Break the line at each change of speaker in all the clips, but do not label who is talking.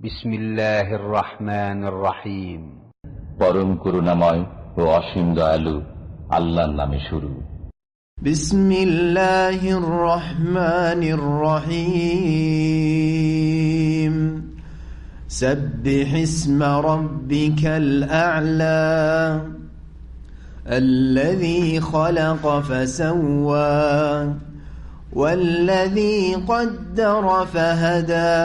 بسم الله الرحمن الرحيم
পরম করুণাময় ও অসীম দয়ালু আল্লাহর নামে শুরু
بسم الله الرحمن الرحيم سبح اسم ربك الأعلى الذي خلق فسوى والذي قدر فهدى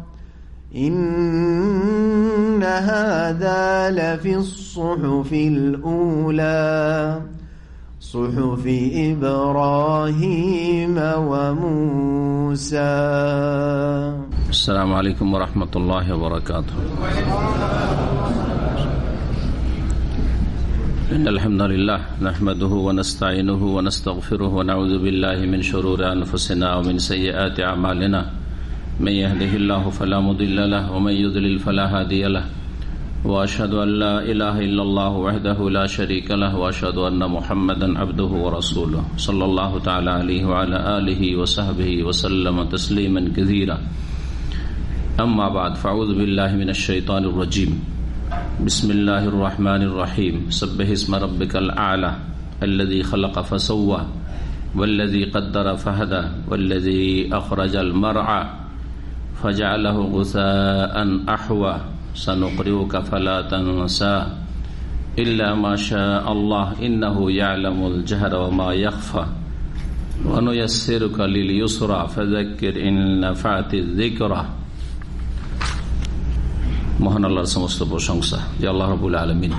إن هذا لفي الصحف الأولى صحف إبراهيم وموسى.
السلام عليكم ورحمة الله وبركاته. إن الحمد لله نحمده ونستعينه ونستغفره ونعوذ بالله من شرور أنفسنا ومن سيئات أعمالنا. من يهده الله فلا مضل له ومن يضلل فلا هادي له وأشهد أن لا إله إلا الله وحده لا شريك له وأشهد أن محمدا عبده ورسوله صلى الله تعالى عليه وعلى آله وصحبه وسلم تسليما كثيرا. أما بعد فأعوذ بالله من الشيطان الرجيم. بسم الله الرحمن الرحيم. سبح اسم ربك الأعلى الذي خلق فسوى والذي قدر فهدى والذي أخرج المرعى. فجعله غثاء أحوى سنقرئك فلا تنسى إلا ما شاء الله إنه يعلم الجهر وما يخفى ونيسرك لليسرى فذكر إن نفعت الذكرى মহান আল্লাহর সমস্ত প্রশংসা যে আল্লাহ রবুল আলমিন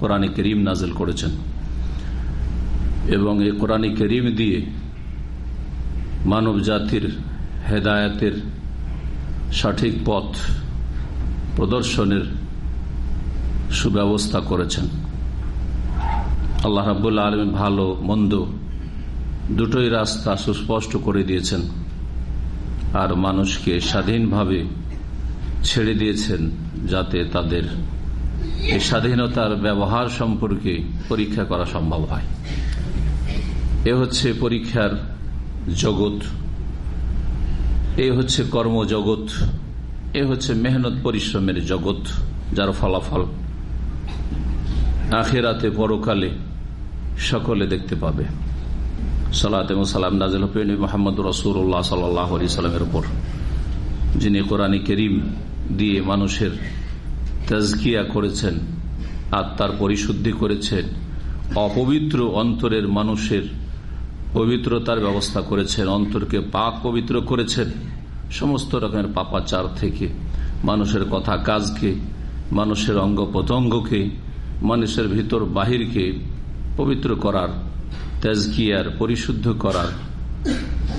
কোরআনে করিম নাজিল করেছেন এবং এই কোরআনে করিম দিয়ে মানব জাতির হেদায়তের সঠিক পথ প্রদর্শনের সুব্যবস্থা করেছেন। আল্লাহ রাবুল্লা আলমিন ভালো, মন্দ দুটোই রাস্তা সুস্পষ্ট করে দিয়েছেন আর মানুষকে স্বাধীনভাবে ছেড়ে দিয়েছেন যাতে তাদের এই স্বাধীনতার ব্যবহার সম্পর্কে পরীক্ষা করা সম্ভব হয়। এ হচ্ছে পরীক্ষার জগৎ। এ হচ্ছে কর্মজগৎ, এ হচ্ছে মেহনত পরিশ্রমের জগৎ, যার ফলাফল আখেরাতে, পরকালে সকলে দেখতে পাবে। সালাত এবং সালাম নাজিল মোহাম্মদ রসুল্লাহ সাল্লামের উপর, যিনি কোরআনী করিম দিয়ে মানুষের তাজকিয়া করেছেন, আত্মার পরিশুদ্ধি করেছেন, অপবিত্র অন্তরের মানুষের পবিত্রতার ব্যবস্থা করেছেন, অন্তরকে পাক পবিত্র করেছেন। সমস্ত রকমের পাপাচার থেকে, মানুষের কথা কাজকে, মানুষের অঙ্গ প্রত্যঙ্গকে, মানুষের ভিতর বাহিরকে পবিত্র করার, তেজকিয়ার, পরিশুদ্ধ করার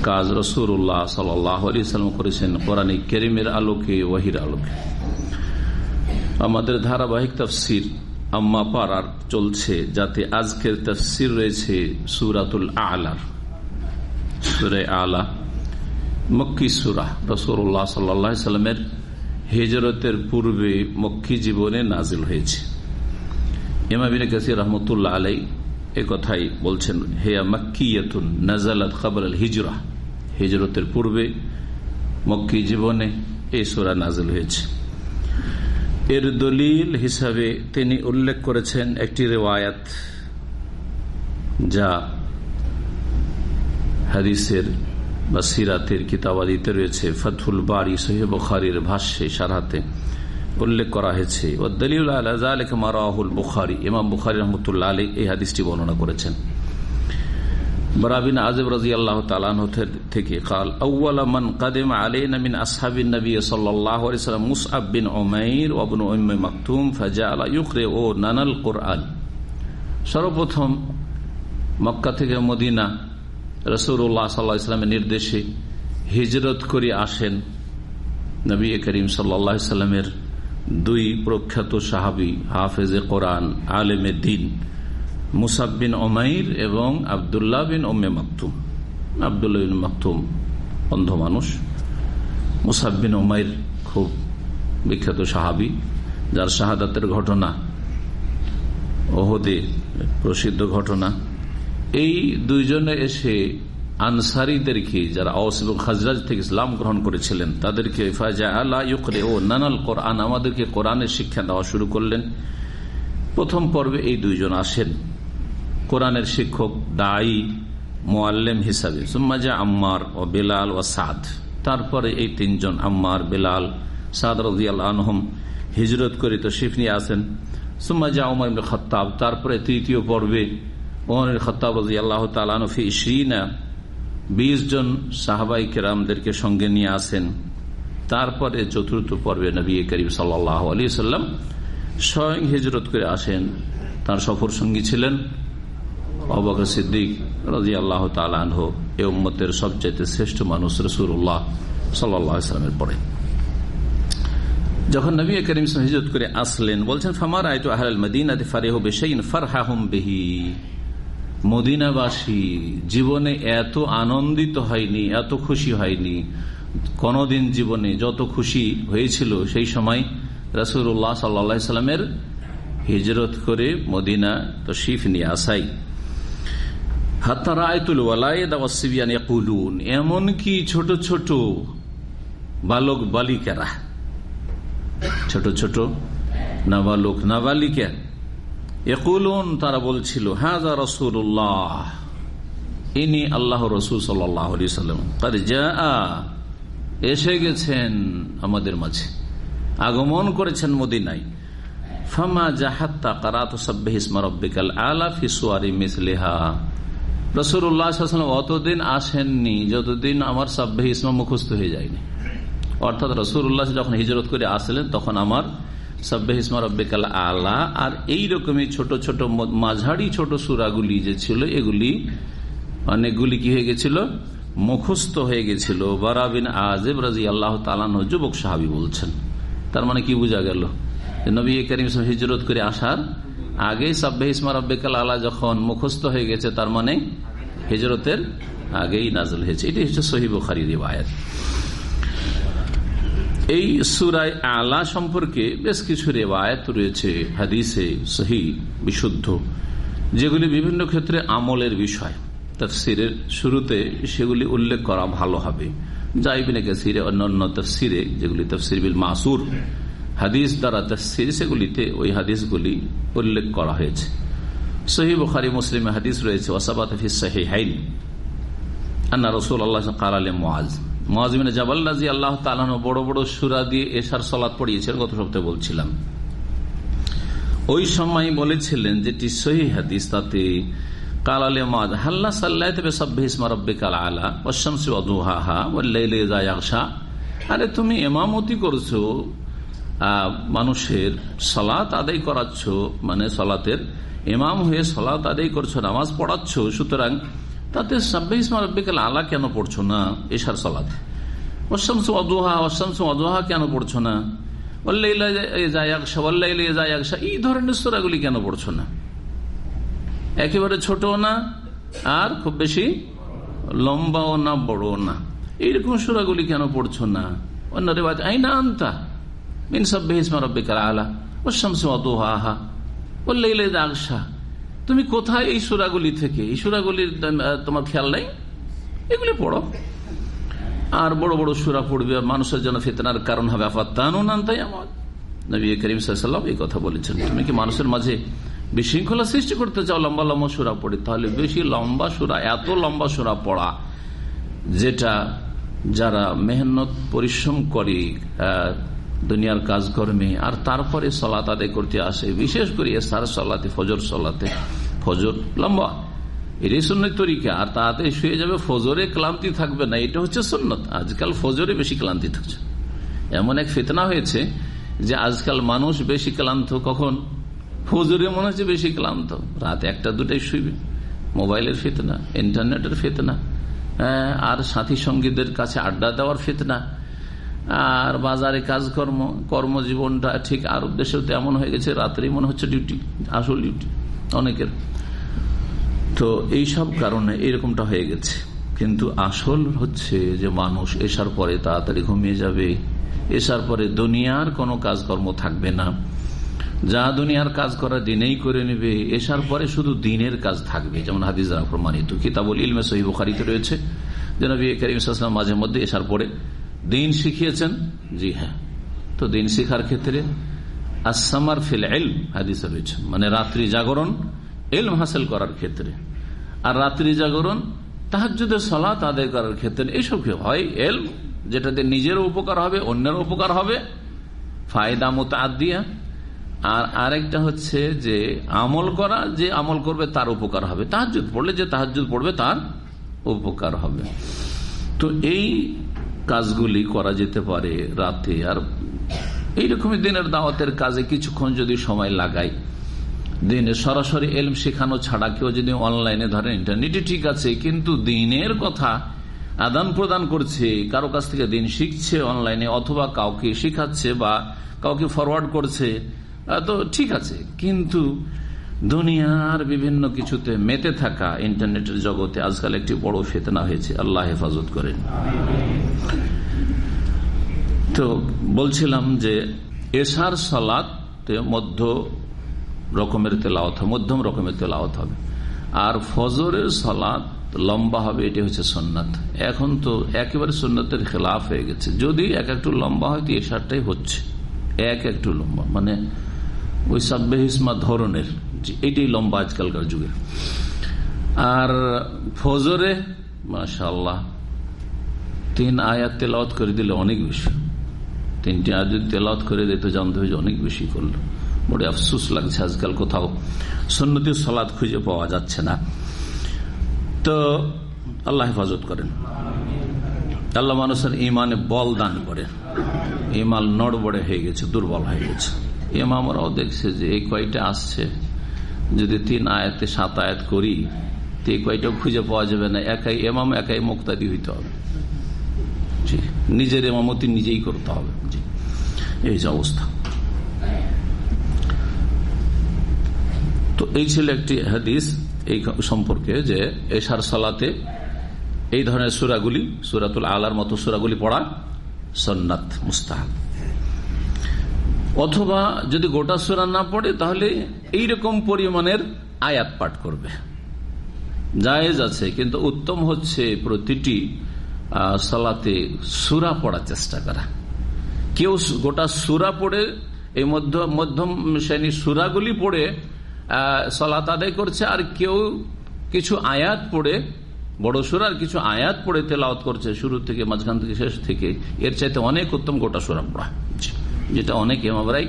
কাজ রসুল্লাহ সাল্লাম করেছেন কোরআন কেরিমের আলোকে, ওয়াহির আলোকে। আমাদের ধারাবাহিক তফসির আম্মা পাড়ার চলছে, যাতে আজকের তফসির রয়েছে সুরাতুল আলার। সুরে আলা, মক্কি সুরা। রসুল্লাহ সাল্লামের হেজরতের পূর্বে মক্কি জীবনে নাজিল হয়েছে। ইমাবিন কাসির রহমতুল্লাহ আলাই এ কথাই বলছেন, হেয়া মক্কিয়াতুন নাজালাত খাবর আল হিজরা। হিজরতের পূর্বে মক্কি জীবনে এই সোরা নাজিল হয়েছে। এর দলিল হিসাবে তিনি উল্লেখ করেছেন একটি রেওয়ায়াত যা হাদিসের বা সিরাতের কিতাবাদিতে রয়েছে। ফতুল বাড়ি সহি বখারির ভাষ্যে সারাতে উল্লেখ করা হয়েছে। ও দলিল আলাহ মারাহুল বুখারি। ইমাম বুখারি রহমতুল্লাহ আলী এই হাদিসটি বর্ণনা করেছেন। বরাবিন আজব রাজি আল্লাহ তালান থেকে কাল আউ্লা মান কাদিম আলাইনা মিন আসহাবিন নবী আলাইহি সাল্লাম মুসআব বিন উমাইর ওয়া ইবনে উম্মে মাকতুম ফাজাআলা ইউকরিউ নানাল কুরআন। সর্বপ্রথম মক্কা থেকে মদিনা রসুল্লাহ সাল্লাহ ইসলামের নির্দেশে হিজরত করে আসেন নবী করিম সাল্লা সাল্লামের দুই প্রখ্যাত সাহাবি, হাফেজে কোরআন, আলেমে দিন। মুসাব বিন ওমাইর এবং আবদুল্লাহ বিন ওমে মাকতুম। আবদুল্লাহ বিন মাকতুম অন্ধ মানুষ। মুসাব বিন ওমাইর খুব বিখ্যাত সাহাবি, যার শাহাদাতের ঘটনা, ওহদে প্রসিদ্ধ ঘটনা। এই দুইজনে এসে আনসারিদেরকে, যারা আওস এবং খাজরাজ থেকে ইসলাম গ্রহণ করেছিলেন, তাদেরকে ও নানাল কোরআন, আমাদেরকে কোরআনের শিক্ষা দেওয়া শুরু করলেন। প্রথম পর্বে এই দুইজন আসেন। কোরআনের শিক্ষক, দায়ী, মোয়াল্লেম হিসাবে। সুম্মাজা আম্মার ও বেলাল ও সাদ। তারপরে এই তিনজন, আম্মার, বেলাল, সাদ রাজিয়াল আনহম, হিজরত করে তো শিফ নিয়ে আসেন। সুম্মাজা উমর খত্তাব, তারপরে তৃতীয় পর্বে ওমর খত্তাব রাজি আল্লাহ তালানফি ইসরিনা বিশ জন সাহাবাই কেরামদেরকে সঙ্গে নিয়ে আসেন। তারপরে চতুর্থ পর্বে নবী করিম সাল্লাহ আলী সাল্লাম স্বয়ং হিজরত করে আসেন। তার সফর সঙ্গী ছিলেন অবাক সিদ্দিক রাজি আল্লাহ তালাহ এ উম্মতের সবচাইতে শ্রেষ্ঠ মানুষ রসুল্লাহ সাল্লামের পরে। যখন নবী করিম হিজরত করে আসলেন, বলছেন ফামার আয়তু আহল মদিনাতে ফারেহ বেশাইন ফারহাহুম মদিনাবাসী, জীবনে এত আনন্দিত হয়নি, এত খুশি হয়নি। কোনদিন জীবনে যত খুশি হয়েছিল, সেই সময় রসুল্লাহ সাল্লা সাল্লামের হিজরত করে মদিনা তো শিফ নিয়ে আসাই। এমনকি ছোট ছোট বালক বালিকারা? ছোট ছোট নাবালক নাবালিকা। একুলুন তারা বলছিল হাজা রসুল্লাহ ইনি আল্লাহ রসুল সাল্লাম তার যা এসে গেছেন আমাদের মাঝে। আগমন করেছেন মদিনাই ফামা জাহাত্তা কারাত সাব্বে ইসমা রব্বিকাল আলা ফিসুয়ারি মিসলেহা। রসুল্লাহ অতদিন আসেননি, যতদিন আমার সাব্বে ইসমা মুখস্থ হয়ে যায়নি। অর্থাৎ রসুল্লাহ যখন হিজরত করে আসলেন, তখন আমার সাব্বে ইসমা রব্বিকাল আলা, আর এই রকমই ছোট ছোট মাঝারি ছোট সুরাগুলি যে ছিল, এগুলি অনেকগুলি কি হয়ে গেছিল? মুখস্থ হয়ে গেছিল। বারাবিন আজেব রাজি আল্লাহ তালানো যুবক সাহাবি বলছেন। তার মানে কি বোঝা গেল? নবী করিম হিজরত করে আসার আগে সাব্বে ইসমা রব্বিকাল আলা যখন মুখস্থ হয়ে গেছে, তার মানে হিজরতের আগেই নাজল হয়েছে। এটি হচ্ছে সহিব খারি রিবায়ত এই সুরায় আলা সম্পর্কে বেশ কিছু রেওয়ায়ত রয়েছে, হাদিসে সহি বিশুদ্ধ, যেগুলি বিভিন্ন ক্ষেত্রে আমলের বিষয়। তফসিরের শুরুতে সেগুলি উল্লেখ করা ভালো হবে। যাইবিনে কাসিরে অন্যান্য তফসিরে, যেগুলি তফসির বিল মাসুর, হাদিস দ্বারা তফসির, সেগুলিতে ওই হাদিসগুলি উল্লেখ করা হয়েছে। সহি বুখারি মুসলিম হাদিস রয়েছে যেটি হাদিস, তাতে সাল্লাহ আরে তুমি এমামতি করছ মানুষের সলাত আদায় করাচ্ছ মানে সলাতের এমাম হয়ে সলাত আদায় করছ, নামাজ পড়াচ্ছ, সুতরাং তাতে সাব্বে ইসমা আলা কেন পড়ছো না? এশার সলাতে। অশামসু অদোহা অশামসু অদোহা কেন পড়ছো না? এই ধরনের সোরাগুলি কেন পড়ছো না? একেবারে ছোট না, আর খুব বেশি লম্বাও না বড় না। এইরকম সুরাগুলি কেন পড়ছো না? অন্য রেবাজ আইনা আনতা? মিনসাব্বে ইসমা রব্বিকার আলা। ও শামসি অদোহা বললে দাগসা তুমি কোথায় এই সুরাগুলি থেকে? এই সুরাগুলির তোমার খেয়াল নাই? এগুলি পড়ো। আর বড় বড় সুরা পড়বে, মানুষের জন্য ফেতনার কারণ হবে আফাত করিম সাল্লাম এই কথা বলেছেন। তুমি কি মানুষের মাঝে বিশৃঙ্খলা সৃষ্টি করতে চাও লম্বা লম্বা সুরা পড়ে? তাহলে বেশি লম্বা সুরা, এত লম্বা সুরা পড়া, যেটা যারা মেহনত, পরিশ্রম করে দুনিয়ার কাজকর্মে আর তারপরে সলাত আদায় করতে আসে। বিশেষ করে সার সলাতে ফজর সলাতে। ফজর লম্বা। এটাই সন্ন্যত তরিকা। আর তাতে শুয়ে যাবে ফজরে ক্লান্তি থাকবে না। এটা হচ্ছে সন্ন্যত আজকাল ফজরে বেশি ক্লান্তি থাকছে। এমন এক ফেতনা হয়েছে যে আজকাল মানুষ বেশি ক্লান্ত। কখন? ফজরে মনে হচ্ছে বেশি ক্লান্ত। রাত একটা দুটাই শুইবে। মোবাইলের ফেতনা ইন্টারনেটের ফেতনা হ্যাঁ, আর সাথী সঙ্গীদের কাছে আড্ডা দেওয়ার ফেতনা। আর বাজারে কাজকর্ম, কর্মজীবনটা ঠিক আরব দেশেও তেমন হয়ে গেছে রাত্রে মনে হচ্ছে ডিউটি আসল ডিউটি অনেকের। তো এই সব কারণে এরকমটা হয়ে গেছে। কিন্তু আসল হচ্ছে যে মানুষ এসার পরে তাড়াতাড়ি ঘুমিয়ে যাবে। এসার পরে দুনিয়ার কোনো কাজকর্ম থাকবে না। যা দুনিয়ার কাজ করা দিনেই করে নেবে। এসার পরে শুধু দিনের কাজ থাকবে। যেমন দ্বারা প্রমাণিত। কিতাবুল ইলমে সহি রয়েছে যেন বিয়ে করিম মাঝে মধ্যে এসার পরে দিন শিখিয়েছেন? জি হ্যাঁ। তো দিন শিখার ক্ষেত্রে আসামার ফিল এলম হাদিসে রয়েছে। মানে রাত্রি জাগরণ এলম হাসিল করার ক্ষেত্রে। আর রাত্রি জাগরণ তাহাজুদের সলাত আদায় করার ক্ষেত্রে। এইসব হয়? এল যেটাতে নিজেরও উপকার হবে, অন্যেরও উপকার হবে। ফায়দা মতো দিয়া আর আরেকটা হচ্ছে যে আমল করা, যে আমল করবে তার উপকার হবে। তাহাজুদ পড়লে যে তাহাজুদ পড়বে তার উপকার হবে। তো এই কাজগুলি করা যেতে পারে রাতে আর এইরকমই দিনের দাওয়াতের কাজে কিছুক্ষণ যদি সময় লাগাই। দিনে সরাসরি এলম শেখানো ছাড়া কেউ যদি অনলাইনে ধরেন ইন্টারনেটে ঠিক আছে, কিন্তু দিনের কথা আদান প্রদান করছে, কারও কাছ থেকে দিন শিখছে অনলাইনে অথবা কাউকে শিখাচ্ছে বা কাউকে ফরওয়ার্ড করছে তো ঠিক আছে। কিন্তু দুনিয়ার বিভিন্ন কিছুতে মেতে থাকা ইন্টারনেটের জগতে আজকাল একটি বড় ফেতনা হয়েছে। আল্লাহ হেফাজত করেন। তো বলছিলাম যে, এশার সালাত মধ্য রকমের তেলাওত হবে মধ্যম রকমের তেলাওত হবে। আর ফজরের সলাদ লম্বা হবে, এটি হচ্ছে সন্ন্যত এখন তো একেবারে সন্ন্যতের খেলাফ হয়ে গেছে। যদি এক একটু লম্বা হয়, তো এশারটাই হচ্ছে। এক একটু লম্বা। মানে ওই সাব্বেহিসমা ধরনের এটাই লম্বা আজকালকার যুগে আর ফজরে মাশাল্লাহ তিন আয়াত তেলাওত করে দিলে অনেক বেশি। তিনটি আয়াত যদি তেলাওত করে দিত জানতে হয়েছে অনেক বেশি করল। বড় আফসুস লাগছে আজকাল কোথাও। সন্ন্যতির সলাদ খুঁজে পাওয়া যাচ্ছে না। তো আল্লাহ হেফাজত করেন। আল্লাহ মানুষের ইমানে বল দান করে। ইমাল নড়বড়ে হয়ে গেছে, দুর্বল হয়ে গেছে। ইমামরাও দেখছে যে এই কয়টা আসছে যদি তিন আয়াতে সাত আয়াত করি, তো এই কয়টাও খুঁজে পাওয়া যাবে না। একাই এমাম একাই মুক্তাদি হইতে হবে। নিজের এমামতি নিজেই করতে হবে। এই যে অবস্থা। তো এই ছিল একটি হাদিস এই সম্পর্কে যে এশার সালাতে এই ধরনের সুরাগুলি, সুরাতুল আলার মতো সুরাগুলি পড়া সন্ন্যাত, মুস্তাহাব। অথবা যদি গোটা সুরা না পড়ে, তাহলে এইরকম পরিমাণের আয়াত পাঠ করবে। জায়েজ আছে, কিন্তু উত্তম হচ্ছে প্রতিটি সালাতে সুরা পড়ার চেষ্টা করা। কেউ গোটা সুরা পড়ে, এই মধ্যম শ্রেণির সুরাগুলি পড়ে সলাত আদায় করছে, আর কেউ কিছু আয়াত পড়ে, বড় সুরার কিছু আয়াত পড়ে তেলাওত করছে, শুরু থেকে, মাঝখান থেকে, শেষ থেকে, এর চাইতে অনেক উত্তম গোটা সুরা পড়া। যেটা অনেক এমাবরাই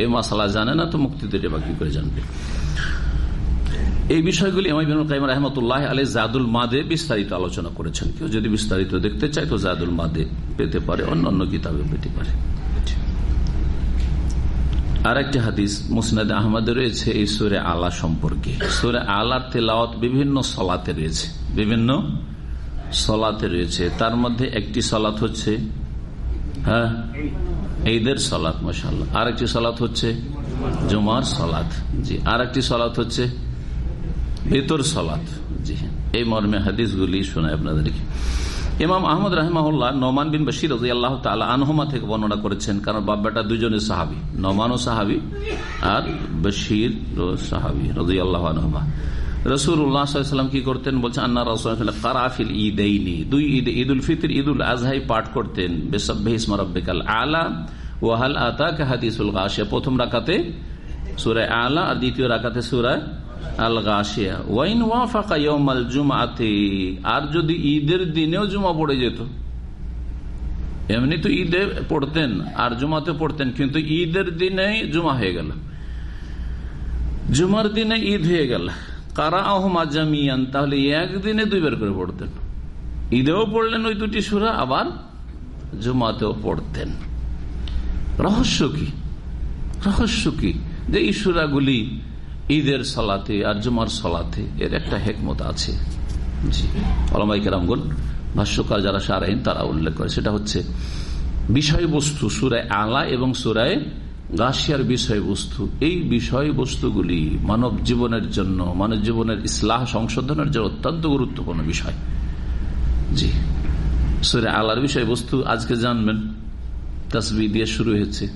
এই মাসালা জানে না, তো মুক্তি বা কি করে জানবে। এই বিষয়গুলি জাদুল মাদে বিস্তারিত আলোচনা করেছেন। কেউ যদি বিস্তারিত দেখতে চায়, তো জাদুল মাদে পেতে পারে, অন্য অন্য কিতাবে পেতে পারে। আর একটি হাদিস মুসনাদ আহমদে রয়েছে, এই সুরে আলা সম্পর্কে। সুরে আলার তেলাওয়াত বিভিন্ন সলাতে রয়েছে, বিভিন্ন সলাতে রয়েছে। তার মধ্যে একটি সলাত হচ্ছে হ্যাঁ? ঈদের সলাত মশাল্লাহ আর একটি সলাত হচ্ছে জুমার সলাত। জি আর একটি সলাত হচ্ছে ভিতর সলাত। জি হ্যাঁ। এই মর্মে হাদিসগুলি শোনায় আপনাদেরকে। ইমাম আহমদ রাহমাহুল্লাহ নমান বিন রাজি আল্লাহ তালা আনহমা থেকে বর্ণনা করেছেন, কারণ বাব্বাটা দুজনের সাহাবি নমান ও সাহাবি আর বশির সাহাবি রাজি আল্লাহ আনহমা। রসুল্লাহাম কি করতেন? বলছেন, আন্না রসুল কারাফিল ঈদ দুই ঈদ ঈদ উল ফিতর ঈদ উল আজহাই পাঠ করতেন। বেসব্বেকাল আলা ওয়াহাল আতা হাদিসুল গাছিয়া প্রথম রাখাতে সুরায় আলা আর দ্বিতীয় রাখাতে সুরায় জুমাতে আর যদি ঈদের দিনেও জুমা পড়ে যেত। এমনি তো ঈদে পড়তেন, আর জুমাতে পড়তেন, কিন্তু ঈদের দিনে জুমা হয়ে গেল। জুমার দিনে ঈদ হয়ে গেল। কারা আহমা জামিয়ান, তাহলে একদিনে দুইবার করে পড়তেন। ঈদেও পড়লেন ওই দুটি সুরা, আবার জুমাতেও পড়তেন। রহস্য কি? রহস্য কি? যে এই সুরাগুলি ঈদের সলাতে আর জুমার সলাতে এর একটা হেকমত আছে। জি। আলমাই কেরামগুন ভাষ্যকার যারা সারাইন তারা উল্লেখ করে, সেটা হচ্ছে বিষয়বস্তু সুরায় আলা এবং সুরায় গাছিয়ার বিষয়বস্তু, এই বিষয়বস্তুগুলি মানব জীবনের জন্য, মানব জীবনের ইসলাহ সংশোধনের জন্য অত্যন্ত গুরুত্বপূর্ণ বিষয়। জি। সুরে আলার বিষয়বস্তু আজকে জানবেন। তসবি দিয়ে শুরু হয়েছে।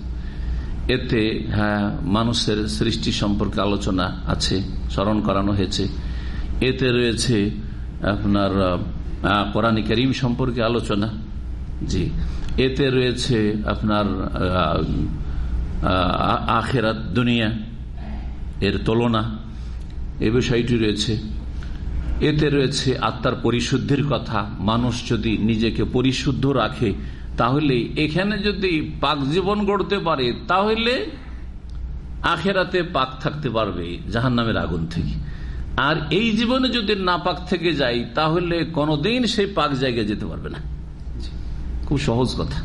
এতে হ্যাঁ মানুষের সৃষ্টি সম্পর্কে আলোচনা আছে, স্মরণ করানো হয়েছে। এতে রয়েছে আপনার কোরআন করিম সম্পর্কে আলোচনা। জি। এতে রয়েছে আপনার আখেরাত দুনিয়া এর তুলনা এ বিষয়টি রয়েছে। এতে রয়েছে আত্মার পরিশুদ্ধির কথা। মানুষ যদি নিজেকে পরিশুদ্ধ রাখে, তাহলে এখানে যদি পাক জীবন গড়তে পারে, তাহলে আখেরাতে পাক থাকতে পারবে জাহান নামের আগুন থেকে। আর এই জীবনে যদি না পাক থেকে যাই তাহলে কোনোদিন সেই পাক জায়গায় যেতে পারবে না। খুব সহজ কথা।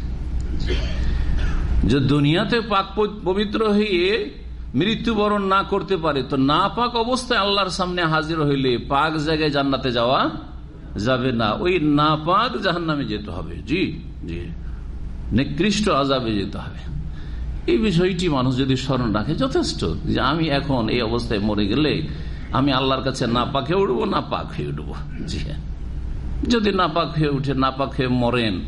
যে দুনিয়াতে পাক পবিত্র হয়ে মৃত্যুবরণ না করতে পারে, তো না পাক অবস্থায় আল্লাহর সামনে হাজির হইলে পাক জায়গায় জান্নাতে যাওয়া যাবে না। ওই না পাক জাহান নামে যেতে হবে। জি জি। নিকৃষ্ট আজাবে যেতে হবে। এই বিষয়টি মানুষ যদি স্মরণ রাখে, যথেষ্ট যে আমি এখন এই অবস্থায় মরে গেলে আমি আল্লাহর কাছে না পাকে উঠবো না পাক হয়ে উঠবো। জি। হ্যাঁ যদি না পাক হয়ে উঠে না পাক হয়ে মরেন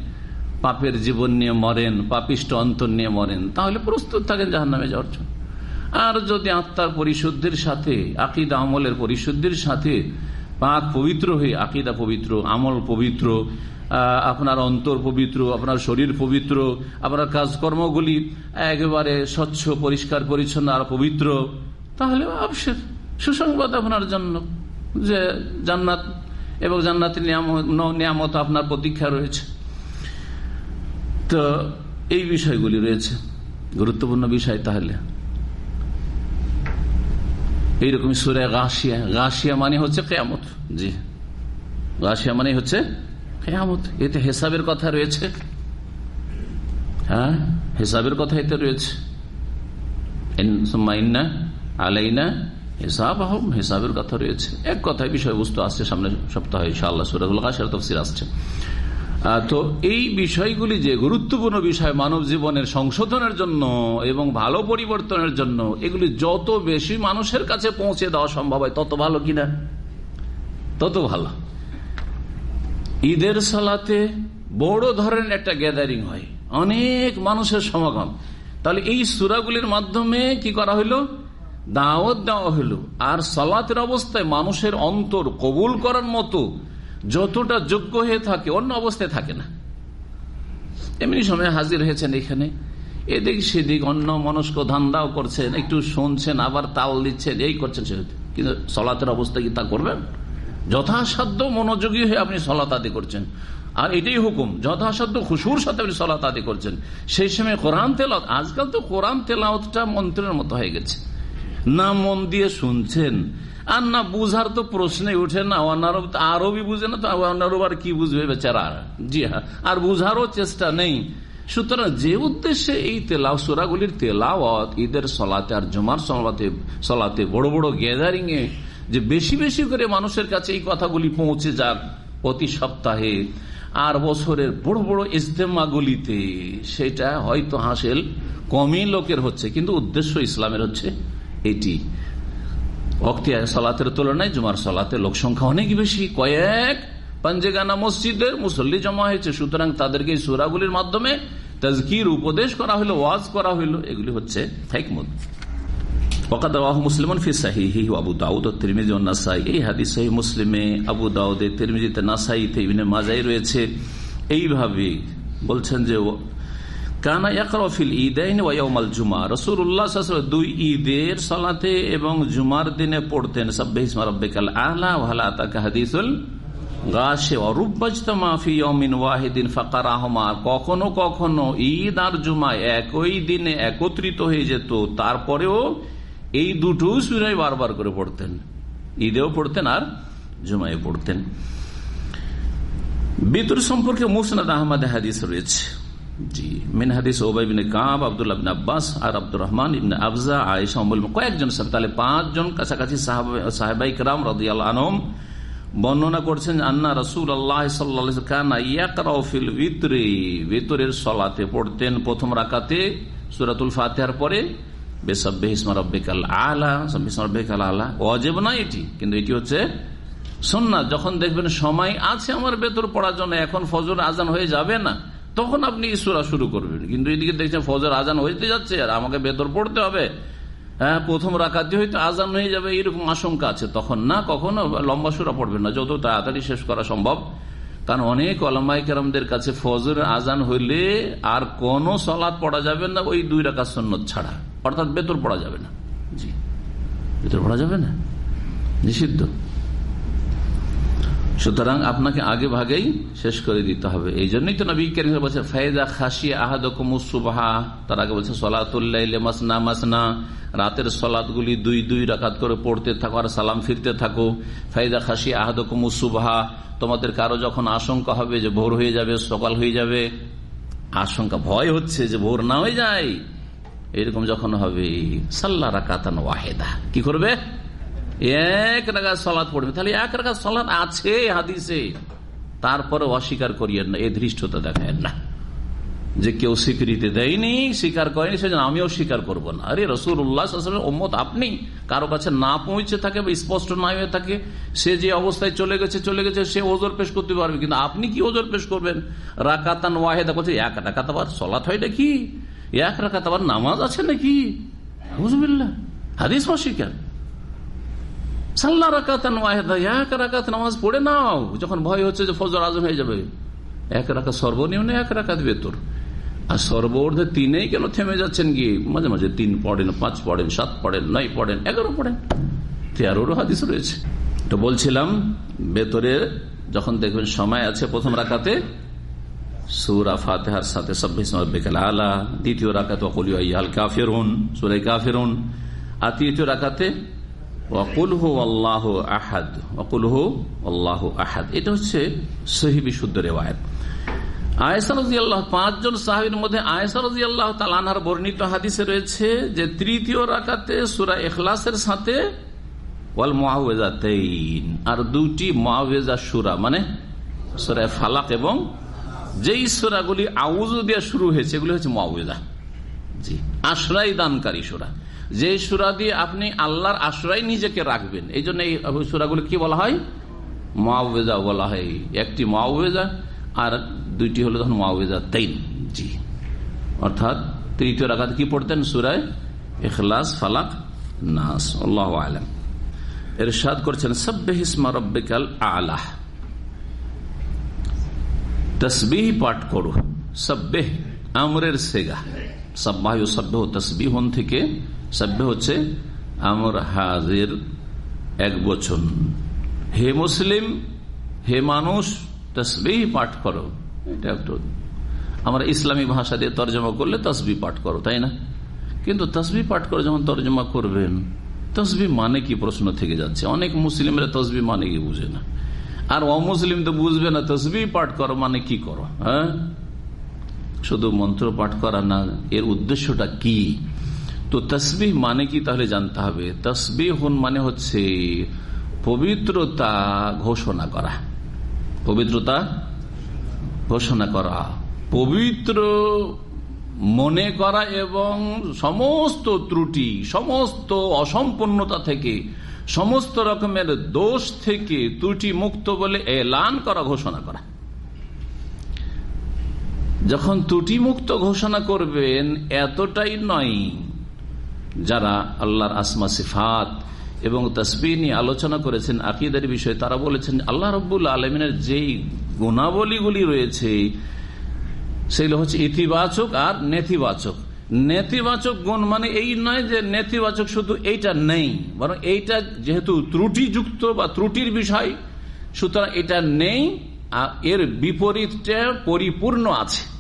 পাপের জীবন নিয়ে মরেন, পাপিষ্ট অন্তর নিয়ে মরেন, তাহলে প্রস্তুত থাকেন জাহান নামে যাওয়ার জন্য। আর যদি আত্মার পরিশুদ্ধির সাথে, আকিদা আমলের পরিশুদ্ধির সাথে পাক পবিত্র হয়ে, আকিদা পবিত্র, আমল পবিত্র আপনার অন্তর পবিত্র, আপনার শরীর পবিত্র, আপনার কাজকর্মগুলি একেবারে স্বচ্ছ, পরিষ্কার, পরিচ্ছন্ন আর পবিত্র, তাহলে অবশ্যই সুসংবাদ আপনার জন্য যে জান্নাত এবং জান্নাতের নিয়ামত আপনার প্রতীক্ষা রয়েছে। তো এই বিষয়গুলি রয়েছে। গুরুত্বপূর্ণ বিষয় তাহলে। এইরকম সুরে গাছিয়া গাছিয়া মানে হচ্ছে কেয়ামত। জি। গাছিয়া মানে হচ্ছে কেয়ামত। এতে হেসাবের কথা রয়েছে। হ্যাঁ? হেসাবের কথা এতে রয়েছে। এক কথায় বিষয়বস্তু আসছে সামনে সপ্তাহে, ইনশাআল্লাহ। তফসির আসছে। তো এই বিষয়গুলি যে গুরুত্বপূর্ণ বিষয় মানব জীবনের সংশোধনের জন্য এবং ভালো পরিবর্তনের জন্য, এগুলি যত বেশি মানুষের কাছে পৌঁছে দেওয়া সম্ভব হয়, তত ভালো কিনা? তত ভালো। ঈদের সালাতে বড় ধরনের একটা গ্যাদারিং হয়, অনেক মানুষের সমাগম। তাহলে এই সুরাগুলির মাধ্যমে কি করা হইল? দাওয়াত দেওয়া হইল। আর সালাতের অবস্থায় মানুষের অন্তর কবুল করার মতো যতটা যোগ্য হয়ে থাকে, অন্য অবস্থায় থাকে না। এমনি সময় হাজির হয়েছেন এখানে। এদিক সেদিক অন্য মনস্ক ধান্দাও করছেন, একটু শুনছেন, আবার তাল দিচ্ছেন, এই করছেন সে কিন্তু সলাতের অবস্থা কি তা করবেন? যথাসাধ্য মনোযোগী হয়ে আপনি সলাত আদি করছেন। আর এটাই হুকুম, যথাসাধ্য খুশুর সাথে আপনি সলাত আদি করছেন। সেই সময় কোরআন তেলাওত আজকাল তো কোরআন তেলাওতটা মন্ত্রের মতো হয়ে গেছে। না মন দিয়ে শুনছেন আর না বুঝার তো প্রশ্নে উঠে না অনারব আরবি বুঝে না, তো অনারব আর কি বুঝবে বেচারা? জি হ্যাঁ আর বুঝারও চেষ্টা নেই। সুতরাং যে উদ্দেশ্যে এই তেলাও, সুরাগুলির তেলাওয়াত, ঈদের সলাতে আর জমার সলাতে সলাতে বড় বড় গ্যাদারিং এ যে বেশি বেশি করে মানুষের কাছে এই কথাগুলি পৌঁছে যাক প্রতি সপ্তাহে, আর বছরের বড় বড় ইজতেমাগুলিতে, সেটা হয়তো হাসিল কমই লোকের হচ্ছে, কিন্তু উদ্দেশ্য ইসলামের হচ্ছে এটি। অক্তিয়া সালাতের তুলনায় জুমার সালাতে লোক সংখ্যা অনেক বেশি। কয়েক পাঞ্জেগানা মসজিদের মুসল্লি জমা হয়েছে। সুতরাং তাদেরকে সুরাগুলির মাধ্যমে তাজকির উপদেশ করা হইল ওয়াজ করা হইল এগুলি হচ্ছে আবু দাউদ ও এই মুসলিমে আবু তিরমিজিতে মাজাই রয়েছে। এইভাবে বলছেন যে দুই ঈদের সালাতে এবং জুমার দিনে পড়তেন আলা অমিন ওয়াহিদিন ফাকার কখনো কখনো ঈদ আর জুমা একই দিনে একত্রিত হয়ে যেত। তারপরেও এই দুটো সুরাই বারবার করে পড়তেন। ঈদেও পড়তেন আর জুমায় পড়তেন। বিতুর সম্পর্কে মুসনাদ আহমদ হাদিস রয়েছে। জি, মিন হাদিস ওবাইবিন কাব আব্দুল আবিন আব্বাস আর আব্দুর রহমান ইবনে আফজা, আয়েশা কয়েকজন তাহলে পাঁচজন কাছাকাছি সাহেবাই রাম রাদিয়াল আনম বর্ণনা করছেন আন্না রসুল আল্লাহ সাল্লাফিল ভিতরের সলাতে পড়তেন প্রথম রাকাতে সুরাতুল ফাতেহার পরে আলা আলা। অজেব না এটি, কিন্তু এটি হচ্ছে সন্ন্যাস যখন দেখবেন সময় আছে আমার বেতর পড়ার জন্য, এখন ফজর আজান হয়ে যাবে না তখন আপনি সুরা শুরু করবেন। কিন্তু এদিকে দেখছেন ফজর আজান হইতে যাচ্ছে আর আমাকে বেতর পড়তে হবে। হ্যাঁ প্রথম রাখাতে হয়তো আজান হয়ে যাবে, এরকম আশঙ্কা আছে। তখন না, কখনো লম্বা সুরা পড়বেন না, যত তাড়াতাড়ি শেষ করা সম্ভব। কারণ অনেক অলামাই কাছে ফজর আজান হইলে আর কোন সলাদ পড়া যাবে না ওই দুই রাখা সন্ন্যত ছাড়া। অর্থাৎ বেতর পড়া যাবে না। জি। বেতর পড়া যাবে না? নিষিদ্ধ। সুতরাং আপনাকে আগে ভাগেই শেষ করে দিতে হবে। এই জন্যই তো নবী কেন বলছে ফায়দা খাসি আহাদ কুমুসুবাহা তার আগে বলছে সলাতুল্লাহ মাসনা মাসনা। রাতের সলাদগুলি দুই দুই রাকাত করে পড়তে থাকো আর সালাম ফিরতে থাকো। ফায়দা খাসি আহাদ কুমুসুবাহা তোমাদের কারও যখন আশঙ্কা হবে যে ভোর হয়ে যাবে, সকাল হয়ে যাবে, আশঙ্কা ভয় হচ্ছে যে ভোর না হয়ে যায়, এরকম যখন হবে, সাল্লা রাকাতান ওয়াহেদা। কি করবে? এক রাগাত সলাদ পড়বে তাহলে এক রাগাত সলাদ আছে হাদিসে। তারপরে অস্বীকার করিয়েন না। এ ধৃষ্টতা দেখেন না। যে কেউ স্বীকৃতি দেয়নি, স্বীকার করেনি, সেজন্য আমিও স্বীকার করব না। আরে রসুল উল্লাহ আপনি। কারও কাছে না পৌঁছে থাকে বা স্পষ্ট না হয়ে থাকে, সে যে অবস্থায় চলে গেছে চলে গেছে, সে ওজোর পেশ করতে পারবে। কিন্তু আপনি কি ওজোর পেশ করবেন? রাকাতান ওয়াহেদা করছে এক রাকাত আবার সলাৎ হয় নাকি? এক রাকাত আবার নামাজ আছে নাকি? বুঝবিল্লা হাদিস অস্বীকার। সাল্লা রাকাতান ওয়াহেদা, এক রাকাত নামাজ পড়ে নাও। যখন ভয় হচ্ছে যে ফজর আজম হয়ে যাবে। এক রাকাত সর্বনিম্ন এক রাকাত ভেতর আর সর্বর্ধে তিনেই কেন থেমে যাচ্ছেন গিয়ে? মাঝে মাঝে তিন পড়েন, পাঁচ পড়েন, সাত পড়েন, নয় পড়েন, এগারো পড়েন। তেরোরও হাদিস রয়েছে। তো বলছিলাম ভেতরের যখন দেখবেন সময় আছে প্রথম রাখাতে সুরা ফাতেহার সাথে সব্বিকাল আলা, দ্বিতীয় রাখাতে অকুলিয়াল কাফেরুন সুরাই কাফেরুন। আর তৃতীয় রাখাতে আল্লাহ আহাদ আল্লাহ আহাদ। এটা হচ্ছে পাঁচজন মধ্যে আল্লাহ বর্ণিত হাদিসে রয়েছে যে তৃতীয় রাকাতে সুরা এখলাসের সাথে ওয়াল আর দুটি মহাওয়েজা সুরা মানে সুরা ফালাক এবং যেই সুরাগুলি আউজ দিয়ে শুরু হয়েছে, এগুলি হচ্ছে মহাওয়েজা জি আশ্রয় দানকারী সুরা। যে সুরা দিয়ে আপনি আল্লাহর আশ্রয় নিজেকে রাখবেন। এই জন্য এই সুরাগুলি কি বলা হয়? মাওয়েজা বলা হয়। একটি মাওয়েজা আর দুইটি হলো তখন মাওয়েজা তেইন। জি। অর্থাৎ তৃতীয় রাখাতে কি পড়তেন সুরায়? এখলাস ফালাক, নাস। আল্লাহ আলম। এরশাদ করছেন সব্বে হিসমা রব্বিকাল আলাহ তসবিহ পাঠ করো। সব্বে আমরের সেগা। সব্বাহ সভ্য তসবিহন থেকে সভ্য হচ্ছে, আমর হাজির এক বচন। হে মুসলিম, হে মানুষ তসবি পাঠ করো। এটা একটু আমরা ইসলামী ভাষা দিয়ে তর্জমা করলে তসবি পাঠ করো, তাই না? কিন্তু তসবি পাঠ করে যখন তর্জমা করবেন তসবি মানে কি প্রশ্ন থেকে যাচ্ছে। অনেক মুসলিমরা তসবি মানে কি বুঝে না। আর অমুসলিম তো বুঝবে না তসবি পাঠ করো মানে কি করো হ্যাঁ? শুধু মন্ত্র পাঠ করা না, এর উদ্দেশ্যটা কি? তো তসবি মানে কি তাহলে জানতে হবে? তসবি হন মানে হচ্ছে পবিত্রতা ঘোষণা করা। পবিত্রতা ঘোষণা করা। পবিত্র মনে করা এবং সমস্ত ত্রুটি, সমস্ত অসম্পূর্ণতা থেকে, সমস্ত রকমের দোষ থেকে ত্রুটি মুক্ত বলে এলান করা, ঘোষণা করা। যখন ত্রুটি মুক্ত ঘোষণা করবেন, এতটাই নয় যারা আল্লাহর আসমা, সিফাত এবং তসবি নিয়ে আলোচনা করেছেন, আকিদের বিষয়ে, তারা বলেছেন, আল্লাহ রব্বুল আলমিনের যেই গুণাবলীগুলি রয়েছে, সেগুলো হচ্ছে ইতিবাচক আর নেতিবাচক। নেতিবাচক গুণ মানে এই নয় যে নেতিবাচক শুধু এইটা নেই, বরং এইটা যেহেতু ত্রুটিযুক্ত বা ত্রুটির বিষয়, সুতরাং এটা নেই আর এর বিপরীতটা পরিপূর্ণ আছে।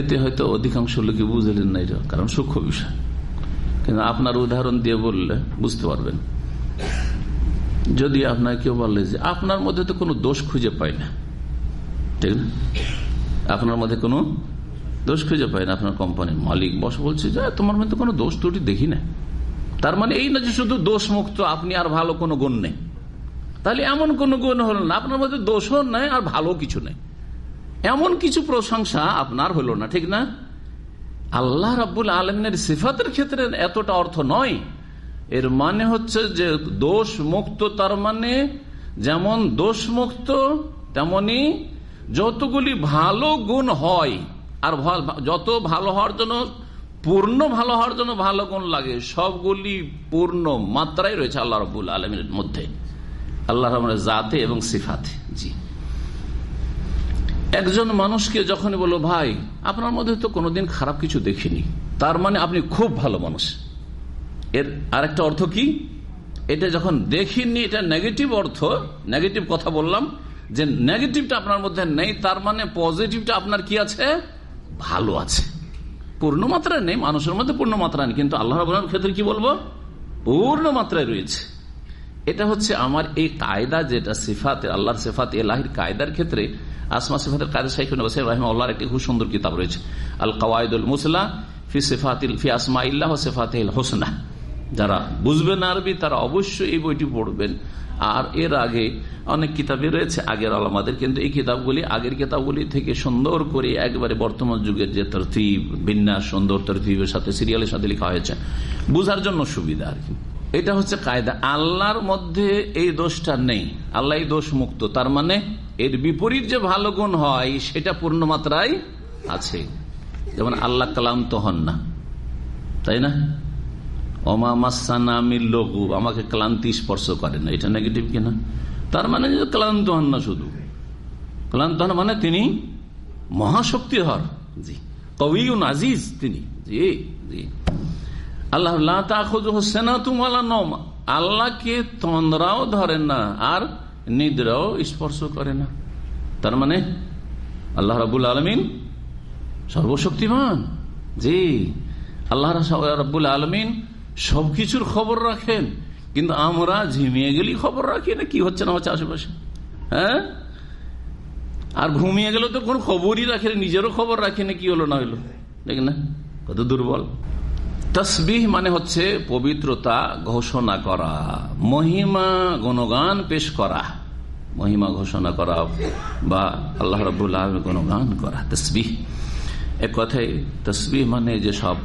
এতে হয়তো অধিকাংশ লোকে বুঝলেন না এটা, কারণ সূক্ষ্ম বিষয়। কিন্তু আপনার উদাহরণ দিয়ে বললে বুঝতে পারবেন। যদি আপনার কেউ বললে যে আপনার মধ্যে তো কোনো দোষ খুঁজে পাই না, ঠিক না? আপনার মধ্যে কোনো দোষ খুঁজে পাই না, আপনার কোম্পানির মালিক বস বলছে যে তোমার মধ্যে কোনো দোষ ত্রুটি দেখি না। তার মানে এই না যে শুধু দোষ মুক্ত আপনি আর ভালো কোনো গুণ নেই। তাহলে এমন কোন গুণ হল না, আপনার মধ্যে দোষও নেই আর ভালো কিছু নেই। এমন কিছু প্রশংসা আপনার হলো না, ঠিক না? আল্লাহ রাবুল আলমিনের সিফাতের ক্ষেত্রে এতটা অর্থ নয়। এর মানে হচ্ছে যে দোষ মুক্ত তার মানে যেমন দোষ মুক্ত তেমনি যতগুলি ভালো গুণ হয়, আর যত ভালো হওয়ার জন্য, পূর্ণ ভালো হওয়ার জন্য ভালো গুণ লাগে, সবগুলি পূর্ণ মাত্রায় রয়েছে আল্লাহ রবুল আলমীর মধ্যে। আল্লাহ রহমানের জাতে এবং সিফাতে, জি। একজন মানুষকে যখন বলল ভাই, আপনার মধ্যে তো কোনোদিন খারাপ কিছু দেখিনি। তার মানে আপনি খুব ভালো মানুষ। এর আরেকটা অর্থ কি? এটা যখন দেখিনি, এটা নেগেটিভ অর্থ। নেগেটিভ কথা বললাম যে নেগেটিভটা আপনার মধ্যে নেই, তার মানে পজিটিভটা আপনার কি আছে? ভালো আছে। পূর্ণ মাত্রায় নেই, মানুষের মধ্যে পূর্ণ মাত্রায় নেই, কিন্তু আল্লাহ রবুল্লার ক্ষেত্রে কি বলব? পূর্ণ মাত্রায় রয়েছে। এটা হচ্ছে আমার এই কায়দা যেটা সিফাতে, আল্লাহর সিফাত এলাহির কায়দার ক্ষেত্রে আসমা সিফাতের শাইখুন রাহিম আল্লাহর একটি খুব সুন্দর কিতাব রয়েছে। আল কাওয়ায়দুল মুসলা ফি সিফাতিল, ফি আসমা ইল্লাহ সিফাতিল হোসনা। যারা বুঝবেন আরবি, তারা অবশ্যই এই বইটি পড়বেন। আর এর আগে অনেক কিতাবই রয়েছে আগের আলামাদের, কিন্তু এই কিতাবগুলি, আগের কিতাবগুলি থেকে সুন্দর করে একবারে বর্তমান যুগের যে তরতিব, বিন্যাস, সুন্দর তরতিবের সাথে, সিরিয়ালের সাথে লেখা হয়েছে। বুঝার জন্য সুবিধা আর কি। এটা হচ্ছে কায়দা। আল্লাহর মধ্যে এই দোষটা নেই। আল্লাহ দোষ মুক্ত তার মানে এর বিপরীত যে ভালো গুণ হয়, সেটা পূর্ণ মাত্রায় আছে। যেমন, আল্লাহ কালাম তো হন না। তাই না? অমা মাসানামির লঘু, আমাকে ক্লান্তি স্পর্শ করে না। এটা নেগেটিভ কিনা? তার মানে ক্লান্ত হন না শুধু। ক্লান্ত হন মানে তিনি মহাশক্তি হর জি। কবি আজিজ তিনি। জি জি। আল্লাহ আল্লাহকে তন্দ্রাও ধরেন না। আর নিদ্রাও স্পর্শ করে না। তার মানে আল্লাহ রাবুল আলমিন সর্বশক্তিমান। জি, আল্লাহ রাবুল আলমিন সবকিছুর খবর রাখেন। কিন্তু আমরা ঝিমিয়ে গেলি খবর রাখি না, কি হচ্ছে না হচ্ছে আশেপাশে? হ্যাঁ? আর ঘুমিয়ে গেলে তো কোন খবরই রাখে নিজেরও খবর রাখে না, কি হলো না হলো? দেখ না, কত দুর্বল। তসবিহ মানে হচ্ছে পবিত্রতা ঘোষণা করা, মহিমা, গণগান পেশ করা। মহিমা ঘোষণা করা বা আল্লাহ রবুল্লাহ গণগান করা, তসবিহ। এক কথায় তসবিহ মানে যে সব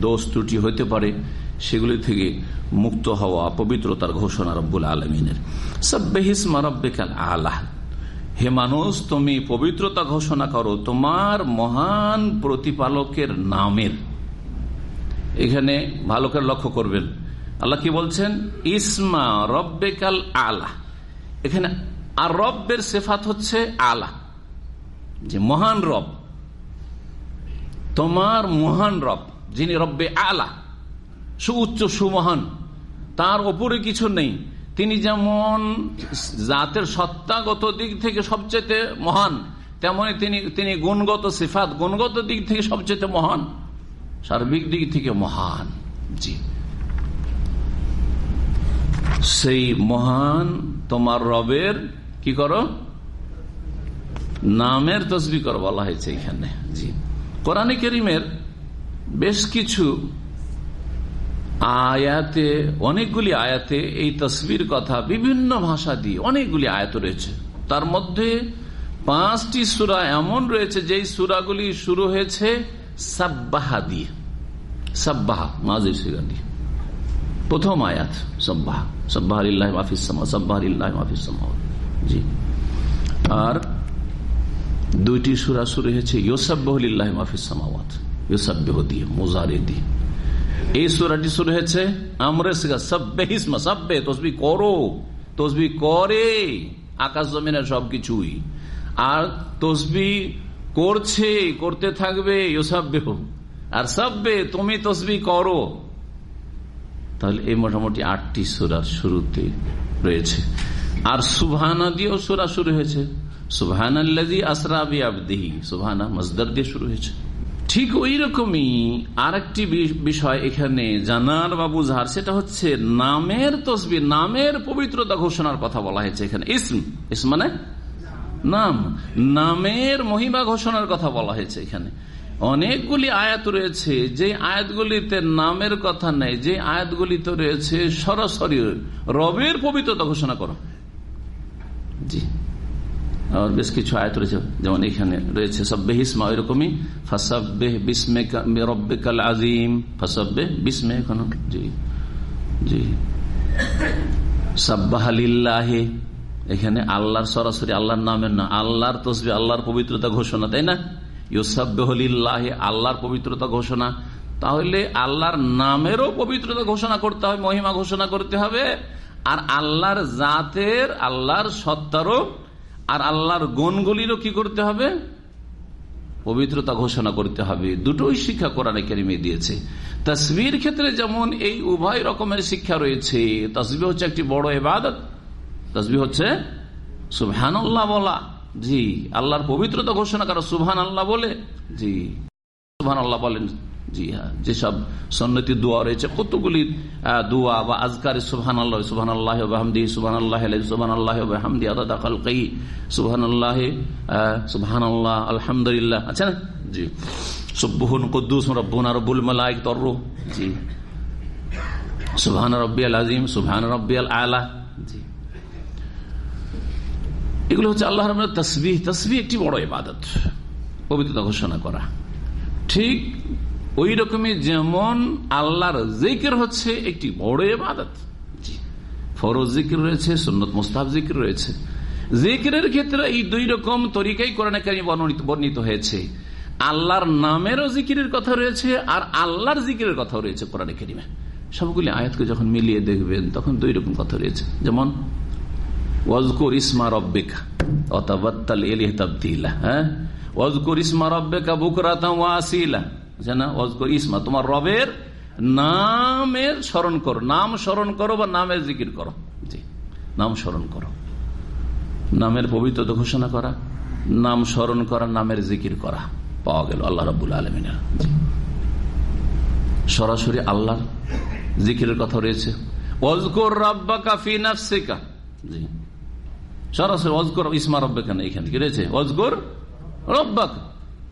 দোষ ত্রুটি হইতে পারে, সেগুলি থেকে মুক্ত হওয়া পবিত্রতার ঘোষণা রব্বুল আলমিনের। সব্বেহিসমা রব্বিকাল আলাহ হে মানুষ, তুমি পবিত্রতা ঘোষণা করো, তোমার মহান প্রতিপালকের নামের। এখানে ভালো করে লক্ষ্য করবেন। আল্লাহ কি বলছেন? ইসমা রব্বেকাল আলা। এখানে আর রব্বের সেফাত হচ্ছে আলা, যে মহান রব। তোমার মহান রব, যিনি রব্বে আলা, সুউচ্চ, সুমহান, তার ওপরে কিছু নেই। তিনি যেমন জাতের সত্তাগত দিক থেকে সবচেয়ে মহান, তেমনি তিনি তিনি গুণগত সিফাত, গুণগত দিক থেকে সবচেয়ে মহান, সার্বিক দিক থেকে মহান জি সেই মহান তোমার রবের কি করো? নামের তসবি করো, বলা হয়েছে এখানে। জি। কোরআন করিমের বেশ কিছু আয়াতে, অনেকগুলি আয়াতে এই তসবির কথা বিভিন্ন ভাষা দিয়ে অনেকগুলি আয়াত রয়েছে। তার মধ্যে পাঁচটি সুরা এমন রয়েছে, যেই সুরাগুলি শুরু হয়েছে সাব্বাহা দিয়ে। সাব্বাহা মাঝের সিরা দিয়ে। প্রথম আয়াত, সব্বাহ। সব্বাহ মাফিস সব্বাহ আলিল্লাহ মাফিস আর দুইটি সুরা শুরু হয়েছে, ইউসাব্বাহ মাফিস সামাওয়াত। ইউসাব্বাহ দিয়ে মোজারে দিয়ে এই সুরাটি শুরু হয়েছে তসবি করো, তসবি করে, আকাশ জমিনের সবকিছুই। আর তসবি করছে, করতে থাকবে, ইউসাব্বেহ। আর সব্বে, তুমি তসবি করো। তাহলে এই মোটামুটি আটটি সুরার শুরুতে রয়েছে। আর সুভানা দিয়েও সুরা শুরু হয়েছে। সুভানা মজদার দিয়ে শুরু হয়েছে। ঠিক ওই রকমই আর একটি বিষয় এখানে জানার বা বুঝার সেটা হচ্ছে নামের তসবি, নামের পবিত্রতা ঘোষণার কথা বলা হয়েছে এখানে। ইসম। ইসম মানে? নাম। নামের মহিমা ঘোষণার কথা বলা হয়েছে এখানে। অনেকগুলি আয়াত রয়েছে, যে আয়াতগুলিতে নামের কথা নেই, যে আয়াতগুলিতে রয়েছে সরাসরি রবের পবিত্রতা ঘোষণা করো। জি। আর বেশ কিছু আয়াত রয়েছে, যেমন এখানে রয়েছে সব্বে হিসমা ওই রকমই বিসমে কাল আজিম ফাসাব্বে বিসমে এখনও, জি জি। সাব্বাহালিল্লাহে এখানে আল্লাহর সরাসরি, আল্লাহর নামের না, আল্লাহর তসবি, আল্লাহর পবিত্রতা ঘোষণা, তাই না? ইউসাব্বাহলিল্লাহে আল্লাহর পবিত্রতা ঘোষণা। তাহলে আল্লাহর নামেরও পবিত্রতা ঘোষণা করতে হবে, মহিমা ঘোষণা করতে হবে। আর আল্লাহর জাতের, আল্লাহর সত্তারও, আর আল্লাহর গুণগুলিরও কি করতে হবে? পবিত্রতা ঘোষণা করতে হবে। দুটোই শিক্ষা কোরআনে কেরিমে দিয়েছে। তসবির ক্ষেত্রে যেমন এই উভয় রকমের শিক্ষা রয়েছে তসবি হচ্ছে একটি বড় এবাদত তসবি হচ্ছে সুবহান আল্লাহ বলা। জি, আল্লাহর পবিত্রতা ঘোষণা করা সুবহান আল্লাহ বলে। জি সুবহান আল্লাহ বলেন। জি হ্যাঁ যেসব সন্ন্যতি দোয়া রয়েছে, কতগুলি দোয়া, বা আজকার সুবহান আল্লাহ সুবহান আল্লাহ হামদি সুবহান আল্লাহ সুবহান আল্লাহ হামদি আদা কালকাই সুবহান আল্লাহ সুবহান আল্লাহ আলহামদুলিল্লাহ আচ্ছা না? জি। সুবহুন কুদ্দুস রব্বুন রব্বুল মালাইক তর্র জি। সুবহান রব্বিয়াল আজিম সুবহান রব্বিয়াল আলা, জি। এগুলো হচ্ছে আল্লাহ রহমান তসবি তসবি একটি বড় ইবাদত, পবিত্রতা ঘোষণা করা। ঠিক ওই রকমই যেমন আল্লাহর জিকির হচ্ছে একটি বড় ইবাদত। ফরজ জিকির রয়েছে সুন্নত মুস্তাহ জিকির রয়েছে। জিকিরের ক্ষেত্রে এই দুই রকম তরিকাই কোরআনকারী বর্ণিত হয়েছে। আল্লাহর নামেরও জিকিরের কথা রয়েছে আর আল্লাহর জিকিরের কথা রয়েছে কোরআন কারিমে। সবগুলি আয়াতকে যখন মিলিয়ে দেখবেন তখন দুই রকম কথা রয়েছে। যেমন ওয়াজকুর ইসমা রব্বিকা অতাবাত্তাল এলিহ তাবদিলা হ্যাঁ? ওয়াজকুর ইসমা রব্বিকা বুকরাতা ওয়াসিলা ইসমা, তোমার রবের নামের স্মরণ করো। নাম স্মরণ করো বা নামের জিকির করো। জি, নাম স্মরণ করো। নামের পবিত্রতা ঘোষণা করা, নাম স্মরণ করা, নামের জিকির করা। পাওয়া গেল আল্লাহ রাবুল আলমিনের। সরাসরি আল্লাহর জিকিরের কথা রয়েছে। অজকর রাব্বা কাফি নাফসিকা। জি। সরাসরি অজকর ইসমা রব্বে কেন এখানে কি রয়েছে। অজকর রব্বাক।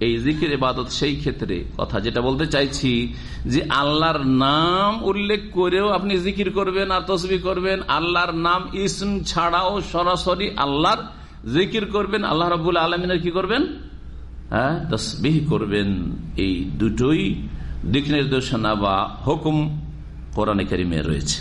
এই জিকির, ইবাদত সেই ক্ষেত্রে কথা যেটা বলতে চাইছি যে আল্লাহর নাম উল্লেখ করেও আপনি জিকির করবেন আর তসবি করবেন। আল্লাহর নাম ইসম ছাড়াও সরাসরি আল্লাহর জিকির করবেন। আল্লাহ রবুল্লা আলমিনের কি করবেন? হ্যাঁ তসবিহ করবেন। এই দুটোই দিক নির্দেশনা বা হুকুম কোরআনে কারিমে রয়েছে।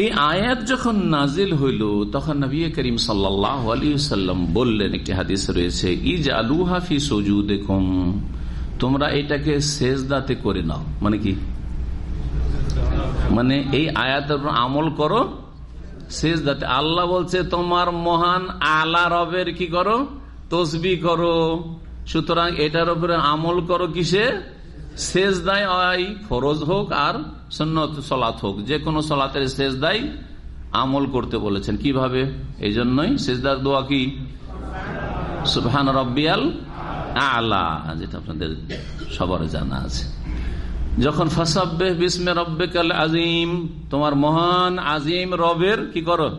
এই আয়াত যখন নাজিল হইল, তখন নবী করিম সাল্লাহ আলী সাল্লাম বললেন, একটি হাদিস রয়েছে ইজ আলু হাফি সজু দেখুম তোমরা এটাকে শেষদাতে করে নাও। মানে কি? মানে এই আয়াতের আমল করো শেষ দাতে আল্লাহ বলছে, তোমার মহান আলা রবের কি করো? তসবি করো। সুতরাং এটার উপরে আমল করো কিসে? শেষ দায় ফরজ হোক আর সন্ন্যত সলাৎ হোক। যে কোনো সলাতের শেষ দায় আমল করতে বলেছেন। কীভাবে? এই জন্যই শেষদার দোয়া কি? সুবহান রব্বিয়াল আলা, যেটা আপনাদের সবার জানা আছে। যখন ফাসাব্বে বিসমে রব্বেকাল আজিম তোমার মহান আজিম রবের কি করো?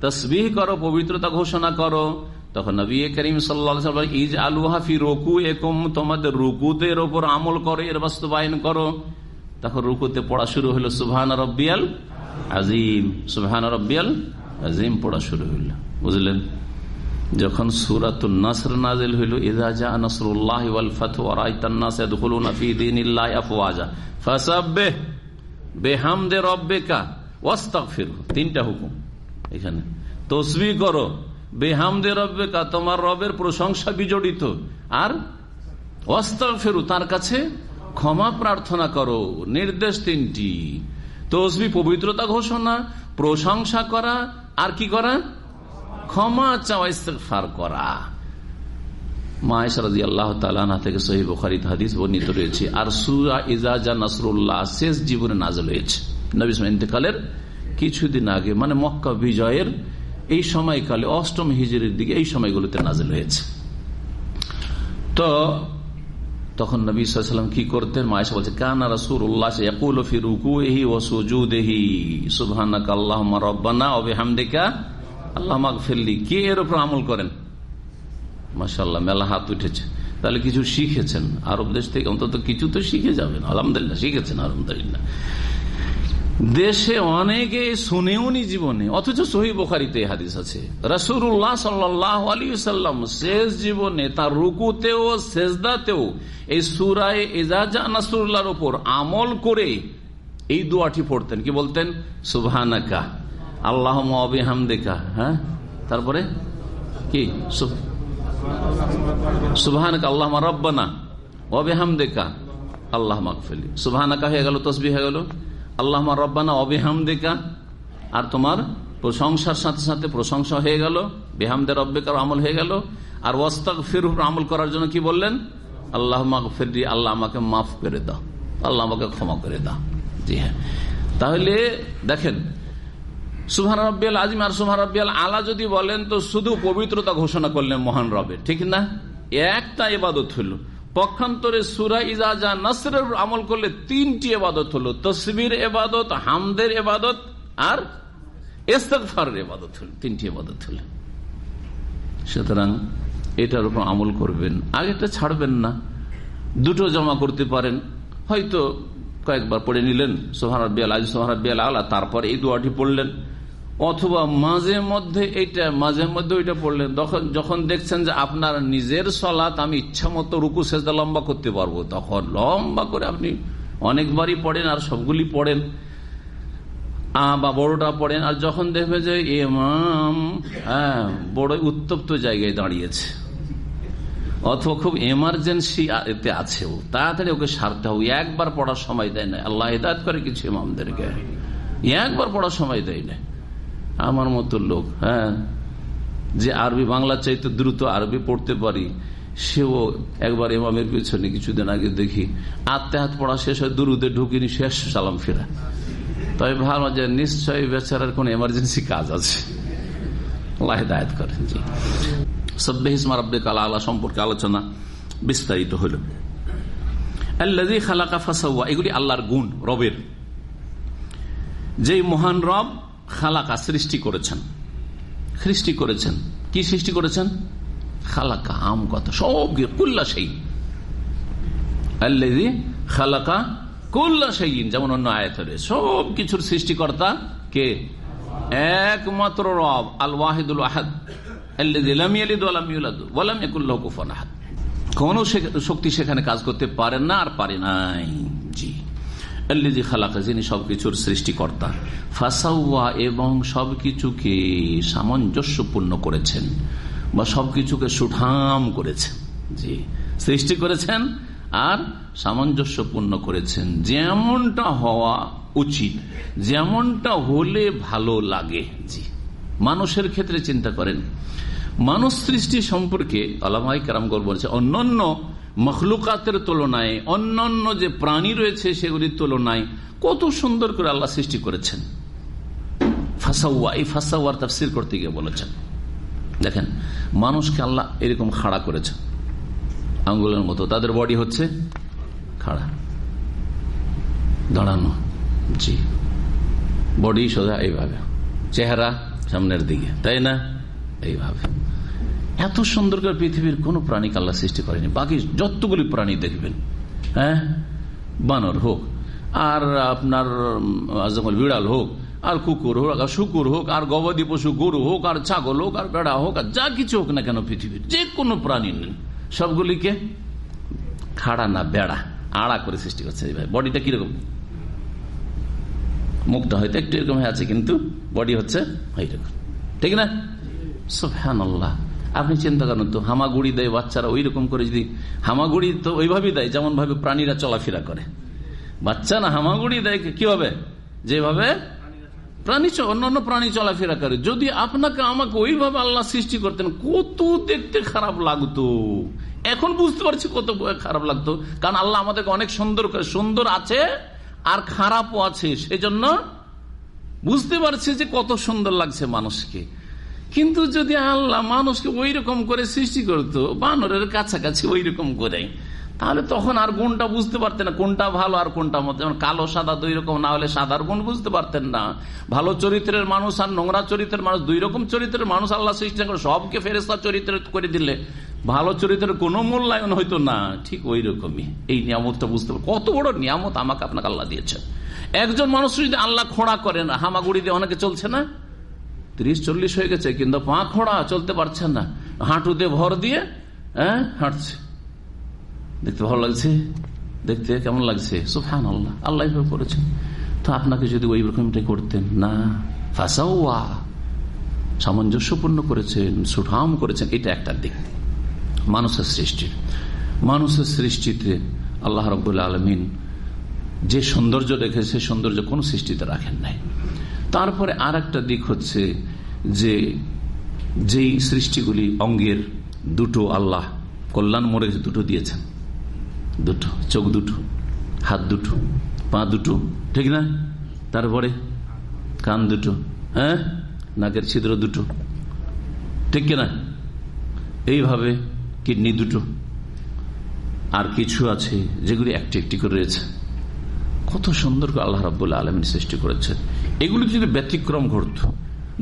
তসবিহ করো, পবিত্রতা ঘোষণা করো। তখন নবী করিম সাল্লা ইজ আলু হাফি রকু একম তোমাদের রুকুতে এর ওপর আমল করো, এর বাস্তবায়ন করো। তখন রুকুতে পড়া শুরু হলো, সুবহান রব্বিয়াল আজিম সুবহান রব্বিয়াল আজিম পড়া শুরু হইল, বুঝলেন? যখন সুরাতুল নাসর নাজিল হইল ইদা জা নাসরুল্লাহ ওয়াল ফাতহু ওয়া রাআইতান নাস ইয়াদখুলুনা ফি দীনিল্লাহি আফওয়াজা। ফাসাব্বিহ বিহামদি রাব্বিকা ওয়াস্তাগফির তিনটা হুকুম এখানে। তসবিহ করো বেহামদে রব্বেকা, তোমার রবের প্রশংসা বিজড়িত। আর ওয়াস্তাগফিরু, তার কাছে ক্ষমা প্রার্থনা করো। নির্দেশ তিনটি। তসবি, পবিত্রতা ঘোষণা, প্রশংসা করা, আর কি করা? ক্ষমা চাওয়া, ইস্তেগফার করা। মায়েশারদি আল্লাহ তালানা থেকে সহি বখারিদ হাদিস বর্ণিত রয়েছে। আর সুরা ইজাজা নাসরুল্লাহ শেষ জীবনে নাজল হয়েছে। নবী ইন্তেকালের কিছুদিন আগে মানে মক্কা বিজয়ের এই সময়কালে অষ্টম হিজড়ির দিকে এই সময়গুলোতে নাজল হয়েছে। তো তখন নবী সাল্লাম কি করতেন? মায়েশা বলছে, কানা রাসুল উল্লাহ ইয়াকুল ফি রুকুহি ও সুজুদেহি। সুবহানাক আল্লাহুম্মা রব্বানা ওয়া বিহামদিকা আল্লাহ মাগফিরলি কে এর উপর আমল করেন? মাশাআল্লাহ, মেলা হাত উঠেছে। তাহলে কিছু শিখেছেন। আরব দেশ থেকে অন্তত কিছু তো শিখে যাবেন। আলহামদুলিল্লাহ, শিখেছেন, আলহামদুলিল্লাহ। দেশে অনেকে শুনেওনি জীবনে, অথচ সহি বোখারিতে হাদিস আছে। রসুল্লাহ সাল্লাহ আলী সাল্লাম শেষ জীবনে তার রুকুতেও শেষদাতেও এই সুরায় এজাজা নাসুল্লাহর ওপর আমল করে এই দোয়াটি পড়তেন। কি বলতেন? সুবহানাকা আল্লাহ হামদেকা হ্যাঁ? তারপরে কি? সুবহানাকা আল্লাহ রব্বানা অবে হামদেকা আল্লাহ মাকফেলি সুবহানাকা হয়ে গেল তসবি হয়ে গেল। আল্লাহ রব্বানা অবিহামদিকা, আর তোমার প্রশংসার সাথে সাথে প্রশংসা হয়ে গেল বেহামদের রব্বিকার আমল হয়ে গেল। আর ওয়াস্তাক ফির আমল করার জন্য কি বললেন? আল্লাহ ফিরি আল্লাহ আমাকে মাফ করে দাও। আল্লাহ আমাকে ক্ষমা করে দাও। জি হ্যাঁ। তাহলে দেখেন সুহান রব্বিয়াল আজিম আর সুহান রব্বিয়াল আলা যদি বলেন, তো শুধু পবিত্রতা ঘোষণা করলেন মহান রবে ঠিক না? একটা এবাদত হইল পক্ষান্তরে সুরা ইজাজা নাসরের আমল করলে তিনটি এবাদত হলো, তসবির এবাদত, হামদের এবাদত আর ইস্তফারের এবাদত হল, তিনটি এবাদত হল। সুতরাং এটার উপর আমল করবেন আগেটা ছাড়বেন না। দুটো জমা করতে পারেন, হয়তো কয়েকবার পড়ে নিলেন সোহারাবিয়াল আজ সোহারাবিয়াল আলা, তারপর এই দোয়াটি পড়লেন। অথবা মাঝে মধ্যে এইটা, মাঝে মধ্যে ওইটা পড়লেন তখন যখন দেখছেন যে আপনার নিজের সলাৎ আমি ইচ্ছা মতো রুকু, সেজদা লম্বা করতে পারব, তখন লম্বা করে আপনি অনেকবারই পড়েন আর সবগুলি পড়েন। বা বড়টা পড়েন, আর যখন দেখবে যে এমাম হ্যাঁ বড় উত্তপ্ত জায়গায় দাঁড়িয়েছে। অথবা খুব এমার্জেন্সি এতে আছে ও। তাড়াতাড়ি ওকে সারতে হবে। একবার পড়ার সময় দেয় না আল্লাহ হেদায়ত করে কিছু ইমামদেরকে। একবার পড়ার সময় দেয় না আমার মতো লোক হ্যাঁ? যে আরবি বাংলা চাইতে দ্রুত আরবি পড়তে পারি, সেও একবার এমামের পেছনে কিছুদিন আগে দেখি আত্মে হাত পড়া শেষ হয়, দুরুদে ঢুকিনি, শেষ, সালাম ফেরা। তবে ভালো যে নিশ্চয়ই বেচারার কোন এমার্জেন্সি কাজ আছে। দায়াত করেন, জি। সম্পর্কে আলোচনা বিস্তারিত হল। আল্লাহ খালাকা এগুলি আল্লাহর গুণ, রবের। যেই মহান রব খালাকা সৃষ্টি করেছেন। সৃষ্টি করেছেন। কি সৃষ্টি করেছেন? খালাকা আম কথা সব কুল্লা সেই। আল্লাদি খালাকা কুল্লা সেইন যেমন অন্য আয়তরে সব কিছুর সৃষ্টিকর্তা কে? একমাত্র রব আল ওয়াহিদুল আহাদ। কোন শক্তি সেখানে কাজ করতে পারেন না আর পারে নাই। জি। আল্লিজি খালাকা, যিনি সবকিছুর সৃষ্টিকর্তা। ফাসাউয়া এবং সবকিছুকে সামঞ্জস্যপূর্ণ করেছেন বা সবকিছুকে সুঠাম করেছেন। জি, সৃষ্টি করেছেন আর সামঞ্জস্যপূর্ণ করেছেন। যেমনটা হওয়া উচিত, যেমনটা হলে ভালো লাগে। জি, মানুষের ক্ষেত্রে চিন্তা করেন। মানুষ সৃষ্টি সম্পর্কে আলামাই কারামগর বলছে, অন্যান্য মখলুকাতের তুলনায়, অন্যান্য যে প্রাণী রয়েছে সেগুলির তুলনায় কত সুন্দর করে আল্লাহ সৃষ্টি করেছেন। ফাঁসাউয়া, এই ফাঁসাউয়ার তাফসির করতে গিয়ে বলেছেন, দেখেন, মানুষকে আল্লাহ এরকম খাড়া করেছেন। আঙ্গুলের মতো, তাদের বডি হচ্ছে খাড়া। দাঁড়ানো, জি। বডি সোজা এইভাবে, চেহারা সামনের দিকে, তাই না? এইভাবে। এত সুন্দর করে পৃথিবীর কোন প্রাণীকে আল্লাহ সৃষ্টি করেনি। বাকি যতগুলি প্রাণী দেখবেন হ্যাঁ? বানর হোক, আর আপনার বিড়াল হোক, আর কুকুর হোক, আর শুকুর হোক, আর গবাদি পশু, গরু হোক, আর ছাগল হোক, আর বেড়া হোক, আর যা কিছু হোক না কেন পৃথিবীর যে কোনো প্রাণী নেই। সবগুলিকে খাড়া না, বেড়া, আড়া করে সৃষ্টি করছে বডিটা কীরকম? মুখটা হয়তো একটু এরকম হয়ে আছে, কিন্তু বডি হচ্ছে ঠিক না? সোফান আল্লাহ আপনি চিন্তা করেন তো, হামাগুড়ি দেয় বাচ্চারা ওই রকম করে যদি হামাগুড়ি তো ওইভাবেই দেয়, যেমন ভাবে প্রাণীরা চলাফেরা করে। বাচ্চা না হামাগুড়ি দেয় কি হবে যেভাবে প্রাণী অন্য অন্য প্রাণী চলাফেরা করে। যদি আপনাকে আমাকে ওইভাবে আল্লাহ সৃষ্টি করতেন, কত দেখতে খারাপ লাগতো। এখন বুঝতে পারছি কত খারাপ লাগতো। কারণ আল্লাহ আমাদেরকে অনেক সুন্দর করে সুন্দর আছে আর খারাপও আছে। সেজন্য বুঝতে পারছি যে কত সুন্দর লাগছে মানুষকে। কিন্তু যদি আল্লাহ মানুষকে ওই রকম করে সৃষ্টি করতো, বানরের কাছাকাছি ওই রকম করে তাহলে তখন আর গুণটা বুঝতে পারতেন না, কোনটা ভালো আর কোনটা মতো যেমন কালো সাদা দুই রকম, না হলে সাদার গুণ বুঝতে পারতেন না। ভালো চরিত্রের মানুষ আর নোংরা চরিত্রের মানুষ, দুই রকম চরিত্রের মানুষ আল্লাহ সৃষ্টি করে, সবকে ফেরেস্তা চরিত্র করে দিলে, ভালো চরিত্রের কোনো মূল্যায়ন হইতো না। ঠিক ওই রকমই এই নিয়ামতটা বুঝতে পারে কত বড় নিয়ামত আমাকে আপনাকে আল্লাহ দিয়েছে একজন মানুষ যদি আল্লাহ খোঁড়া করেন, হামাগুড়ি দিয়ে অনেকে চলছে না? ত্রিশ চল্লিশ হয়ে গেছে, কিন্তু পা খোঁড়া চলতে পারছেন না। হাঁটুতে ভর দিয়ে হ্যাঁ হাঁটছে। দেখতে ভালো লাগছে? দেখতে কেমন লাগছে? সুফান আল্লাহ আল্লাহ করেছেন। তো আপনাকে যদি ওই রকমটাই করতেন, না। ফাঁসাওয়া, সামঞ্জস্যপূর্ণ করেছেন, সুঠাম করেছেন, এটা একটা দিক। মানুষের সৃষ্টির মানুষের সৃষ্টিতে আল্লাহ রব্বুল্লা আলমিন যে সৌন্দর্য রেখেছে সৌন্দর্য কোন সৃষ্টিতে রাখেন নাই। তারপরে আর একটা দিক হচ্ছে যে যেই সৃষ্টিগুলি অঙ্গের দুটো আল্লাহ, কল্যাণ মোড়ে দুটো দিয়েছেন। দুটো, চোখ দুটো, হাত দুটো, পা দুটো, ঠিক না? তারপরে কান দুটো হ্যাঁ? নাকের ছিদ্র দুটো, ঠিক কিনা? এইভাবে কিডনি দুটো। আর কিছু আছে যেগুলি একটি একটি করে রয়েছে। কত সুন্দর করে আল্লাহ রাবুল্লাহ আলমিন সৃষ্টি করেছেন। এগুলি যদি ব্যতিক্রম ঘটত,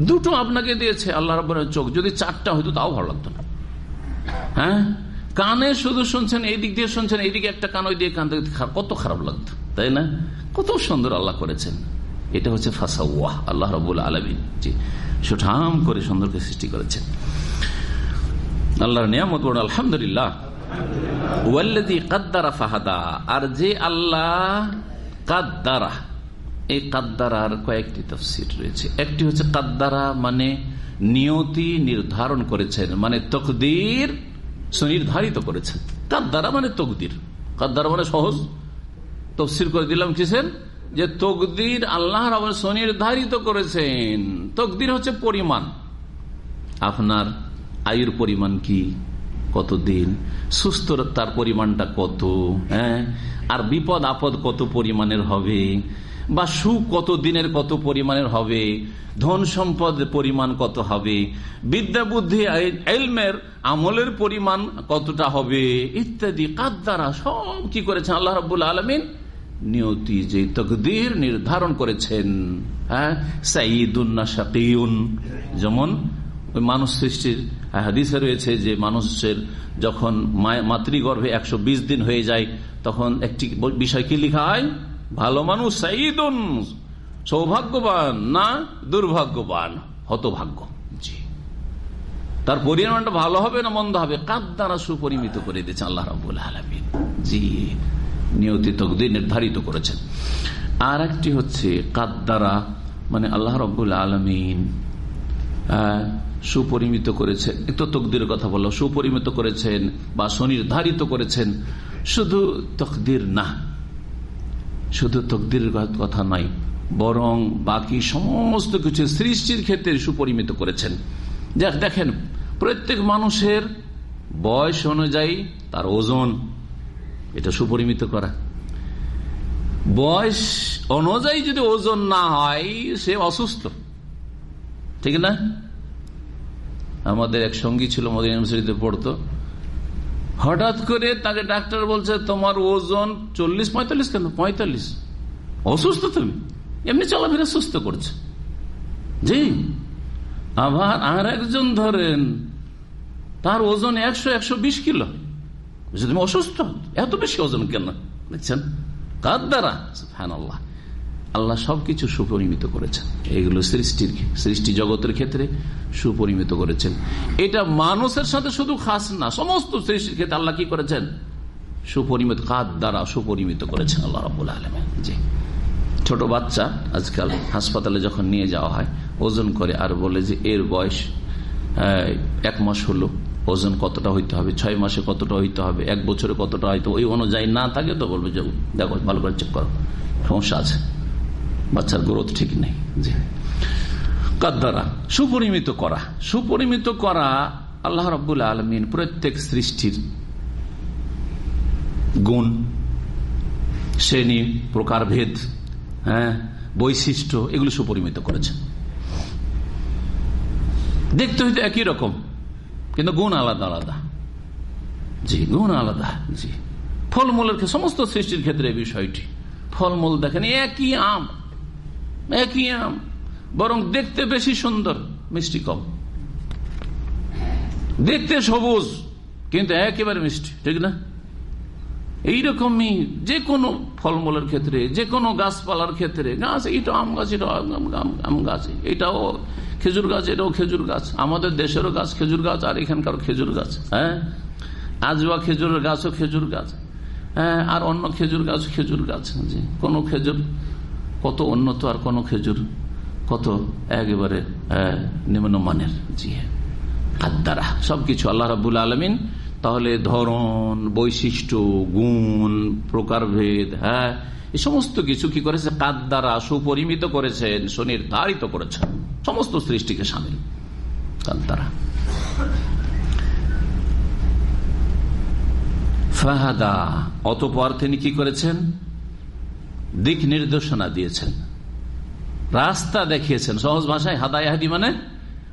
দুটো আপনাকে দিয়েছে আল্লাহ রাবুল্লাহ চোখ, যদি চারটা হইতো তাও ভালো লাগতো না। হ্যাঁ? কানে শুধু শুনছেন, এই দিক দিয়ে শুনছেন এইদিকে একটা কান, ওই দিয়ে কান কত খারাপ লাগতো, তাই না? কত সুন্দর আল্লাহ করেছেন। এটা হচ্ছে ফাঁসাওয়াহ, আল্লাহ রবুল আলমিন, জি, সুঠাম করে সুন্দরকে সৃষ্টি করেছেন। আল্লাহর নিয়ামত বড়, আলহামদুলিল্লাহ। ওয়াল্লাদি কাদ্দারা ফাহাদা, আর যে আল্লাহ কাদ্দারা এই কাদ্দারার কয়েকটি তফসির রয়েছে। একটি হচ্ছে কাদ্দারা মানে নিয়তি নির্ধারণ করেছেন মানে তকদির সুনির্ধারিত করেছেন। কাদ্দারা মানে তকদির। কাদ্দারা মানে সহজ। তফসির করে দিলাম কিসের? যে তকদির আল্লাহ সুনির্ধারিত করেছেন। তকদির হচ্ছে পরিমাণ। আপনার আয়ুর পরিমাণ কি? কতদিন সুস্থতার পরিমাণটা কত? হ্যাঁ? আর বিপদ আপদ কত পরিমাণের হবে? বা সুখ কত দিনের কত পরিমাণের হবে? ধন সম্পদের পরিমাণ কত হবে? বিদ্যা বুদ্ধি এলমের আমলের পরিমাণ কতটা হবে? ইত্যাদি কাদ দ্বারা সব কি করেছেন আল্লাহ রবুল আলমিন? নিয়তি যে তকদির নির্ধারণ করেছেন। হ্যাঁ? সাইদুন্না শাকিউন। যেমন ওই মানুষ সৃষ্টির হাদিসে রয়েছে যে মানুষের যখন মাতৃগর্ভে একশো বিশ দিন হয়ে যায়, তখন একটি বিষয় কি লিখা হয়? ভালো মানুষ সাইদুন, সৌভাগ্যবান, না দুর্ভাগ্যবান? হতভাগ্য। জি। তার পরিমাণটা ভালো হবে না মন্দ হবে? কাদ দ্বারা সুপরিমিত করে দিয়েছে আল্লাহ রাবুল আলমিন। জি। নিয়তি নির্ধারিত করেছেন। আর একটি হচ্ছে কাদ দ্বারা মানে আল্লাহ রবুল আলমিন সুপরিমিত করেছেন। তো তকদির কথা বলল সুপরিমিত করেছেন বা সুনির্ধারিত করেছেন। শুধু তকদির না শুধু তকদিরের কথা নয়, বরং বাকি সমস্ত কিছু সৃষ্টির ক্ষেত্রে সুপরিমিত করেছেন। দেখ, দেখেন, প্রত্যেক মানুষের বয়স অনুযায়ী তার ওজন, এটা সুপরিমিত করা। বয়স অনুযায়ী যদি ওজন না হয়, সে অসুস্থ। ঠিক না? আমাদের এক সঙ্গী ছিল, মদিনা পড়তো। হঠাৎ করে তাকে ডাক্তার বলছে, তোমার ওজন চল্লিশ, পঁয়তাল্লিশ কেন? পঁয়তাল্লিশ। অসুস্থ তুমি? এমনি চলাফেরা সুস্থ করছে। জি। আবার আর একজন ধরেন, তার ওজন একশো একশো বিশ কিলো। তুমি অসুস্থ? এত বেশি ওজন কেন? দেখছেন? কার দ্বারা? হ্যাঁ আল্লাহ আল্লাহ সবকিছু সুপরিমিত করেছেন। এগুলো সৃষ্টির সৃষ্টি জগতের ক্ষেত্রে সুপরিমিত করেছেন। এটা মানুষের সাথে শুধু খাস না, সমস্ত সৃষ্টির ক্ষেত্রে আল্লাহ কি করেছেন? সুপরিমিত কার দ্বারা সুপরিমিত করেছেন আল্লাহ রবুল্লা আলমে জি। ছোট বাচ্চা আজকাল হাসপাতালে যখন নিয়ে যাওয়া হয়, ওজন করে আর বলে যে এর বয়স এক মাস হলো। ওজন কতটা হইতে হবে, ছয় মাসে কতটা হইতে হবে, এক বছরে কতটা হয়তো ওই অনুযায়ী না থাকে তো বলবে যে, দেখো ভালো করে চেক করো। সমস্যা আছে। বাচ্চার গ্রোথ ঠিক নেই। কাদ্দারা, সুপরিমিত করা। সুপরিমিত করা আল্লাহ রব্বুল আলমিন প্রত্যেক সৃষ্টির গুণ, শ্রেণি, প্রকারভেদ হ্যাঁ বৈশিষ্ট্য, এগুলো সুপরিমিত করেছে। দেখতে হইতে একই রকম, কিন্তু গুণ আলাদা আলাদা। জি, গুণ আলাদা, জি। ফলমূলের সমস্ত সৃষ্টির ক্ষেত্রে এই বিষয়টি। ফলমূল দেখেন, একই আম। একই আম, বরং দেখতে বেশি সুন্দর, মিষ্টি কম। দেখতে সবুজ, কিন্তু একেবারে মিষ্টি, ঠিক না? এইরকমই যে কোনো ফলমূলের ক্ষেত্রে যে কোনো গাছপালার ক্ষেত্রে, গাছ, এটা আম গাছ, এটা আম- গাছ এটাও খেজুর গাছ, এটাও খেজুর গাছ। আমাদের দেশেরও গাছ খেজুর গাছ, আর এখানকার খেজুর গাছ হ্যাঁ? আজওয়া খেজুরের গাছও খেজুর গাছ হ্যাঁ? আর অন্য খেজুর গাছ খেজুর গাছ কোনো খেজুর কত উন্নত আর কোনো খেজুর, কত একেবারে নিম্নমানের। জি হ্যাঁ। কাদ্দারা সবকিছু আল্লাহ রাবুল আলমিন। তাহলে ধরন বৈশিষ্ট্য, গুণ, প্রকারভেদ হ্যাঁ এই সমস্ত কিছু কি করেছে? কাদ্দারা সুপরিমিত করেছেন সুনির্ধারিত করেছেন সমস্ত সৃষ্টিকে সামিল। কাদ্দারা ফাহাদা, অতপর তিনি কি করেছেন? দিক নির্দেশনা দিয়েছেন। রাস্তা দেখিয়েছেন। সহজ ভাষায় হাদায়াহাদি মানে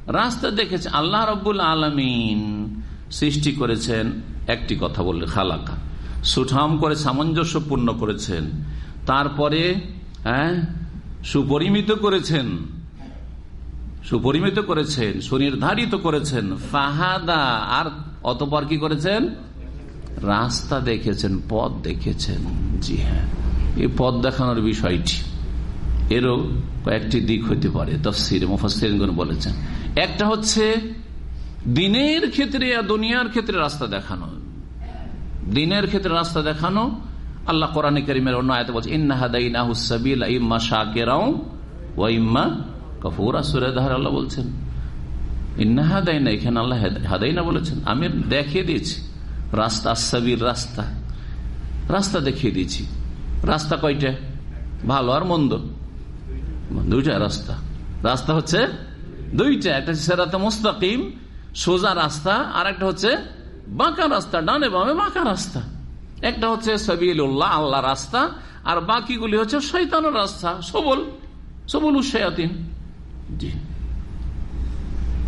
রাস্তা দেখেছেন আল্লাহ রব্বুল আলমিন সৃষ্টি করেছেন একটি কথা বললে খালাকা। সুঠাম করে, সামঞ্জস্যপূর্ণ করেছেন। তারপরে হ্যাঁ সুপরিমিত করেছেন। সুপরিমিত করেছেন, সুনির্ধারিত করেছেন। ফাহাদা, আর অতপর কি করেছেন? রাস্তা দেখেছেন, পথ দেখেছেন। জি হ্যাঁ। এই পথ দেখানোর বিষয়টি। এরও কয়েকটি দিক হইতে পারে, তফসির মুফাসির বলেছেন। একটা হচ্ছে, দিনের ক্ষেত্রে আর দুনিয়ার ক্ষেত্রে রাস্তা দেখানো। দিনের ক্ষেত্রে রাস্তা দেখানো, আল্লাহ কোরআন করিমের অন্য আয়তে বলছে ইন্নাহাদাইনাহুসাবিল ইম্মা শাকেরাও ও ইম্মা কফুরা। সুরেদার আল্লাহ বলছেন ইন্নাহাদাইনা এখানে আল্লাহ হাদাইনা বলেছেন, আমি দেখিয়ে দিয়েছি, রাস্তা সাবির রাস্তা। রাস্তা দেখিয়ে দিয়েছি। রাস্তা কয়টা? ভালো আর মন্দ? দুইটা রাস্তা। রাস্তা হচ্ছে দুইটা। একটা সেরাতে মুস্তাকিম, সোজা রাস্তা আর একটা হচ্ছে বাঁকা রাস্তা, ডানে বামে বাঁকা রাস্তা। একটা হচ্ছে সাবিল্লাহ আল্লাহ রাস্তা, আর বাকিগুলি হচ্ছে শৈতানের রাস্তা। সবল সবল উৎসায়াতিন জি।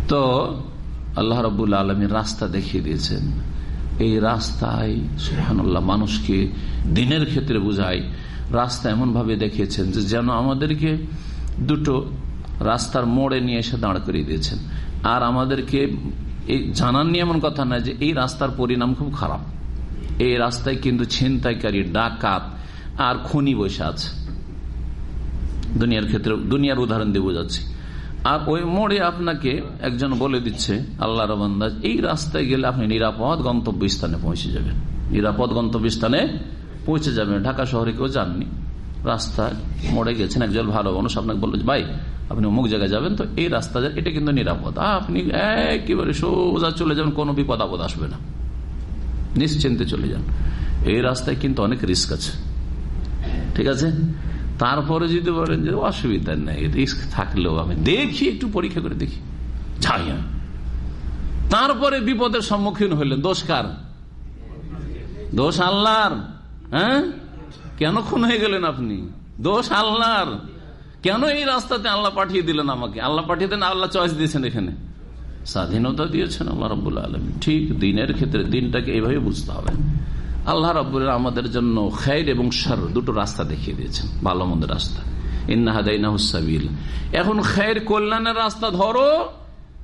তো আল্লাহ রবুল্লা আলমীর রাস্তা দেখিয়ে দিয়েছেন। এই রাস্তায় সুহানুল্লাহ মানুষকে দিনের ক্ষেত্রে বুঝায়। রাস্তা এমন ভাবে দেখিয়েছেন যে যেন আমাদেরকে দুটো রাস্তার মোড়ে নিয়ে এসে দাঁড় করিয়ে দিয়েছেন। আর আমাদেরকে এই জানার নিয়ে এমন কথা নয় যে এই রাস্তার পরিণাম খুব খারাপ। এই রাস্তায় কিন্তু ছিনতাইকারী, ডাকাত আর খনি বসে আছে। দুনিয়ার ক্ষেত্রে, দুনিয়ার উদাহরণ দিয়ে বোঝাচ্ছি। আর ওই মোড়ে আপনাকে একজন বলে দিচ্ছে আল্লাহ রবান্দাজ এই রাস্তায় গেলে আপনি নিরাপদ গন্তব্য স্থানে পৌঁছে যাবেন। নিরাপদ গন্তব্য স্থানে পৌঁছে যাবেন। ঢাকা শহরে কেউ যাননি। রাস্তায় মোড়ে গেছেন একজন ভালো মানুষ, আপনাকে বলল ভাই, আপনি অমুক জায়গায় যাবেন তো এই রাস্তা এটা কিন্তু নিরাপদ। আপনি একেবারে সোজা চলে যাবেন, কোনো বিপদ আপদ আসবে না। নিশ্চিন্তে চলে যান। এই রাস্তায় কিন্তু অনেক রিস্ক আছে। ঠিক আছে? তারপরে যদি বলেন যে অসুবিধা নেই রিস্ক থাকলেও আমি দেখি, একটু পরীক্ষা করে দেখি। যাই তারপরে বিপদের সম্মুখীন হইলেন। দোষ কার? দোষ আল্লাহর। হ্যাঁ? কেন খুন হয়ে গেলেন আপনি? দোষ আল্লাহর। কেন এই রাস্তাতে আল্লাহ পাঠিয়ে দিলেন আমাকে? আল্লাহ পাঠিয়ে দেন, আল্লাহ চয়েস দিয়েছেন এখানে। স্বাধীনতা দিয়েছেন আল্লাহ রবুল্লা আলম ঠিক দিনের ক্ষেত্রে দিনটাকে এইভাবে বুঝতে হবে। আল্লাহ রব্বুল্লাহ আমাদের জন্য খের এবং সার দুটো রাস্তা দেখিয়ে দিয়েছেন, ভালো মন্দ রাস্তা। ইন্নাহাদাইনাহুসাবিল এখন খের কল্যাণের রাস্তা ধরো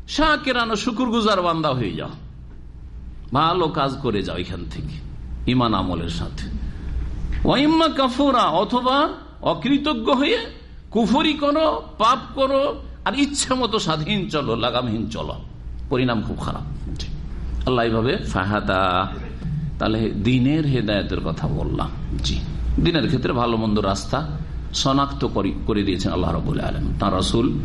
শাহ কেরানো শুকুর গুজার বান্দা হয়ে যাও। ভালো কাজ করে যাও এখান থেকে ইমান আমলের সাথে। ওয়াইম্মা কাফুরা, অথবা অকৃতজ্ঞ হয়ে কুফরি করো, পাপ করো, আর ইচ্ছা মতো স্বাধীন চলো, লাগামহীন চলো। পরিণাম খুব খারাপ। আল্লাহ এইভাবে ফাহাদা। তাহলে দিনের হেদায়তের কথা বললাম। জি। দিনের ক্ষেত্রে ভালো মন্দ রাস্তা শনাক্ত করি- দিয়েছেন আল্লাহ রবুল আলম তাঁর রসুল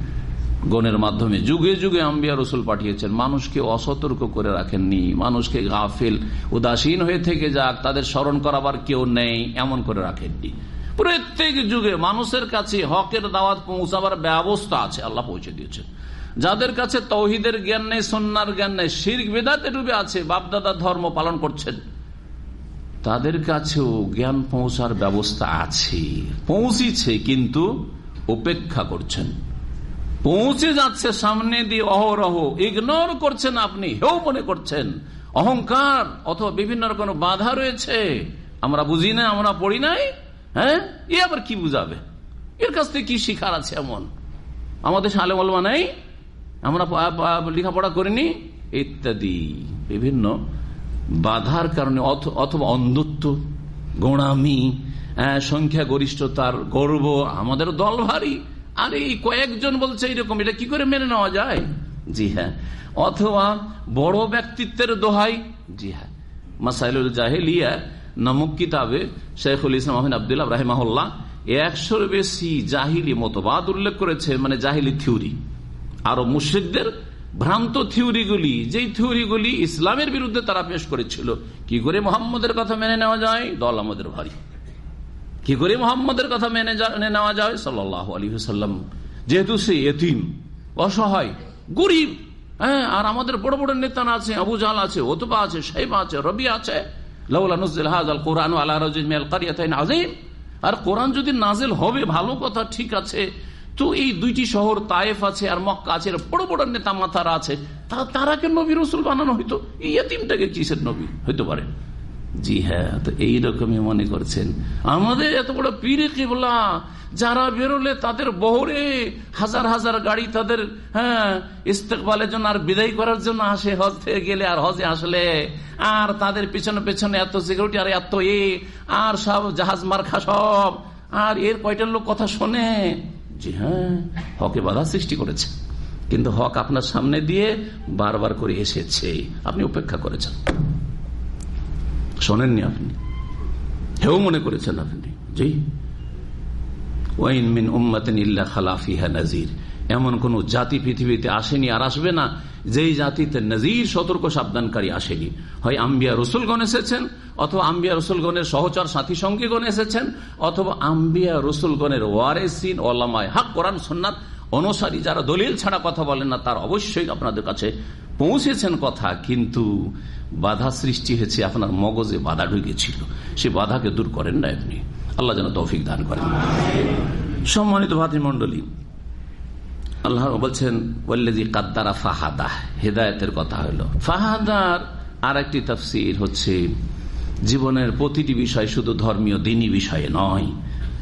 গণের মাধ্যমে যুগে যুগে আম্বিয়া রসুল পাঠিয়েছেন। মানুষকে অসতর্ক করে রাখেননি। মানুষকে গাফিল, উদাসীন হয়ে থেকে যাক, তাদের স্মরণ করাবার কেউ নেই, এমন করে রাখেননি। প্রত্যেক যুগে মানুষের কাছে হকের দাওয়াত পৌঁছাবার ব্যবস্থা আছে, আল্লাহ পৌঁছে দিয়েছেন। যাদের কাছে তৌহিদের জ্ঞান নেই সন্ন্যার জ্ঞান নেই শির বেদাতে ডুবে আছে বাপদাদা ধর্ম পালন করছেন। তাদের কাছেও জ্ঞান পৌঁছার ব্যবস্থা আছে। পৌঁছিছে কিন্তু উপেক্ষা করছেন। পৌঁছে যাচ্ছে সামনে দিয়ে অহরহ। ইগনোর করছেন আপনি হেউ মনে করছেন। অহংকার অথবা বিভিন্ন রকম বাধা রয়েছে। আমরা বুঝি না, আমরা পড়ি নাই হ্যাঁ? এ আবার কি বুঝাবে? এর কাছ থেকে কি শিখার আছে এমন? আমাদের সালে বলবা নাই? আমরা লেখাপড়া করিনি? ইত্যাদি। বিভিন্ন বাধার কারণে অথ- অথবা অন্ধত্ব, গোড়ামি সংখ্যা গরিষ্ঠতার গর্ব আমাদের দল ভারী। আর, এই কয়েকজন বলছে এরকম এটা কি করে মেনে নেওয়া যায়? জি হ্যাঁ। অথবা বড় ব্যক্তিত্বের দোহাই, জি হ্যাঁ। মাসাইলুল জাহেলিয়া নামক কিতাবে শেখুল ইসলাম আহমেদ আবদুল্লাহ রাহিমাহুল্লাহ একশোর বেশি জাহিলি মতবাদ উল্লেখ করেছে মানে জাহিলি থিওরি। আরও মুশ্রিকদের ভ্রান্ত থিওরিগুলি, যেই থিওরিগুলি ইসলামের বিরুদ্ধে তারা পেশ করেছিল, কি করে মোহাম্মদের কথা মেনে নেওয়া যায়? দল আমাদের ভারী। কি করে মোহাম্মদের কথা মেনে নেওয়া যায়? সাল্লাহ আলী সাল্লাম যেহেতু সে এতিম, অসহায়, গরিব হ্যাঁ আর আমাদের বড় বড় নেতা আছে, আবু জাল আছে, ওতবা আছে, সাইবা আছে, রবি আছে। কুরআন আর কোরআন যদি নাজেল হবে, ভালো কথা, ঠিক আছে তো এই দুইটি শহর তায়েফ আছে আর মক্কা আছে বড় বড় নেতা মাথারা আছে। তারাকে নবী রসুল বানানো হইতো? এতিমটাকে কিসের নবী? হইতে পারে। জি হ্যাঁ তো এইরকমই মনে করছেন। আমাদের এত বড় পীরে কিবলা, যারা বেরোলে তাদের বহরে হাজার হাজার গাড়ি তাদের হ্যাঁ ইস্তেকবালের জন্য আর বিদায় করার জন্য আসে, হজ থেকে গেলে আর হজে আসলে। আর তাদের পিছনে পেছনে এত সিকিউরিটি আর এত এ, আর সব জাহাজ মার্খা সব। আর এর কয়টার লোক কথা শোনে? জি হ্যাঁ হকে বাধা সৃষ্টি করেছে। কিন্তু হক আপনার সামনে দিয়ে বারবার করে এসেছে। আপনি উপেক্ষা করেছেন। শোনেননি আপনি? হেও মনে করেছেন আপনি? জি। ওয়াইন মিন উম্মাতিন ইল্লা খালাফিহা নাজির এমন কোন জাতি পৃথিবীতে আসেনি আর আসবে না। যেই জাতিতে নজির সতর্ক সাবধানকারী আসেনি। হয় আম্বিয়া রসুলগণ এসেছেন অথবা আম্বিয়া রসুলগণের সহচর সাথী সঙ্গীগণ এসেছেন, অথবা আম্বিয়া রসুলগণের ওয়ারেসিন ওলামায় হাক, কোরআন সন্ন্যাত অনুসারী যারা দলিল ছাড়া কথা বলেন না, তার অবশ্যই আপনাদের কাছে পৌঁছেছেন কথা, কিন্তু বাধা সৃষ্টি হয়েছে, আপনার মগজে বাধা ঢুকেছিল। সে বাধাকে দূর করেন না আপনি। আল্লাহ যেন তৌফিক দান করেন। সম্মানিত ভাতৃমন্ডলী আল্লাহ বলছেন ওয়াল্লাজি কাদ্দারা ফাহাদা হেদায়তের কথা হলো। ফাহাদার আর একটি তফসির হচ্ছে জীবনের প্রতিটি বিষয় শুধু ধর্মীয় দিনই বিষয়ে নয়।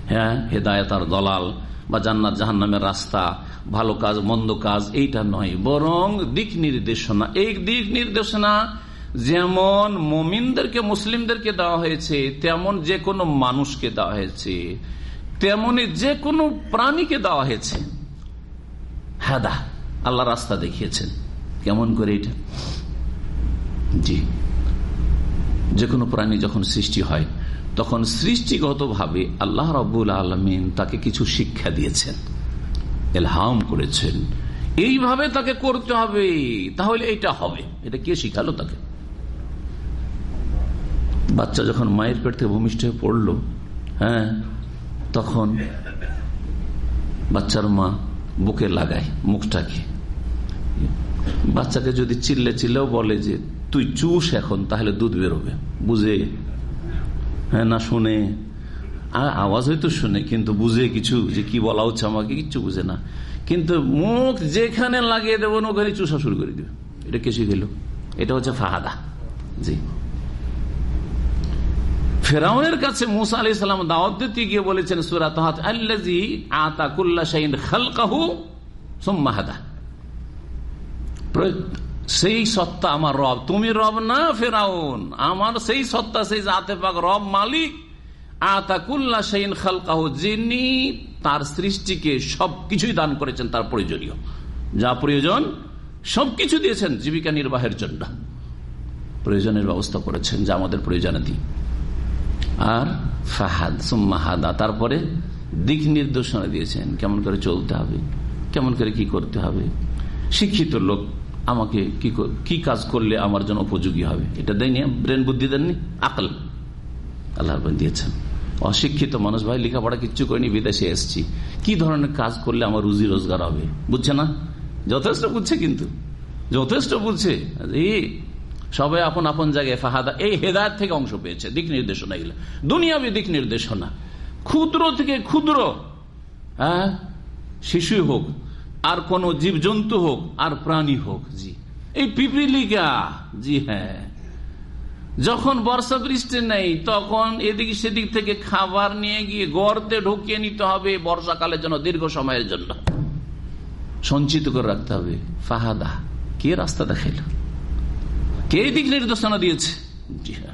হ্যাঁ? হেদায়ত আর দলাল বা জান্নাত জাহান্নামের রাস্তা, ভালো কাজ, মন্দ কাজ, এইটা নয়। বরং দিক নির্দেশনা। এই দিক নির্দেশনা যেমন মমিনদেরকে, মুসলিমদেরকে দেওয়া হয়েছে, তেমন যে কোনো মানুষকে দেওয়া হয়েছে, তেমনি যে কোনো প্রাণীকে দেওয়া হয়েছে। হাদা, আল্লাহ রাস্তা দেখিয়েছেন। কেমন করে এটা? জি। যে কোনো প্রাণী যখন সৃষ্টি হয়, তখন সৃষ্টিগতভাবে আল্লাহ রব্বুল আলমিন তাকে কিছু শিক্ষা দিয়েছেন, এলহাম করেছেন। এইভাবে তাকে করতে হবে, তাহলে এটা হবে। এটা কে শিখালো তাকে? বাচ্চা যখন মায়ের পেট থেকে ভূমিষ্ঠ হয়ে পড়ল হ্যাঁ তখন বাচ্চার মা বুকে লাগায়, মুখটাকে। বাচ্চাকে যদি চিল্লে চিল্লেও বলে যে তুই চুষ এখন, তাহলে দুধ বেরোবে বুঝে? হ্যাঁ না শুনে? আওয়াজ হয়তো শুনে, কিন্তু বুঝে কিছু যে কি বলা হচ্ছে আমাকে কিচ্ছু বুঝে না। কিন্তু মুখ যেখানে লাগিয়ে দেবো ওখানে চুষা শুরু করে দেবে। এটা কে শিখেল এটা হচ্ছে ফাহাদা। জি। ফেরাউনের কাছে মুসা আলি সাল্লাম দাওয়াত দিতে গিয়ে বলেছেন সুরাত আল্লাজি আতাকুল্লা শাহিন খালকাহু সোম্মাহাদা সেই সত্তা আমার রব। তুমি রব না, ফেরাউন। আমার সেই সত্তা, সেই জাতে পাক রব মালিক। আতাকুল্লা সেইন খালকাহ যিনি তার সৃষ্টিকে সবকিছুই দান করেছেন তার প্রয়োজনীয়। যা প্রয়োজন, সবকিছু দিয়েছেন জীবিকা নির্বাহের জন্য। প্রয়োজনের ব্যবস্থা করেছেন, যা আমাদের প্রয়োজনে দিই। আর ফাহাদ সুম্মাহাদা তারপরে দিক নির্দেশনা দিয়েছেন, কেমন করে চলতে হবে, কেমন করে কি করতে হবে। শিক্ষিত লোক আমাকে কি কি কাজ করলে আমার জন্য উপযোগী হবে? এটা দেয়নি ব্রেন বুদ্ধি দেননি? আকল। আল্লাহ দিয়েছেন। অশিক্ষিত মানুষ, ভাই, লেখাপড়া কিচ্ছু করিনি, বিদেশে এসছি। কি ধরনের কাজ করলে আমার রুজি রোজগার হবে? বুঝছে না? যথেষ্ট বুঝছে কিন্তু। যথেষ্ট বুঝছে। সবাই আপন আপন জায়গায় ফাহাদা। এই হেদায়ত থেকে অংশ পেয়েছে, দিক নির্দেশনা এগুলো। দুনিয়াবি দিক নির্দেশনা। ক্ষুদ্র থেকে ক্ষুদ্র হ্যাঁ? শিশুই হোক আর কোন জীবজন্তু হোক, আর প্রাণী হোক, জি। এই পিপিলিকা জি হ্যাঁ। যখন বর্ষা বৃষ্টি নেই, তখন এদিক সেদিক থেকে খাবার নিয়ে গিয়ে গর্তে ঢুকিয়ে নিতে হবে বর্ষাকালের জন্য দীর্ঘ সময়ের জন্য। সঞ্চিত করে রাখতে হবে। ফাহাদা, কে রাস্তা দেখাইল? কে দিক নির্দেশনা দিয়েছে? জি হ্যাঁ।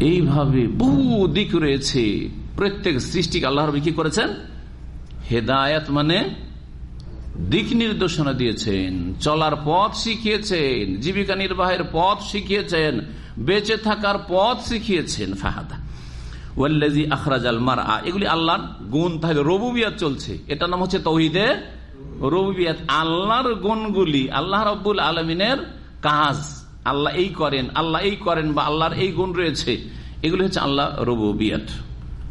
এইভাবে বহু দিক রয়েছে। প্রত্যেক সৃষ্টিকে আল্লাহ রবি কি করেছেন? হেদায়ত মানে দিক নির্দেশনা দিয়েছেন, চলার পথ শিখিয়েছেন, জীবিকা নির্বাহের পথ শিখিয়েছেন, বেঁচে থাকার পথ শিখিয়েছেন, ফাহাদা। ওয়াল্লাজি আখরাজ আল মার এগুলি আল্লাহর গুণ, তাহলে রবুবিয়াত চলছে। এটা নাম হচ্ছে তৌহিদে রবুবিয়াত। আল্লাহর গুণগুলি, আল্লাহ রব্বুল আলমিনের কাজ, আল্লাহ এই করেন, আল্লাহ এই করেন বা আল্লাহর এই গুণ রয়েছে, এগুলি হচ্ছে আল্লাহ রবুবিয়াত।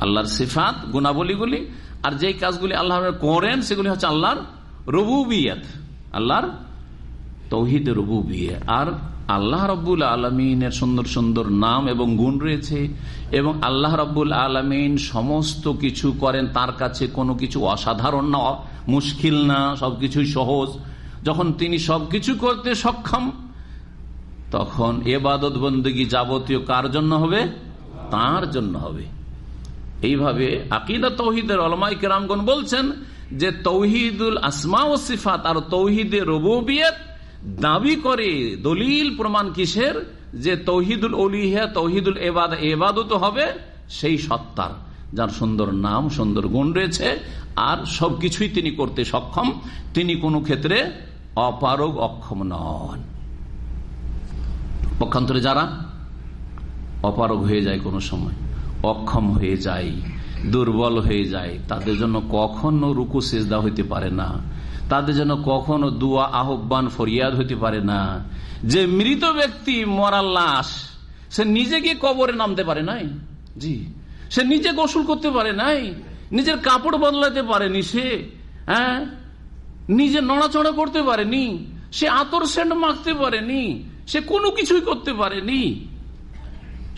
আল্লাহর সিফাত, গুণাবলীগুলি আর যেই কাজগুলি আল্লাহ করেন, সেগুলি হচ্ছে আল্লাহর রবুবিয়াত, আল্লাহর তৌহিদ রবুবিয়া। আর আল্লাহ রব্বুল আলমিনের সুন্দর সুন্দর নাম এবং গুণ রয়েছে এবং আল্লাহ রব্বুল আলমিন সমস্ত কিছু করেন, তার কাছে কোনো কিছু অসাধারণ না, মুশকিল না, সবকিছুই সহজ। যখন তিনি সবকিছু করতে সক্ষম, তখন এবাদত বন্দী যাবতীয় কার জন্য হবে? তার জন্য হবে। এইভাবে আকিদা তৌহিদের অলমাই কেরামগন বলছেন যে তৌহিদুল আসমা ও সিফাত আর তৌহিদে রবুবিয়ত দাবি করে দলিল প্রমাণ কিসের? যে তৌহিদুল অলিহা তৌহিদুল এবাদ এবাদত হবে সেই সত্তার। যার সুন্দর নাম, সুন্দর গুণ রয়েছে আর সবকিছুই তিনি করতে সক্ষম। তিনি কোনো ক্ষেত্রে অপারগ, অক্ষম নন। পক্ষান্তরে যারা অপারগ হয়ে যায় কোনো সময়। অক্ষম হয়ে যায়, দুর্বল হয়ে যায়। তাদের জন্য কখনো রুকু সেজদা হইতে পারে না। তাদের জন্য কখনো দুয়া, আহ্বান, ফরিয়াদ হইতে পারে না। যে মৃত ব্যক্তি মরার লাশ, সে নিজে গিয়ে কবরে নামতে পারে নাই? জি। সে নিজে গোসল করতে পারে নাই? নিজের কাপড় বদলাতে পারেনি সে? হ্যাঁ? নিজে নড়াচড়া করতে পারেনি? সে আতর সেন্ট মাখতে পারেনি? সে কোনো কিছুই করতে পারেনি?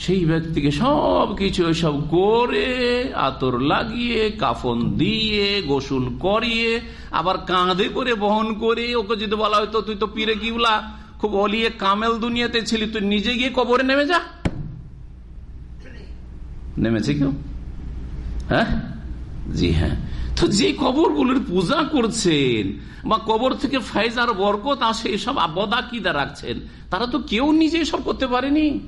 সেই ব্যক্তিকে সব কিছু সব করে, আতর লাগিয়ে, কাফন দিয়ে, গোসল করিয়ে, আবার কাঁধে করে বহন করে, ওকে যদি বলা হয়তো তুই তো পিরে কিউলা, খুব অলিয়ে কামেল দুনিয়াতে ছিলি, তুই নিজে গিয়ে কবরে নেমে যা। নেমেছে কেউ? হ্যাঁ? জি হ্যাঁ। তো যে কবরগুলোর পূজা করছেন, বা কবর থেকে ফাইজ আর বরকত আসে, এসব আবদা কিদা রাখছেন, তারা তো কেউ নিজে সব করতে পারেনি।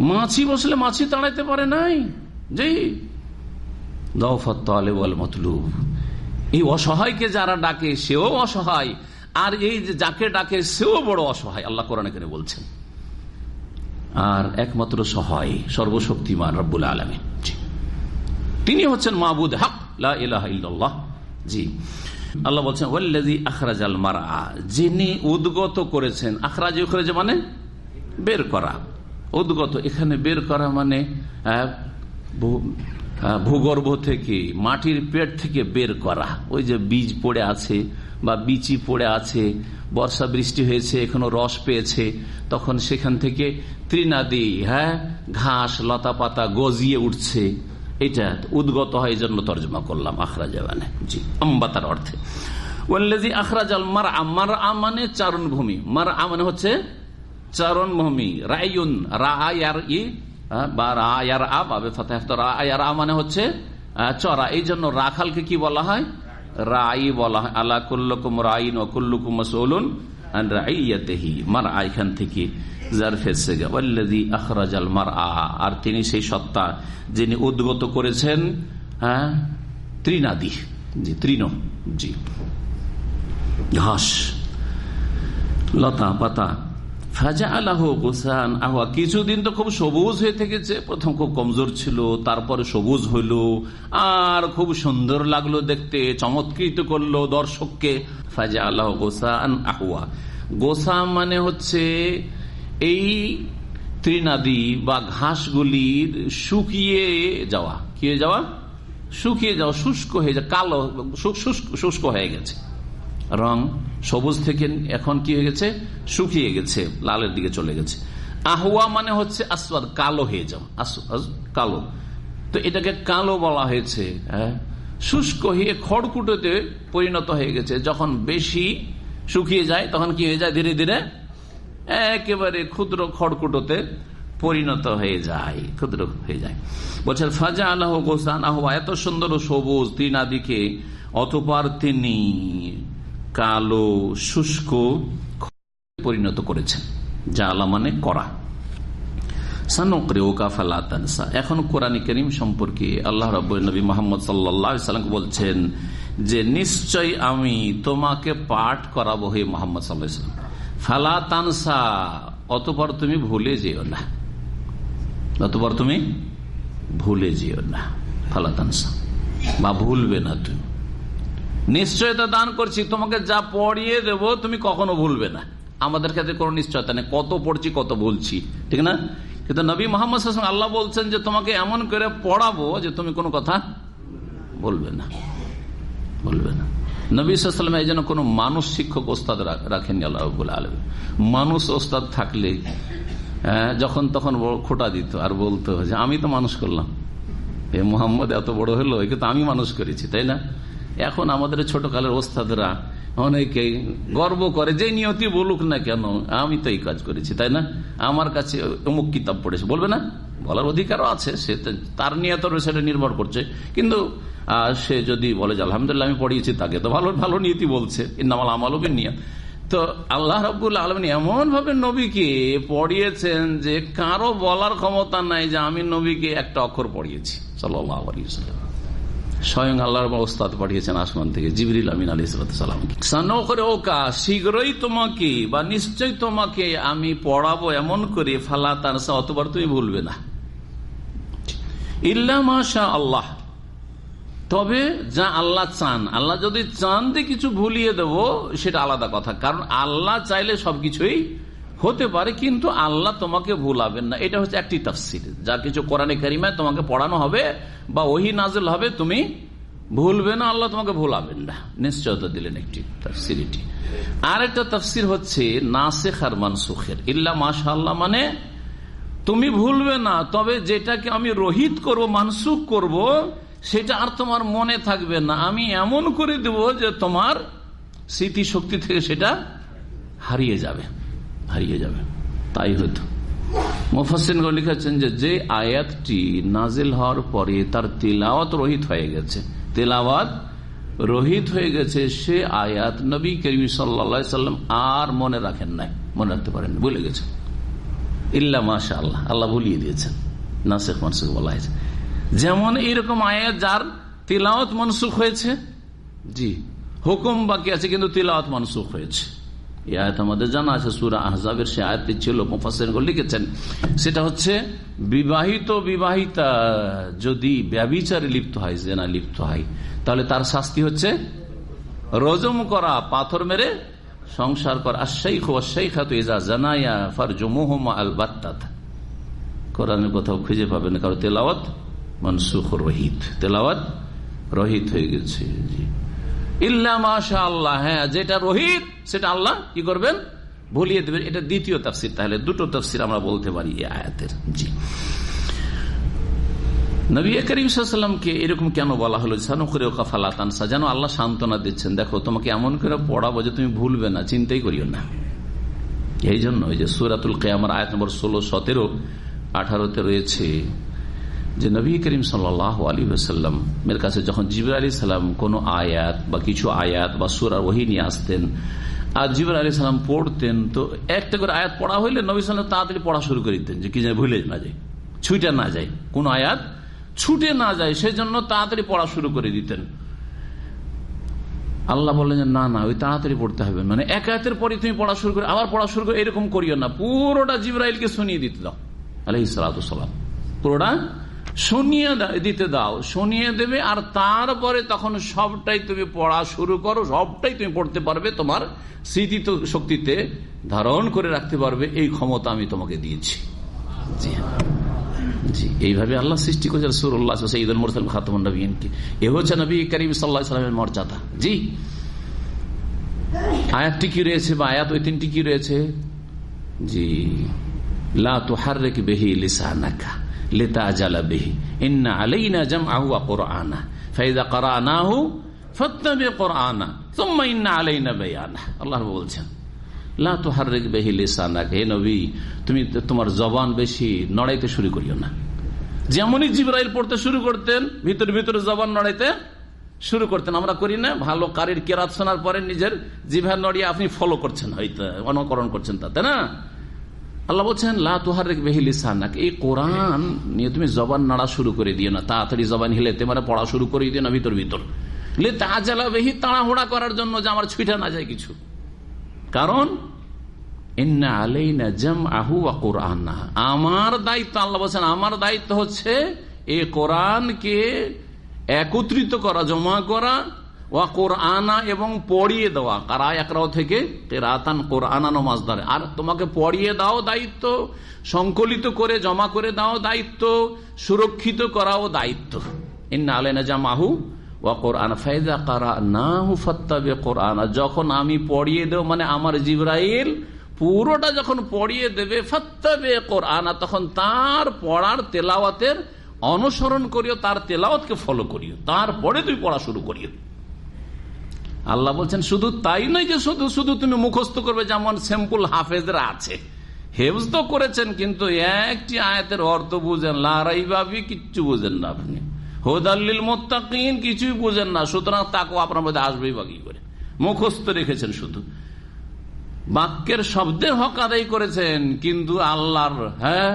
মাছি বসলে মাছি তাড়াইতে পারে নাই? জি। দফত মতলুব। এই অসহায়কে যারা ডাকে, সেও অসহায়। আর এই যাকে ডাকে, সেও বড় অসহায়। আল্লাহ কোরআনে করে বলছেন? আর একমাত্র সহায়, সর্বশক্তিমান রব্বুল আলমী তিনি হচ্ছেন মাহবুদ হক লাহ জি। আল্লাহ বলছেন ওয়াল্লাজি আখরাজ আল মারা যিনি উদ্গত করেছেন। আখরাজ মানে বের করা। উদ্গত। এখানে বের করা মানে ভূগর্ভ থেকে, মাটির পেট থেকে বের করা। ওই যে বীজ পড়ে আছে বা বিচি পড়ে আছে, বর্ষা বৃষ্টি হয়েছে, এখনও রস পেয়েছে, তখন সেখান থেকে তৃণাদি হ্যাঁ ঘাস লতা পাতা গজিয়ে উঠছে। এটা উদ্গত হয় জন্য তর্জমা করলাম, আখরাজ মানে। জি আম্বাতার অর্থে। ওয়াল্লাজি আখরাজ আল মার আমার মানে চারণভূমি। মার মানে হচ্ছে চারণভূমি রায়ুন রায়ার ই বা ফতাহ রায়ার আ মানে হচ্ছে চরা এই জন্য রাখালকে কি বলা হয়? রাই বলা হয়। আল্লাহ কুল্লকুম রাইন ও কুল্লুকুম থেকে আর তিনি সেই সত্তা যিনি উদ্গত করেছেন হ্যাঁ ত্রিনাদি। জি তৃণ জি। ঘাস, লতা, পাতা ফাজা আল্লাহ গোসান আহা কিছুদিন তো খুব সবুজ হয়ে থেকেছে। প্রথম খুব কমজোর ছিল, তারপরে সবুজ হইল। আর খুব সুন্দর লাগল দেখতে, চমৎকৃত করল দর্শককে। ফাজা আল্লাহ গোসান আহুয়া গোসা মানে হচ্ছে এই ত্রিনাদি বা ঘাসগুলির শুকিয়ে যাওয়া। কি যাওয়া? শুকিয়ে যাওয়া, শুষ্ক হয়ে যায় কালো শুষ্ক হয়ে গেছে। রং সবুজ থেকে এখন কি হয়ে গেছে? শুকিয়ে গেছে, লালের দিকে চলে গেছে। আহুয়া মানে হচ্ছে আসবাদ কালো হয়ে যাও। কালো। তো এটাকে কালো বলা হয়েছে হ্যাঁ? শুষ্ক হয়ে খড়কুটোতে পরিণত হয়ে গেছে। যখন বেশি শুকিয়ে যায়, তখন কি হয়ে যায়? ধীরে ধীরে একেবারে ক্ষুদ্র খড়কুটোতে পরিণত হয়ে যায়, ক্ষুদ্র হয়ে যায়। বলছেন, ফাজা আল্লাহ গোসান আহ্বা এত সুন্দর সবুজ ত্রিনাদিকে অতপার তিনি কালো, শুষ্ক পরিণত করেছেন। আল্লাহ মানে করা এখন কোরআন করিম সম্পর্কে আল্লাহ রব মোহাম্মদ সাল্লাম বলছেন যে নিশ্চয় আমি তোমাকে পাঠ করাবো হে মোহাম্মদ সাল্লাম। ফালা তানসা, অতপর তুমি ভুলে যেও না। অতপর তুমি ভুলে যেও না। ফালা তানসা। বা ভুলবে না তুমি। নিশ্চয়তা দান করছি, তোমাকে যা পড়িয়ে দেব তুমি কখনো ভুলবে না। আমাদের ক্ষেত্রে কোনো নিশ্চয়তা নেই, কত পড়ছি, কত বলছি ঠিক না? কিন্তু নবী মোহাম্মদ আল্লাহ বলছেন যে, তোমাকে এমন করে পড়াবো যে তুমি কোনো কথা বলবে না বলবে না। নবী সাল্লাম এই জন্য কোনো মানুষ শিক্ষক ওস্তাদ রাখেননি আল্লাহ আলম মানুষ ওস্তাদ থাকলে যখন তখন খোটা দিত আর বলতো যে, আমি তো মানুষ করলাম। এ মোহাম্মদ এত বড় হলো, একে তো আমি মানুষ করেছি, তাই না? এখন আমাদের ছোটকালের ওস্তাদরা অনেকেই গর্ব করে যে নিয়তি বলুক না কেন, আমি তো এই কাজ করেছি, তাই না? আমার কাছে অমুক কিতাব পড়েছে, বলবে না? বলার অধিকারও আছে, সে তার নিয়ত সেটা নির্ভর করছে। কিন্তু সে যদি বলে যে, আলহামদুলিল্লাহ, আমি পড়িয়েছি, তাকে তো ভালো ভালো নিয়তি বলছে, ইন্নামাল আমালবের নিয়ত তো আল্লাহ রবুল আলমিন এমন ভাবে নবীকে পড়িয়েছেন যে কারও বলার ক্ষমতা নাই যে, আমি নবীকে একটা অক্ষর পড়িয়েছি। সাল্লাহ স্বয়ং আল্লাহর ওস্তাদ পাঠিয়েছেন আসমান থেকে, জিবরিল আমিন আলী সালাম। করে ওকা শীঘ্রই তোমাকে বা নিশ্চয় তোমাকে আমি পড়াবো এমন করে ফালা তার অতবার তুমি ভুলবে না। ইল্লা আল্লাহ। তবে যা আল্লাহ চান, আল্লাহ যদি চান দিয়ে কিছু ভুলিয়ে দেব, সেটা আলাদা কথা। কারণ আল্লাহ চাইলে সবকিছুই হতে পারে, কিন্তু আল্লাহ তোমাকে ভুলাবেন না। এটা হচ্ছে একটি তাফসির। যা কিছু কোরআনে কারিমায় তোমাকে পড়ানো হবে বা ওহি নাজল হবে, তুমি ভুলবে না, আল্লাহ তোমাকে ভুলাবেন না। নিশ্চয়তা দিলেন একটি তাফসির এটি। আর একটা তাফসির হচ্ছে, নাসেখ আর মানসুখের। ইল্লা মাশা মানে তুমি ভুলবে না, তবে যেটাকে আমি রোহিত করব, মানসুখ করব, সেটা আর তোমার মনে থাকবে না। আমি এমন করে দেব যে তোমার স্মৃতি শক্তি থেকে সেটা হারিয়ে যাবে। হারিয়ে যাবে। তাই হয়তো। মুফাসিন লিখেছেন যে যে আয়াতটি নাজিল হওয়ার পরে তার তেলাওয়াত রহিত হয়ে গেছে। তেলাওয়াত রহিত হয়ে গেছে, সে আয়াত নবী করিম সাল্লাম আর মনে রাখেন নাই, মনে রাখতে পারেন ভুলে গেছে ইল্লা মাসা আল্লাহ আল্লাহ ভুলিয়ে দিয়েছেন। নাসেখ মানসুখ বলা হয়েছে। যেমন এইরকম আয়াত যার তিলাওয়াত মনসুখ হয়েছে, জি, হুকুম বাকি আছে, কিন্তু তিলাওয়াত মনসুখ হয়েছে। এই আয়াত আমাদের জানা আছে, সুরা আহজাবের সে আয়াতটি ছিল মুফাসেন লিখেছেন। সেটা হচ্ছে, বিবাহিত বিবাহিতা যদি ব্যবিচারে লিপ্ত হয়, জেনা লিপ্ত হয়, তাহলে তার শাস্তি হচ্ছে রজম করা, পাথর মেরে সংসার করা। আশাইখ আশাই খাতু এজা জানাইয়া ফার জমুহমা আল বাত্তাত কোরআনের কোথাও খুঁজে পাবেন কারও তেলাওয়াত মনসুখ রহিত। তেলাওয়াত রহিত হয়ে গেছে, জি। ইল্লা আল্লাহ হ্যাঁ যেটা রহিত, সেটা আল্লাহ কি করবেন? ভুলিয়ে দেবেন। এটা দ্বিতীয় তাফসির, তাহলে দুটো তাফসির আমরা বলতে পারি আয়াতের। জি। নবী এরকম কেন বলা হলো? যেন আল্লাহ সান্ত্বনা দিচ্ছেন। দেখো, তোমাকে এমন করে পড়াবো যে তুমি ভুলবে না, চিন্তাই করিও না। এই জন্য ওই যে সুরাতুল কেয়ামার আয়াত নম্বর ষোলো, সতেরো, আঠারোতে রয়েছে যে নবী করিম সাল্লাহ আলী এর কাছে যখন জিবর আলী সাল্লাম কোন আয়াত বা কিছু আয়াত বা সুরার ওহি নিয়ে আসতেন আর জিবর আলী সাল্লাম পড়তেন, তো একটা করে আয়াত পড়া হইলে নবী সাল্লাম তাড়াতাড়ি পড়া শুরু করে দিতেন যে কি যায় ভুলে না যায় ছুটে না যায়। কোন আয়াত ছুটে না যায়, সেজন্য তাড়াতাড়ি পড়া শুরু করে দিতেন। আল্লাহ বললেন যে, না না, ওই তাড়াতাড়ি পড়তে হবে। মানে এক আয়াতের পরে তুমি পড়া শুরু করে, আবার পড়া শুরু করে এরকম করিও না। পুরোটা জিব্রাইলকে শুনিয়ে দিতে দাও আলহ সালাম। পুরোটা শুনিয়ে দিতে দাও। শুনিয়ে দেবে আর তারপরে তখন সবটাই তুমি পড়া শুরু করো, সবটাই তুমি পড়তে পারবে তোমার স্মৃতি শক্তিতে ধারণ করে রাখতে পারবে, এই ক্ষমতা আমি তোমাকে দিয়েছি। জি জি, এইভাবে আল্লাহ সৃষ্টি করেছেন সুরুল্লাহ সঈদুল মুরসাল খাতমন নবীনকে। এ হচ্ছে নবী করিম সাল্লাহ সাল্লামের মর্যাদা। জি। আয়াতটি কি রয়েছে বা আয়াত ওই তিনটি কি রয়েছে? জি। লা তুহার বেহি লিসানাকা। ইন্না জাম তুম্মা ইন্না আলাইনা বেয়ানা আল্লাহ বলছেন তুমি তোমার জবান বেশি নড়াইতে শুরু করিও না। যেমনই জিব্রাইল পড়তে শুরু করতেন, ভিতরে ভিতরে জবান নড়াইতে শুরু করতেন। আমরা করি না, ভালো কারির কেরাত শোনার পরে নিজের জিভা নড়িয়ে আপনি ফলো করছেন, হয়তো অনুকরণ করছেন তাতে, না? আল্লাহ বলছেন, লা তুহার বেহিলিসানাক এই কোরআন নিয়ে তুমি জবান নাড়া শুরু করে দিও না, তাড়াতাড়ি জবান হিলেতে মানে পড়া শুরু করে দিও না ভিতর ভিতর। লে তাজালা বেহি তাড়াহুড়া করার জন্য যে আমার ছুইটা না যায় কিছু। কারণ আমার দায়িত্ব, আল্লাহ বলছেন, আমার দায়িত্ব হচ্ছে এ কোরআনকে একত্রিত করা, জমা করা ওয়া কোরআনা এবং পড়িয়ে দেওয়া। কারা একরাও থেকে? রাতান কোরআনা নমাজ ধরে। আর তোমাকে পড়িয়ে দাও দায়িত্ব, সংকলিত করে, জমা করে দাও দায়িত্ব, সুরক্ষিত করাও দায়িত্ব। ইন্না আলেনা জামাহু ওয়া কোরআন। ফাইদা কারা না হু ফত্তাবে কোরআনা। যখন আমি পড়িয়ে দেব মানে আমার জিব্রাইল পুরোটা যখন পড়িয়ে দেবে, ফত্তাবে কোরআনা, তখন তার পড়ার তেলাওয়াতের অনুসরণ করিও, তার তেলাওয়াতকে ফলো করিও। তারপরে তুই পড়া শুরু করিও। আল্লাহ বলছেন, শুধু তাই নয় যে শুধু শুধু তুমি মুখস্থ করবে যেমন স্যাম্পুল হাফেজরা আছে। হেফজ তো করেছেন, কিন্তু একটি আয়াতের অর্থ বুঝেন লারাই ভাবি কিচ্ছু বুঝেন না আপনি। হোদাল্লিল মোত্তাকিন, কিছুই বুঝেন না। সুতরাং তাকে আপনার মধ্যে আসবেই বাকি করে? মুখস্থ রেখেছেন শুধু। বাক্যের শব্দের হক আদায় করেছেন, কিন্তু আল্লাহর হ্যাঁ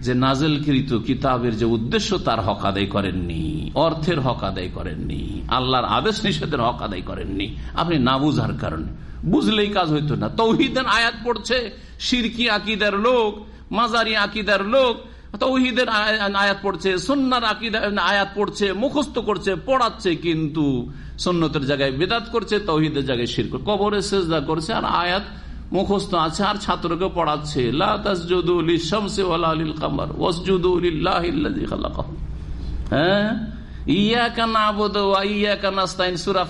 যে নাজেলকৃত কিতাবের যে উদ্দেশ্য তার হক আদায় করেননি, অর্থের হক আদায় করেননি, আল্লাহর আদেশ নিষেধের হক আদায় করেননি। আপনি না বুঝার কারণে। বুঝলেই কাজ হইতো না। তৌহিদের আয়াত পড়ছে সিরকি আকিদার লোক, মাজারি আকিদার লোক, তৌহিদের আয়াত পড়ছে সন্ন্যার আয়াত পড়ছে, মুখস্থ করছে, পড়াচ্ছে, কিন্তু সন্ন্যতের জায়গায় বেদাত করছে, তৌহিদের জায়গায় শির কবরে সেজদা করছে, আর আয়াত মুখস্থ আছে, আর ছাত্রকে পড়াচ্ছে। হ্যাঁ? কানাস্তাইন সুরা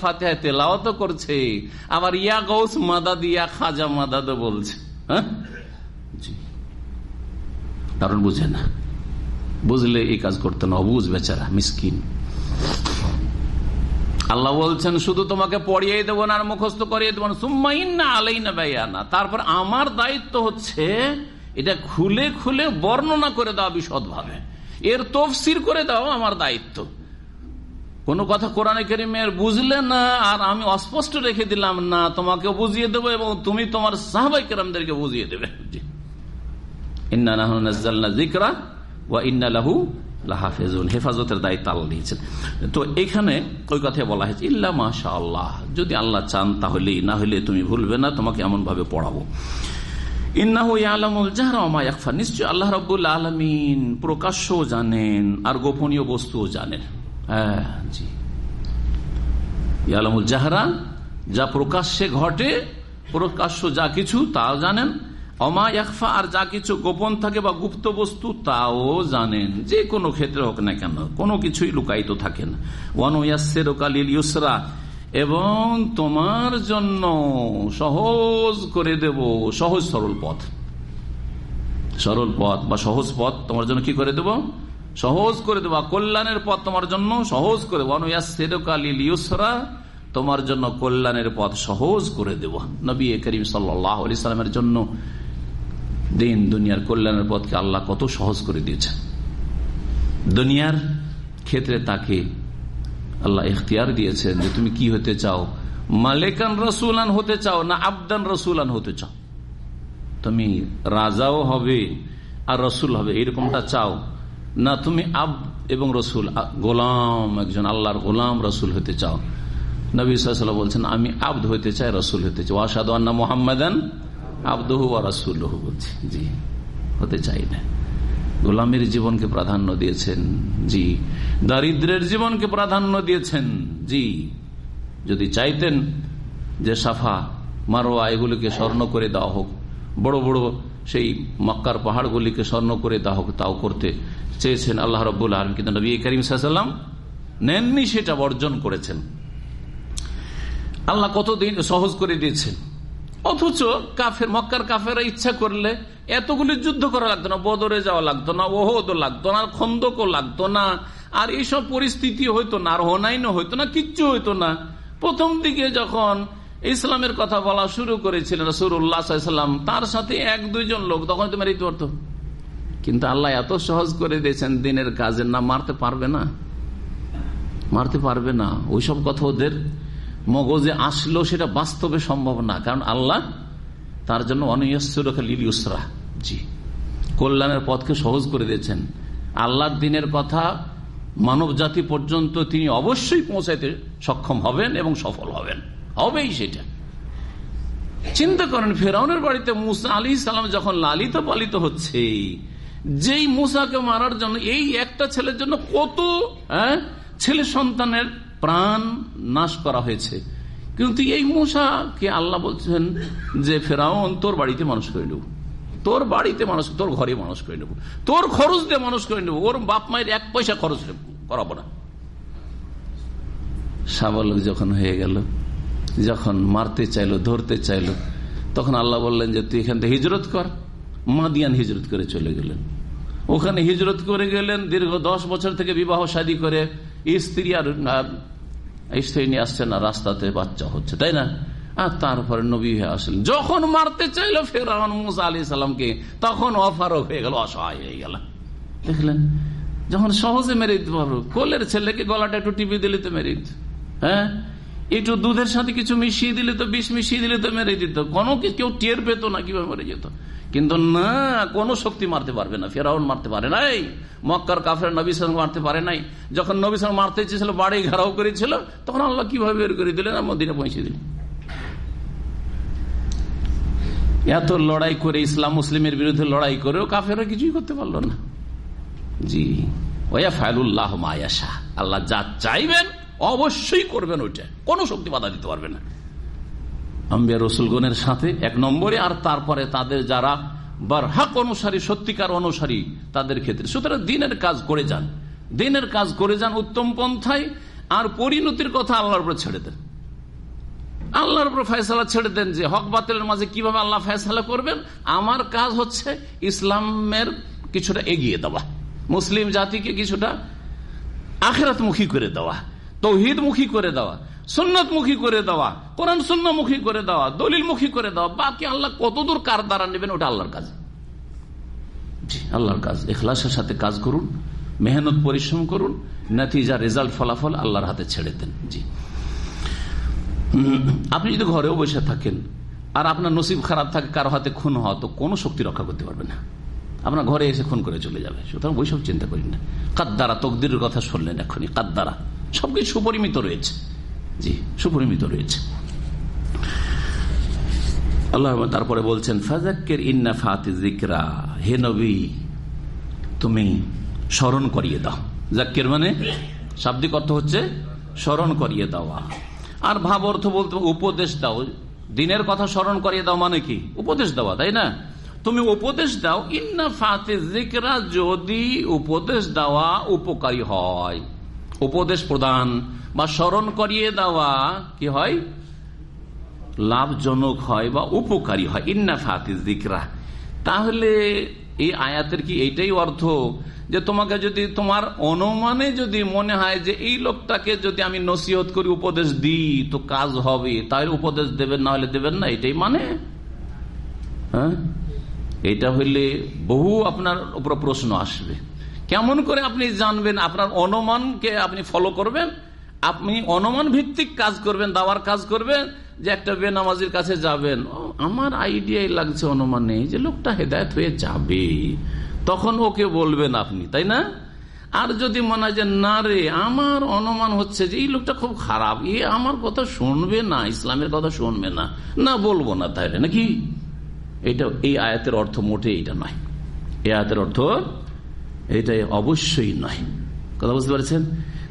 করছে। আবার ইয়া গৌস খাজা বলছে। হ্যাঁ? কারণ বুঝে না। বুঝলে এই কাজ করতে না অবুঝ বেচারা, মিসকিন। আল্লাহ বলছেন, শুধু তোমাকে পড়িয়ে দেবো না, আর মুখস্থ করিয়ে দেবো না। সুম্মাইন না আলাই না বেয়ানা। তারপর আমার দায়িত্ব হচ্ছে এটা খুলে খুলে বর্ণনা করে দেওয়া বিশদভাবে। এর তফসির করে দেওয়া আমার দায়িত্ব। কোন কথা কোরআনে কেরিমের বুঝলে না, আর আমি অস্পষ্ট রেখে দিলাম না তোমাকে বুঝিয়ে দেবো এবং তুমি তোমার সাহবাই কেরামদেরকে বুঝিয়ে দেবে। ইন্না জিকরা ওয়া ইন্না লাহু হেফাজতের দায়িত্ব আল্লাহ দিয়েছেন তো এখানে ওই কথাই বলা হয়েছে, ইল্লা মাশা আল্লাহ যদি আল্লাহ চান তাহলে না হলে তুমি ভুলবে না, তোমাকে এমন ভাবে পড়াবো নিশ্চয় আল্লাহ প্রকাশ্য জানেন আর গোপনীয় বস্তুও জানেন। হ্যাঁ জি। যা প্রকাশ্যে ঘটে, প্রকাশ্য যা কিছু তা জানেন। অমা ইয়াকফা আর যা কিছু গোপন থাকে বা গুপ্ত বস্তু, তাও জানেন। যে কোনো ক্ষেত্রে হোক না কেন, কোনো কিছুই লুকায়িত থাকে না। ওয়ানুয়াসেরকালিল ইউসরা, এবং তোমার জন্য সহজ করে দেব, সহজ সরল পথ। সরল পথ বা সহজ পথ তোমার জন্য কি করে দেব? সহজ করে দেবো। কল্যাণের পথ তোমার জন্য সহজ করে দেবো। অনুয়াসেরকালিল ইউসরা, তোমার জন্য কল্যাণের পথ সহজ করে দেব। নবী করিম সাল্লাহ আলি সাল্লামের জন্য দিন দুনিয়ার কল্যাণের পথকে আল্লাহ কত সহজ করে দিয়েছেন। দুনিয়ার ক্ষেত্রে তাকে আল্লাহ ইখতিয়ার দিয়েছেন যে তুমি কি হতে চাও? মালেকান রসুলান হতে চাও না আবদান রসুলান হতে চাও? তুমি রাজাও হবে আর রসুল হবে, এরকমটা চাও? না, তুমি আব এবং রসুল গোলাম একজন আল্লাহর গোলাম রসুল হতে চাও। নবী সাল্লাম বলছেন, আমি আব্দ হতে চাই, রসুল হতে চাই। ওয়াসাদ মোহাম্মদান আব্দহু আর বলছি, জি, হতে চাই না। গোলামের জীবনকে প্রাধান্য দিয়েছেন, জি। দারিদ্রের জীবনকে প্রাধান্য দিয়েছেন, জি। যদি চাইতেন যে সাফা মারোয়া এগুলিকে স্বর্ণ করে দেওয়া হোক, বড় বড় সেই মক্কার পাহাড়গুলিকে স্বর্ণ করে দেওয়া হোক, তাও করতে চেয়েছেন আল্লাহ রব্বুল আলম কিন্তু নবী করিম সাল্লাম নেননি সেটা বর্জন করেছেন। আল্লাহ কতদিন সহজ করে দিয়েছেন? অথচ কাফের, মক্কার কাফেরা ইচ্ছা করলে এতগুলি যুদ্ধ করা লাগতো না, বদরে যাওয়া লাগতো না, ওহদও লাগতো না, খন্দকও লাগতো না, আর এইসব পরিস্থিতি হইতো না, আর হনাইনও হইতো না, কিচ্ছু হইতো না। প্রথম দিকে যখন ইসলামের কথা বলা শুরু করেছিলেন রসুরাম তার সাথে এক দুইজন লোক, তখন তো মেরিতে পারত কিন্তু আল্লাহ এত সহজ করে দিয়েছেন দিনের কাজের, না মারতে পারবে না? মারতে পারবে না। ওইসব কথা ওদের মগজে আসলেও সেটা বাস্তবে সম্ভব না। কারণ আল্লাহ তার জন্য অনিয়সরা জি। কল্যাণের পথকে সহজ করে দিয়েছেন। আল্লাহর দিনের কথা মানব জাতি পর্যন্ত তিনি অবশ্যই পৌঁছাইতে সক্ষম হবেন এবং সফল হবেন। হবেই সেটা। চিন্তা করেন, ফেরাউনের বাড়িতে মুসা আলী সালাম যখন লালিত পালিত হচ্ছে, যেই মুসাকে মারার জন্য এই একটা ছেলের জন্য কত ছেলে সন্তানের প্রাণ নাশ করা হয়েছে। কিন্তু এই মূষাকে আল্লাহ বলছেন যে, ফেরাউন, তোর বাড়িতে মানুষ করে নেব। তোর বাড়িতে মানুষ, তোর ঘরে মানুষ করে নেব। তোর খরচ দিয়ে মানুষ করে নেব। ওর বাপ মায়ের এক পয়সা খরচ করাবো না। সাবলক যখন হয়ে গেল, যখন মারতে চাইলো, ধরতে চাইলো, তখন আল্লাহ বললেন যে, তুই এখান থেকে হিজরত কর। মাদিয়ান হিজরত করে চলে গেলেন। ওখানে হিজরত করে গেলেন। দীর্ঘ দশ বছর থেকে বিবাহ শাদী করে স্ত্রী আর স্ত্রী নিয়ে আসছে না, রাস্তাতে বাচ্চা হচ্ছে, তাই না? আর তারপরে নবী হয়ে আসলেন। যখন মারতে চাইলো ফেরাউন মুসা আলি সাল্লামকে তখন অফারক হয়ে গেল, অসহায় হয়ে গেল। দেখলেন, যখন সহজে মেরে দিতে পারব কোলের ছেলেকে গলাটা একটু টিপি দিলে তো মেরে দিত হ্যাঁ? একটু দুধের সাথে কিছু মিশিয়ে দিলে তো, বিষ মিশিয়ে দিলে তো মেরে দিত। কোনো কেউ টের পেত না কীভাবে মেরে যেত। কিন্তু না, কোনো শক্তি মারতে পারবে না। ফেরাউন মারতে পারে নাই, মক্কার কাফের নবী সঙ্গে মারতে পারে নাই। যখন নবী সঙ্গে মারতে চেয়েছিল বাড়ি ঘেরাও করেছিল, তখন আল্লাহ কীভাবে বের করে দিলেন? আর মদিনে পৌঁছে দিলেন। এত লড়াই করে ইসলাম মুসলিমের বিরুদ্ধে লড়াই করেও কাফেরা কিছুই করতে পারল না। জি। ওয়া ফায়লুল্লাহ মায়াশা আল্লাহ যা চাইবেন, অবশ্যই করবেন ওইটা। কোনো শক্তি বাধা দিতে পারবে না। আম্বিয়া রসুলগণের সাথে এক নম্বরে আর তারপরে তাদের যারা বারহাক অনুসারী, সত্যিকার অনুসারী, তাদের ক্ষেত্রে। সুতরাং দিনের কাজ করে যান। দিনের কাজ করে যান উত্তম পন্থায়, আর পরিণতির কথা আল্লাহর উপরে ছেড়ে দেন। আল্লাহর উপর ফয়সালা ছেড়ে দেন যে হক বাতিলের মাঝে কীভাবে আল্লাহ ফয়সালা করবেন? আমার কাজ হচ্ছে ইসলামের কিছুটা এগিয়ে দেওয়া। মুসলিম জাতিকে কিছুটা আখেরাত মুখী করে দেওয়া তৌহিদ মুখী করে দেওয়া। সুন্নত মুখী করে দেওয়া, কোরআন সুন্না মুখী করে দেওয়া দলিল মুখী করে দেওয়া, বাকি আল্লাহ কতদূর কার দ্বারা নেবেন ওটা আল্লাহর কাজ। আল্লাহর কাজ। এখলাসের সাথে কাজ করুন, মেহনত পরিশ্রম করুন, নাতিজা রেজাল্ট, ফলাফল আল্লাহর হাতে ছেড়ে দেন। জি। আপনি যদি ঘরেও বসে থাকেন, আর আপনার নসিব খারাপ থাকে, কারও হাতে খুন হওয়া, তো কোনো শক্তি রক্ষা করতে পারবে না। আপনার ঘরে এসে খুন করে চলে যাবে। সুতরাং ওইসব চিন্তা করি না। কাদ্দারা তকদির কথা শুনলেন এখনই, কাদ্দারা। সবকিছু সুপরিমিত রয়েছে। জি, সুপরিমিত রয়েছে। আল্লাহ তারপরে বলছেন ফাজাক্কের ইন্না ফাতি জিকরা হে নবী, তুমি স্মরণ করিয়ে দাও। জাক্কের মানে শাব্দিক অর্থ হচ্ছে স্মরণ করিয়ে দেওয়া। আর ভাব অর্থ বলতে উপদেশ দাও। দিনের কথা স্মরণ করিয়ে দাও মানে কি? উপদেশ দেওয়া, তাই না? তুমি উপদেশ দাও, ইন্না ফাতে জিকরা যদি উপদেশ দেওয়া উপকারী হয়। উপদেশ প্রদান বা স্মরণ করিয়ে দেওয়া কি হয়? লাভজনক হয় বা উপকারী হয়। ইন্না ফাতে জিকরা তাহলে এই আয়াতের কি এইটাই অর্থ? যে তোমাকে যদি তোমার অনুমানে যদি মনে হয় যে এই লোকটাকে যদি আমি নসিহত করি, উপদেশ দিই, তো কাজ হবে। তাহলে উপদেশ দেবেন, না হলে দেবেন না, এটাই মানে? হ্যাঁ? এটা হইলে বহু আপনার উপর প্রশ্ন আসবে। কেমন করে আপনি জানবেন? আপনার অনুমানকে আপনি ফলো করবেন। আপনি অনুমান ভিত্তিক কাজ করবেন, দাওয়ার কাজ করবেন, যে একটা বেনামাজির কাছে যাবেন। আমার আইডিয়াই লাগছে অনুমানে যে লোকটা হেদায়ত হয়ে যাবে। তখন ওকে বলবেন আপনি, তাই না? আর যদি মনে হয় যে না রে, আমার অনুমান হচ্ছে যে এই লোকটা খুব খারাপ, এ আমার কথা শুনবে না, ইসলামের কথা শুনবে না না বলব না তাইলে, নাকি? এটা, এই আয়াতের অর্থ মোটে এটা নয়। এই আয়াতের অর্থ এটাই অবশ্যই নয়। কথা বুঝতে পারছেন?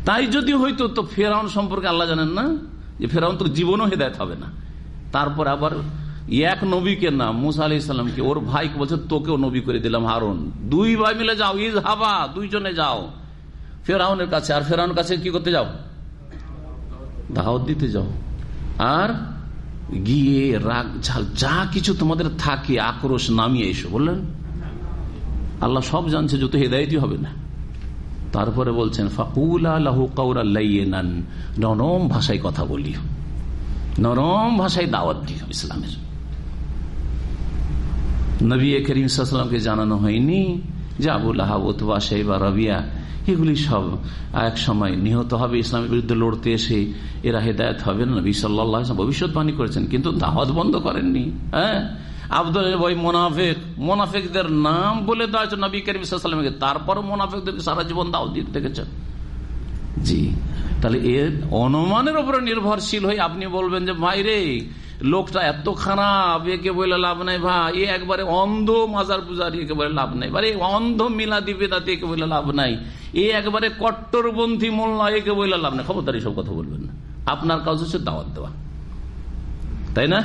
তাই যদি হইতো, তো ফেরাউন সম্পর্কে আল্লাহ জানেন না যে ফেরাউন তোর জীবনও হেদায়ত হবে না। তারপর আবার এক নবীকে না, মুসা আলি ইসলামকে ওর ভাইকে বলছে, তোকেও নবী করে দিলাম হারুন। দুই ভাই মিলে যাও, ইজ হাবা, দুইজনে যাও। ফেরাউনের কাছে, আর ফেরাউনের কাছে কি করতে যাও? দাওয়াত দিতে যাও। আর গিয়ে রাগ, ঝাল, যা কিছু তোমাদের থাকে, আক্রোশ নামিয়ে এসো, বললেন। আল্লাহ সব জানছে যত হেদায়তই হবে না। তারপরে বলছেন নরম ভাষায় কথা বলি নরম ভাষায় দাওয়াত দিও ইসলামের। নবী করিম সাল্লামকে জানানো হয়নি যে আবুল আহাব অথবা বা রবিয়া, এগুলি সব এক সময় নিহত হবে, ইসলামের বিরুদ্ধে লড়তে এসে এরা হেদায়ত হবে না। নবী সাল্লাহ ভবিষ্যৎবাণী করেছেন, কিন্তু দাওয়াত বন্ধ করেননি। হ্যাঁ? আব্দুল ওই মোনাফেক, মোনাফেকদের নাম বলে দেওয়া হয়েছে নবী করিম সাল্লামকে তারপর মোনাফেকদেরকে সারা জীবন দাওয়াত দিতে দেখেছেন। জি। তাহলে এর অনুমানের উপরে নির্ভরশীল হয়ে আপনি বলবেন যে, ভাই রে, লোকটা এত খারাপ, একে বলে লাভ নাই ভাই। এ একবারে অন্ধ মাজার পূজারি, একে বলে লাভ নাই। বারে অন্ধ মিলা মিলাদি বেদাতি, একে বলে লাভ নাই। এ একবারে কট্টরপন্থী মোল্লা, একে বলে লাভ নাই। খবরদারি সব কথা বলবেন না। আপনার কাজ হচ্ছে দাওয়াত দেওয়া। তাই না?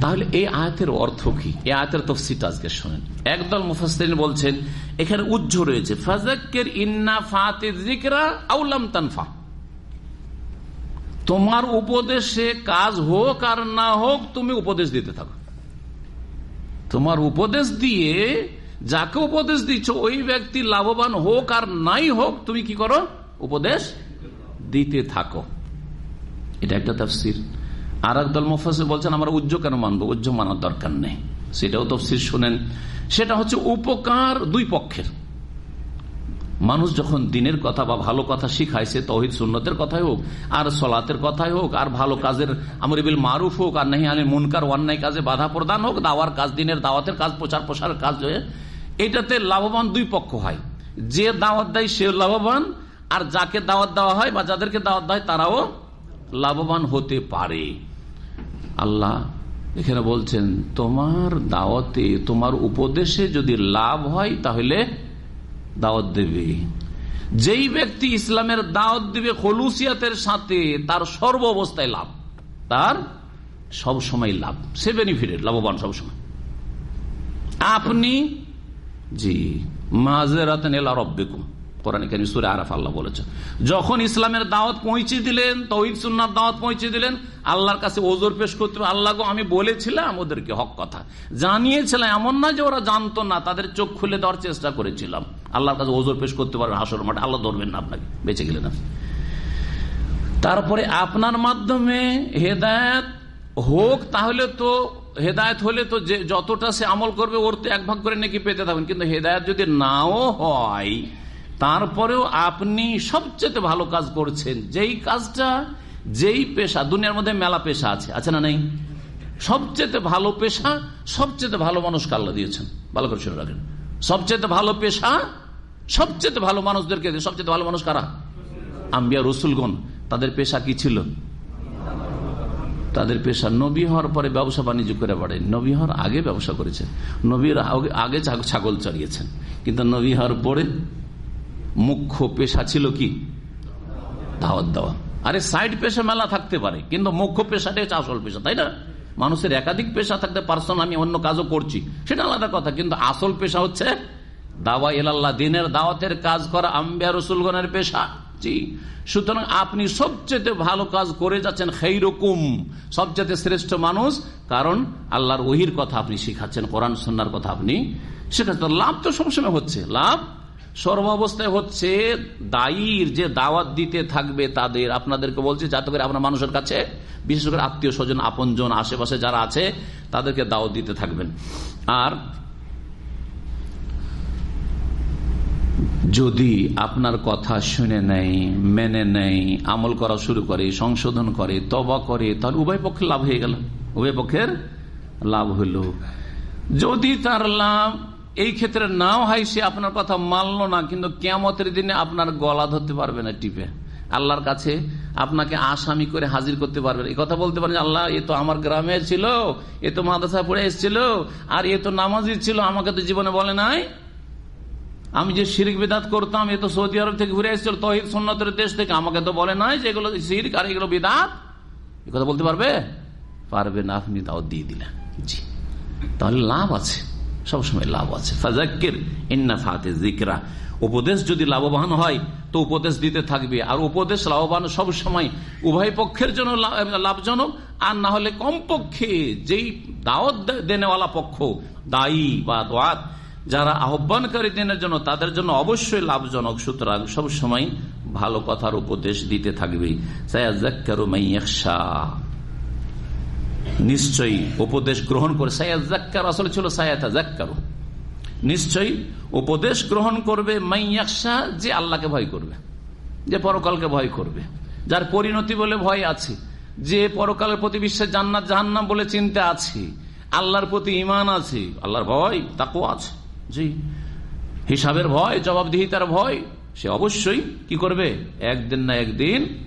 তাহলে এই আয়াতের অর্থ কি? এই আয়াতের তফসিটা আজকে শোনেন। একদল মুফাসিন বলছেন, এখানে উজ্জ রয়েছে ফাজাক্কের ইন্না ফাতে জিকরা আউলাম তানফা। তোমার উপদেশে কাজ হোক আর না হোক, তুমি উপদেশ দিতে থাকো। তোমার উপদেশ দিয়ে, যাকে উপদেশ দিচ্ছ, ওই ব্যক্তি লাভবান হোক আর নাই হোক, তুমি কি করো? উপদেশ দিতে থাকো। এটা একটা তফসির। আর একদল মুফাসে বলছেন, আমরা উজ্জ কেন মানবো? উজ্জ মানার দরকার নেই। সেটাও তফসির শোনেন। সেটা হচ্ছে উপকার দুই পক্ষের। মানুষ যখন দিনের কথা বা ভালো কথা শিখায়, সে তহিদ সুন্নতের কথাই হোক, আর সলাতের কথাই হোক, আর ভালো কাজের আমরিবিল মারুফ হোক, আর নাহি আলী মুনকার, অন্যায় কাজে বাধা প্রদান হোক, দাওয়ার কাজ, দিনের দাওয়াতের কাজ, প্রচার প্রসারের কাজ হয়ে, এটাতে লাভবান দুই পক্ষ হয়। যে দাওয়াত দেয় সে লাভবান, আর যাকে দাওয়াত দেওয়া হয় বা যাদেরকে দাওয়াত দেয়, তারাও লাভবান হতে পারে। আল্লাহ এখানে বলছেন, তোমার দাওয়াতে, তোমার উপদেশে যদি লাভ হয়, তাহলে দাওয়াত দেবে। যেই ব্যক্তি ইসলামের দাওয়াত দিবে খলুসিয়াতের সাথে, তার সর্ব অবস্থায় লাভ। তার সব সময় লাভ। সে বেনিফিটেড লাভবান সবসময় আপনি, জি মাজেরাতেন এলা রব্বেকুম। যখন ইসলামের দাওয়াত পৌঁছে দিলেন, তহিদ সুন্নার দাওয়াত পৌঁছে দিলেন, আল্লাহর কাছে ওজোর পেশ করতে আল্লাহ আমি বলেছিলাম ওদেরকে হক কথা। জানিয়েছিলাম, এমন না যে ওরা জানতো না, তাদের চোখ খুলে দেওয়ার চেষ্টা করেছিলাম। আল্লাহর কাছে ওজোর পেশ করতে পারবেন, হাসর মাঠে আল্লাহ ধরবেন না আপনাকে, বেঁচে গেলেন তারপরে আপনার মাধ্যমে হেদায়ত হোক, তাহলে তো হেদায়ত হলে তো যে যতটা সে আমল করবে, ওর তো এক ভাগ করে নাকি পেতে থাকবেন। কিন্তু হেদায়ত যদি নাও হয় তারপরেও আপনি সবচেয়ে ভালো কাজ করছেন। যেই কাজটা, যেই পেশা, দুনিয়ার মধ্যে মেলা পেশা আছে আছে না নেই? সবচেয়ে ভালো পেশা, সবচেয়ে ভালো মানুষ কাল্লা দিয়েছেন। ভালো করে শুনে রাখেন। সবচেয়ে ভালো পেশা, সবচেয়ে ভালো মানুষদেরকে সবচেয়ে ভালো মানুষ কারা? আম্বিয়া রসুলগণ। তাদের পেশা কি ছিল? তাদের পেশা নবী হওয়ার পরে ব্যবসা বাণিজ্য করে বাড়ে নবী হওয়ার আগে ব্যবসা করেছেন। নবীর আগে ছাগল চড়িয়েছেন কিন্তু নবী হওয়ার পরে মুখ্য পেশা ছিল কি? দাওয়াত দেওয়া। আরে সাইড পেশা মেলা থাকতে পারে, কিন্তু মুখ্য পেশাটাই হচ্ছে আসল পেশা, তাই না? মানুষের একাধিক পেশা থাকতে পারসন আমি অন্য কাজও করছি, সেটা আলাদা কথা, কিন্তু আসল পেশা হচ্ছে দাওয়া এলাল্লাহ দিনের দাওয়াতের কাজ করা, আম্বিয়া রসুলগণের পেশা। জি। সুতরাং আপনি সবচেয়ে ভালো কাজ করে যাচ্ছেন রকম সবচেয়ে শ্রেষ্ঠ মানুষ, কারণ আল্লাহর ওহির কথা আপনি শিখাচ্ছেন, কোরআন সন্ন্যার কথা আপনি শেখাচ্ছেন। লাভ তো সবসময় হচ্ছে, লাভ সর্বাবস্থায় হচ্ছে দায়ীর যে দাওয়াত দিতে থাকবে তাদের, আপনাদেরকে বলছে, যাতে করে আপনার মানুষের কাছে, বিশেষ করে আত্মীয় স্বজন, আপনজন, আশেপাশে যারা আছে, তাদেরকে দাওয়াত দিতে থাকবেন। আর যদি আপনার কথা শুনে নেই মেনে নেই আমল করা শুরু করে, সংশোধন করে তবা করে, তাহলে উভয় পক্ষে লাভ হয়ে গেল। উভয় পক্ষের লাভ হইল যদি তার লাভ এই ক্ষেত্রে নাও হয় সে আপনার কথা মানল না, কিন্তু কেমতের দিনে আপনার গলা ধরতে পারবে না টিপে। আল্লাহর কাছে আপনাকে আসামি করে হাজির করতে পারবে এই কথা বলতে পারেন আল্লাহ, এ তো আমার গ্রামের ছিল, এ তো মাদ্রাসা পড়ে এসেছিল, আর এ তো নামাজি ছিল, আমাকে তো জীবনে বলে নাই। আমি যে শিরিক বিদাত করতাম, এ তো সৌদি আরব থেকে ঘুরে এসেছিল, তহিদ সন্ন্যতের দেশ থেকে, আমাকে তো বলে নাই যে এগুলো শিরিক আর এগুলো বিদাত। এ কথা বলতে পারবে? পারবে না, আপনি তাও দিয়ে দিলেন। জি। তাহলে লাভ আছে। সবসময় লাভ আছে। ফাজাক্কির ইন্না ফাতে জিকরা উপদেশ যদি লাভবান হয়, তো উপদেশ দিতে থাকবে। আর উপদেশ লাভবান সব সময় উভয় পক্ষের জন্য লাভজনক। আর না হলে কমপক্ষে যেই দাওয়াত দেনেওয়ালা পক্ষ, দায়ী বা দোয়াত, যারা আহ্বানকারী দিনের জন্য, তাদের জন্য অবশ্যই লাভজনক। সুতরাং সবসময় ভালো কথার উপদেশ দিতে থাকবে। নিশ্চয়ই উপদেশ গ্রহণ করে সায়াজাক্কার আসলে ছিল সায়াতা জাক্কারু নিশ্চয়ই উপদেশ গ্রহণ করবে মাইয়াকশা যে আল্লাহকে ভয় করবে, যে পরকালকে ভয় করবে। যার পরিণতি বলে ভয় আছে, যে পরকালের প্রতি বিশ্বাস জান্নাত, জাহান্নাম বলে চিন্তা আছে, আল্লাহর প্রতি ইমান আছে, আল্লাহর ভয় তাকেও আছে। জি। হিসাবের ভয়, জবাবদিহিতার ভয়, সে অবশ্যই কি করবে? একদিন না একদিন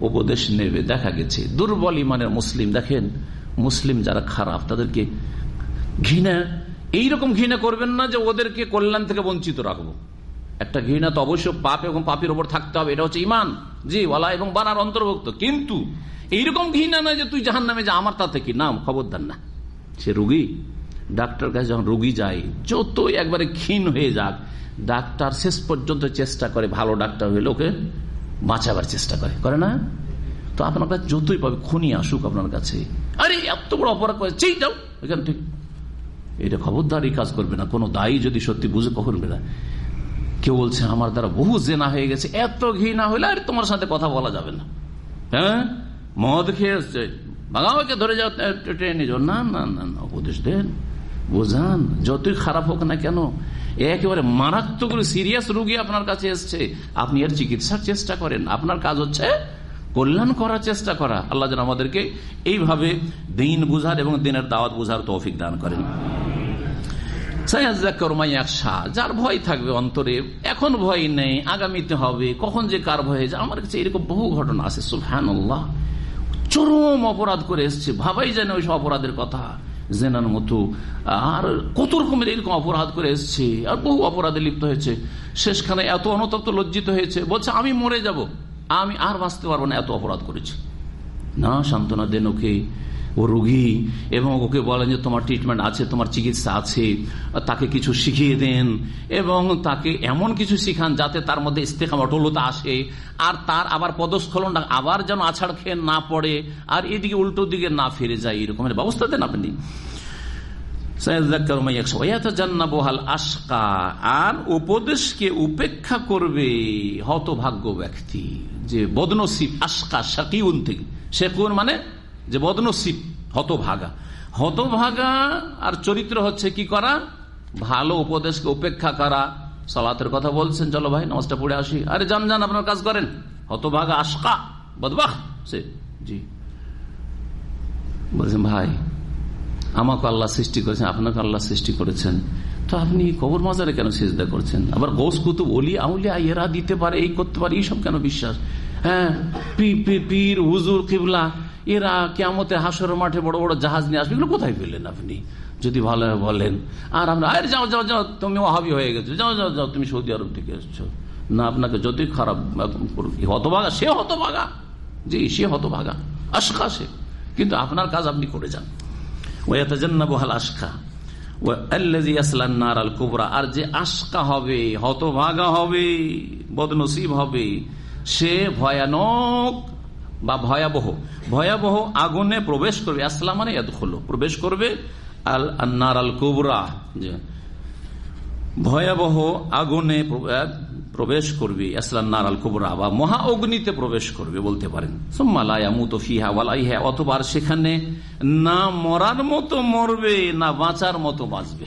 উপদেশ নেবে, দেখা গেছে। দুর্বল ইমানের মুসলিম, দেখেন, মুসলিম যারা খারাপ, তাদেরকে ঘৃণা, এইরকম ঘৃণা করবেন না যে ওদেরকে কল্যাণ থেকে বঞ্চিত রাখব। একটা ঘৃণা তো অবশ্য পাপ এবং পাপের ওপর থাকতে হবে, এটা হচ্ছে ইমান। জি, ওয়ালা এবং বানার অন্তর্ভুক্ত। কিন্তু এইরকম ঘৃণা নয় যে তুই জাহান নামে যে, আমার তাতে কি নাম খবরদার না। সে রুগী ডাক্তার কাছে যখন রুগী যায় যত একবারে ক্ষীণ হয়ে যাক, ডাক্তার শেষ পর্যন্ত চেষ্টা করে ভালো ডাক্তার হইলে ওকে বাঁচাবার চেষ্টা করে। করে না? তো আপনার কাছে যতই পাবে খুনি আসুক আপনার কাছে। আরে, এত বড় অপরাধ করে চেয়ে যাও, এখান ঠিক এটা খবরদার, এই কাজ করবে না। কোনো দায়ী যদি সত্যি বুঝে করবে না কেউ বলছে, আমার দ্বারা বহু জেনা হয়ে গেছে। এত ঘি না হইলে আর তোমার সাথে কথা বলা যাবে না। হ্যাঁ? মদ খেয়ে বাগাওয়াকে ধরে যাও ট্রেনে যাও। না না না, উপদেশ দেন। বোঝান, যতই খারাপ হোক না কেন, একেবারে মারাত্মক সিরিয়াস রুগী আপনার কাছে এসছে। আপনি এর চিকিৎসার চেষ্টা করেন। আপনার কাজ হচ্ছে কল্যাণ করার চেষ্টা করা। আল্লাহ যেন আমাদেরকে এইভাবে দিন বুঝার এবং দিনের দাওয়াত বুঝার তৌফিক দান করেন। যার ভয় থাকবে অন্তরে, এখন ভয় নেই, আগামীতে হবে, কখন যে কার ভয় আমার কাছে এরকম বহু ঘটনা আছে সুফহান চরম অপরাধ করে এসছে। ভাবাই জানে ওইসব অপরাধের কথা। জেনার মতো। আর কত রকমের এরকম অপরাধ করে এসছে, আর বহু অপরাধে লিপ্ত হয়েছে। শেষখানে এত অনতপ্ত লজ্জিত হয়েছে, বলছে, আমি মরে যাব। আমি আর বাঁচতে পারব না, এত অপরাধ করেছি। না, সান্ত্বনা দেন ওকে। ও রুগী এবং ওকে বলেন যে তোমার ট্রিটমেন্ট আছে, তোমার চিকিৎসা আছে, তাকে কিছু শিখিয়ে দেন এবং তাকে এমন কিছু শিখান যাতে তার মধ্যে ইস্তেকাম অটলতা আসে আর তার আবার পদস্খলন আবার যেন আছাড় খেয়ে না পড়ে আর এদিকে উল্টো দিকে না ফিরে যায়, এরকমের ব্যবস্থা দেন আপনি। আর উপদেশকে উপেক্ষা করবে হতভাগ্য ব্যক্তি, যে বদনসিব আশকা, শাকিউন থেকে। শেকুন মানে যে বদনসিব, হতভাগা। হতভাগা আর চরিত্র হচ্ছে কি করা? ভালো উপদেশকে উপেক্ষা করা। সালাতের কথা বলছেন, চলো ভাই, নমাজটা পড়ে আসি। আরে, যান যান, আপনার কাজ করেন। হতভাগা আশকা বদবাহ সে, জি। বলছেন, ভাই, আমাকে আল্লাহ সৃষ্টি করেছেন, আপনাকে আল্লাহ সৃষ্টি করেছেন। তো আপনি কবর মাজারে কেন সিজদা করছেন? আবার গোস কুতুব, অলি, আউলিয়া, এরা দিতে পারে, এই করতে পারে, এইসব কেন বিশ্বাস? হ্যাঁ পীর, হুজুর, কিবলা এরা কেমতে হাসর মাঠে বড় বড় জাহাজ নিয়ে আসবে, এগুলো কোথায় পেলেন আপনি? যদি ভালো বলেন। আর আমরা, আরে যাও যাও যাও, তুমি অহাবি হয়ে গেছো। যাও যাও যাও, তুমি সৌদি আরব থেকে এসছো। না, আপনাকে যতই খারাপ হতভাগা, সে হতভাগা। জি, সে হতভাগা। আশকা সে। কিন্তু আপনার কাজ আপনি করে যান। আর যে আশকা হবে, হতভাগা হবে, বদনসিব হবে, সে ভয়ানক বা ভয়াবহ। ভয়াবহ আগুনে প্রবেশ করবে। আসলাম মানে হলো প্রবেশ করবে আল আন্নার আল কুবরা। ভয়াবহ আগুনে প্রবেশ করবে আসলান্নার আল কুবরা বা মহা অগ্নিতে প্রবেশ করবে বলতে পারেন। অথবা সেখানে না মরার মতো মরবে, না বাঁচার মতো বাঁচবে।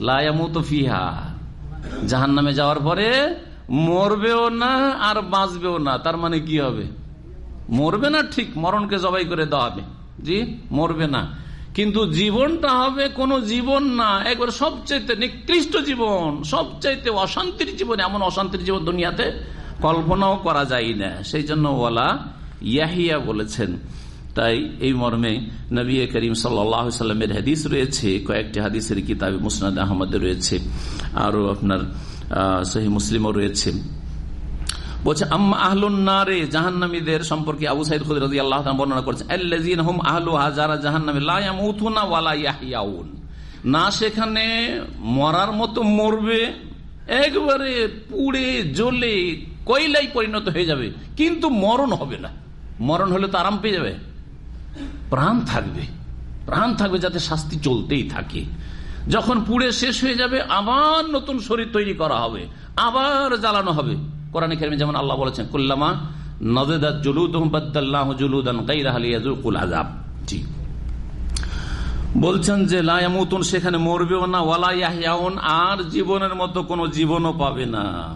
লায়ামুত ফিহা। জাহান নামে যাওয়ার পরে মরবেও না আর বাঁচবেও না। তার মানে কি হবে? মরবে না, ঠিক মরণকে জবাই করে দেওয়া হবে। জি, মরবে না। কিন্তু জীবনটা হবে কোন জীবন না, একবার সবচাইতে নিকৃষ্ট জীবন, সবচাইতে অশান্তির জীবন, এমন অশান্তির জীবন দুনিয়াতে কল্পনাও করা যায় না। সেই জন্য ওয়ালা ইয়াহিয়া বলেছেন। তাই এই মর্মে নবী করিম সাল্লামের হাদিস রয়েছে, কয়েকটি হাদিসের কিতাবে মুসনাদ আহমদ রয়েছে আরও আপনার সহি মুসলিমও রয়েছে। বলছে, আম্মা আহলুন নারে, জাহান্নামীদের সম্পর্কে আবু সাইদ খুদ রাজি আল্লাহ বর্ণনা করছেন হাজারা জাহান্নামী না সেখানে মরার মতো মরবে, একবারে পুড়ে জ্বলে কয়লাই পরিণত হয়ে যাবে, কিন্তু মরণ হবে না। মরণ হলে তো আরাম পেয়ে যাবে। প্রাণ থাকবে প্রাণ থাকবে যাতে শাস্তি চলতেই থাকে। যখন পুড়ে শেষ হয়ে যাবে, আবার নতুন শরীর তৈরি করা হবে, আবার জ্বালানো হবে। কোরআন খেরমে যেমন আল্লাহ বলেছেন, কুল্লামা নজেদাত জুলুদুম বাদ্দাল্লাহ জুলুদান গাইরাহাল ইয়াজুকুল আযাব। জি। বলছেন যে সেখানে মরবেও না। ওয়ালা আর জীবনের মতো কোনো জীবনও পাবে না।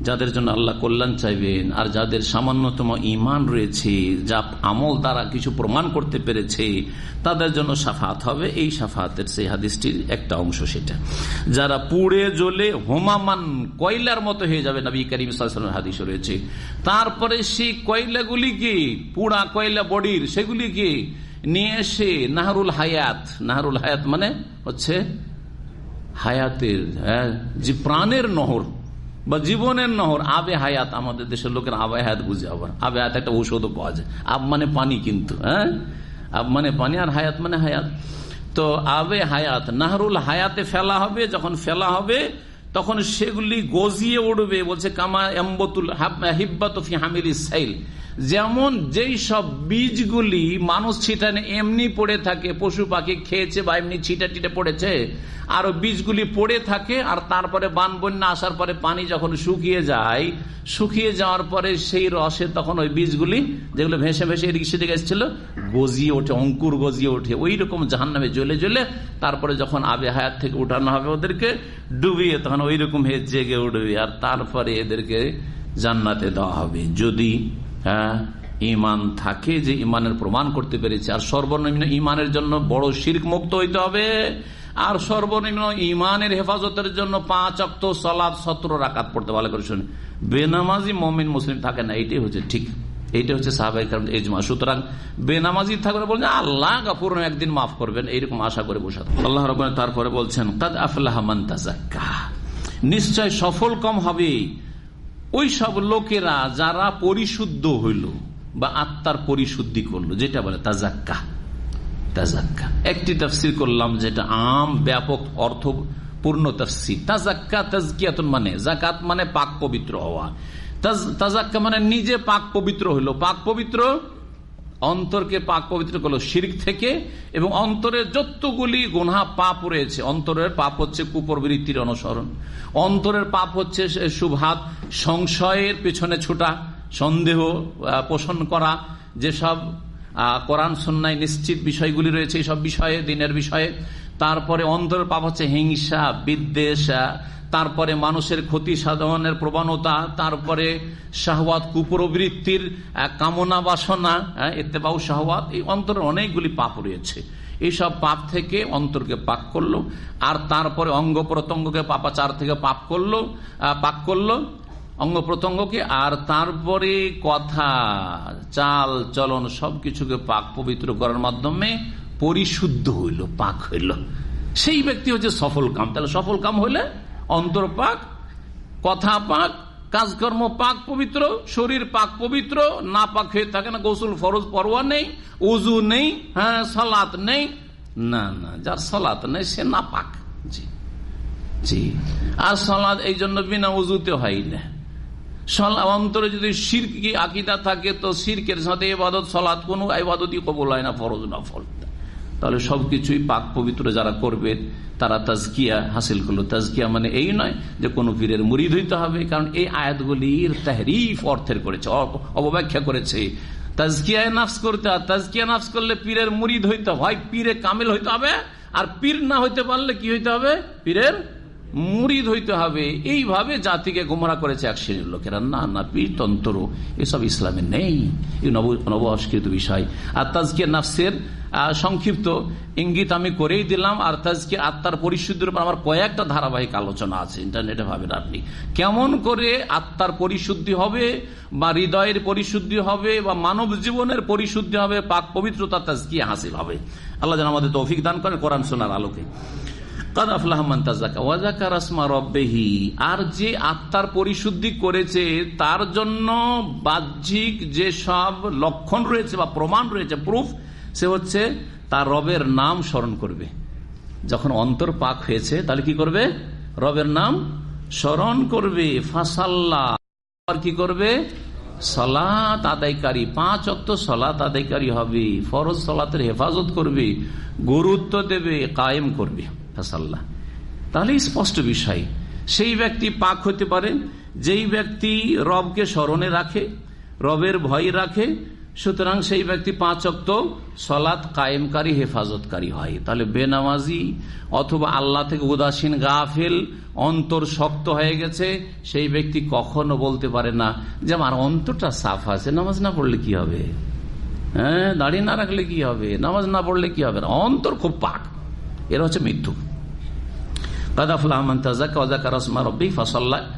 যাদের জন্য আল্লাহ কল্যাণ চাইবেন, আর যাদের সামান্যতম ইমান রয়েছে, যা আমল দ্বারা কিছু প্রমাণ করতে পেরেছে, তাদের জন্য সাফাত হবে। এই সাফাতের সেই হাদিসটির একটা অংশ সেটা। যারা পুড়ে জ্বলে হোমামান কয়লার মতো হয়ে যাবে, নবী করিম হাদিস রয়েছে। তারপরে সেই কয়লাগুলিকে, পুড়া কয়লা বডির সেগুলিকে নিয়ে এসে নাহরুল হায়াত নাহরুল হায়াত মানে হচ্ছে হায়াতের হ্যাঁ যে প্রাণের নহর বা জীবনের নহর, আবে হায়াত আমাদের দেশের লোকের আবে হায়াত বুঝে আবার। আবে হায়াত একটা ঔষধও পাওয়া যায়। আব মানে পানি কিন্তু হ্যাঁ? আব মানে পানি আর হায়াত মানে হায়াত। তো আবে হায়াত, নাহরুল হায়াতে ফেলা হবে, যখন ফেলা হবে, তখন সেগুলি গজিয়ে উঠবে, বলছে কামা এম্বতুল হিব্বাতফি হামিল সাইল। যেমন যেই সব বীজগুলি মানুষ ছিটানে এমনি পড়ে থাকে, পশু পাখি খেয়েছে বা এমনি ছিটা টিটে পড়েছে, আর বীজগুলি পড়ে থাকে আর তারপরে বান বন্যা আসার পরে পানি যখন শুকিয়ে যায়, শুকিয়ে যাওয়ার পরে সেই রসে তখন ওই বীজগুলি যেগুলো ভেসে ভেসে এদিকে সেদিকে এসেছিল, গজিয়ে ওঠে, অঙ্কুর গজিয়ে ওঠে। ওই রকম জাহান নামে জ্বলে জ্বলে তারপরে যখন আবে হায়াত থেকে উঠানো হবে ওদেরকে ডুবিয়ে তখন ওই রকম হয়ে জেগে উঠবে আর তারপরে এদেরকে জান্নাতে দেওয়া হবে। যদি ইমান থাকে যে ইমানের প্রমাণ করতে পেরেছে। আর সর্বনিম্ন ইমানের জন্য বড় শির্ক মুক্ত হইতে হবে। আর সর্বনিম্ন ইমানের হেফাজতের জন্য পাঁচ অক্ত সলাদ সত্র রাকাত পড়তে ভালো করে শুনে বেনামাজি মমিন মুসলিম থাকে না, এইটাই হচ্ছে ঠিক। এইটা হচ্ছে সাহাবাহিক এজমা সুতরাং বেনামাজি থাকবে বলছেন আল্লাহ গাফুর একদিন মাফ করবেন, এইরকম আশা করে বসা আল্লাহ রব তারপরে বলছেন তাদ আফলাহ নিশ্চয় সফল কম হবে। ওই সব লোকেরা যারা পরিশুদ্ধ হইল বা আত্মার পরিশুদ্ধি করল, যেটা বলে তাজাক্কা তাজাক্কা। একটি তফসির করলাম যেটা আম, ব্যাপক অর্থ পূর্ণ তফসির। তাজাক্কা তাজকিয়াত মানে জাকাত মানে পাক পবিত্র হওয়া। তাজাক্কা মানে নিজে পাক পবিত্র হইল। পাক পবিত্র অন্তরকে পাক পবিত্র করল শির্ক থেকে এবং অন্তরের যতগুলি গুনহা পাপ রয়েছে, অন্তরের পাপ হচ্ছে কুপরবৃত্তির অনুসরণ। অন্তরের পাপ হচ্ছে সুভাত, সংশয়ের পেছনে ছোটা, সন্দেহ পোষণ করা, যেসব কোরআন সন্ন্যায় নিশ্চিত বিষয়গুলি রয়েছে, এইসব বিষয়ে, দিনের বিষয়ে। তারপরে অন্তরের পাপ হচ্ছে হিংসা, বিদ্বেষ তারপরে মানুষের ক্ষতি সাধনের প্রবণতা, তারপরে শাহওয়াত কুপ্রবৃত্তির কামনা বাসনা এতেবাউ শাহওয়াত, এই অন্তরের অনেকগুলি পাপ রয়েছে। এইসব পাপ থেকে অন্তরকে পাক করল, আর তারপরে অঙ্গ প্রত্যঙ্গকে পাপাচার থেকে পাপ করল পাক করল অঙ্গ প্রত্যঙ্গকে আর তারপরে কথা, চাল, চলন সবকিছুকে পাক পবিত্র করার মাধ্যমে পরিশুদ্ধ হইল, পাক হইল। সেই ব্যক্তি হচ্ছে সফল কাম। তাহলে সফল কাম হইলে অন্তর পাক, কথা পাক, কাজকর্ম পাক পবিত্র, শরীর পাক পবিত্র, না পাক হয়ে থাকে না, গোসল ফরজ, পরোয়া নেই, উজু নেই হ্যাঁ সলাত নেই। না না, যার সলাত নেই, সে না পাক। জি জি। আর সলাদ এই জন্য বিনা উজুতে হয় না। অন্তরে যদি সিরকি আকিদা থাকে, তো সিরকের সাথে এবাদত সলাদ কোন এবাদতই কবল হয় না, ফরজ না ফল তাহলে সবকিছুই পাক পবিত্র যারা করবে, তারা তাজকিয়া হাসিল করল। তাজকিয়া মানে এই নয় যে কোনো পীরের মুড়ি ধুইতে হবে, কারণ এই আয়াতগুলির তাহরিফ অর্থের করেছে অবব্যাখ্যা করেছে। তাজকিয়ায় নাফস করতে হয়, তাজকিয়া নাফস করলে পীরের মুরিদ হইতে হয়, পীরে কামেল হইতে হবে, আর পীর না হইতে পারলে কি হইতে হবে? পীরের মুরিদ হইতে হবে। এইভাবে জাতিকে গোমরা করেছে এক শ্রেণির লোকেরা। না না পীরতন্ত্র এসব ইসলামে নেই। নব নবস্কৃত বিষয়। আর তাজকে নাফসের সংক্ষিপ্ত ইঙ্গিত আমি করেই দিলাম। আর তাজকে আত্মার পরিশুদ্ধির উপর আমার কয়েকটা ধারাবাহিক আলোচনা আছে। ইন্টারনেটে ভাবেন আপনি। কেমন করে আত্মার পরিশুদ্ধি হবে বা হৃদয়ের পরিশুদ্ধি হবে বা মানব জীবনের পরিশুদ্ধি হবে, পাক পবিত্রতা তাজকিয়া হাসিল হবে। আল্লাহ যেন আমাদের তৌফিক দান করেন কোরআন সোনার আলোকে। আর যে আত্মার পরিশুদ্ধি করেছে, তার জন্য বাহ্যিক যে সব লক্ষণ রয়েছে বা প্রমাণ রয়েছে প্রুফ সে হচ্ছে তার রবের নাম স্মরণ করবে। যখন অন্তর পাক হয়েছে, তাহলে কি করবে? রবের নাম স্মরণ করবে। ফাসাল্লা কি করবে? সলাত আদায়কারী, পাঁচ অক্ত সলাত আদায়কারী হবে। ফরজ সলাতের হেফাজত করবে, গুরুত্ব দেবে, কায়েম করবে। ফাসাল্লাহ তাহলে স্পষ্ট বিষয়। সেই ব্যক্তি পাক হতে পারে, যেই ব্যক্তি রবকে স্মরণে রাখে, রবের ভয় রাখে, সুতরাং সেই ব্যক্তি পাঁচ অক্ত সলাৎ কায়েমকারী, হেফাজতকারী হয়। তাহলে বেনামাজি অথবা আল্লাহ থেকে উদাসীন গাফেল অন্তর শক্ত হয়ে গেছে, সেই ব্যক্তি কখনো বলতে পারে না যে, আমার অন্তরটা সাফ আছে, নামাজ না পড়লে কি হবে? হ্যাঁ দাঁড়িয়ে না রাখলে কি হবে? নামাজ না পড়লে কি হবে অন্তর খুব পাক। এরা হচ্ছে মৃত্যু।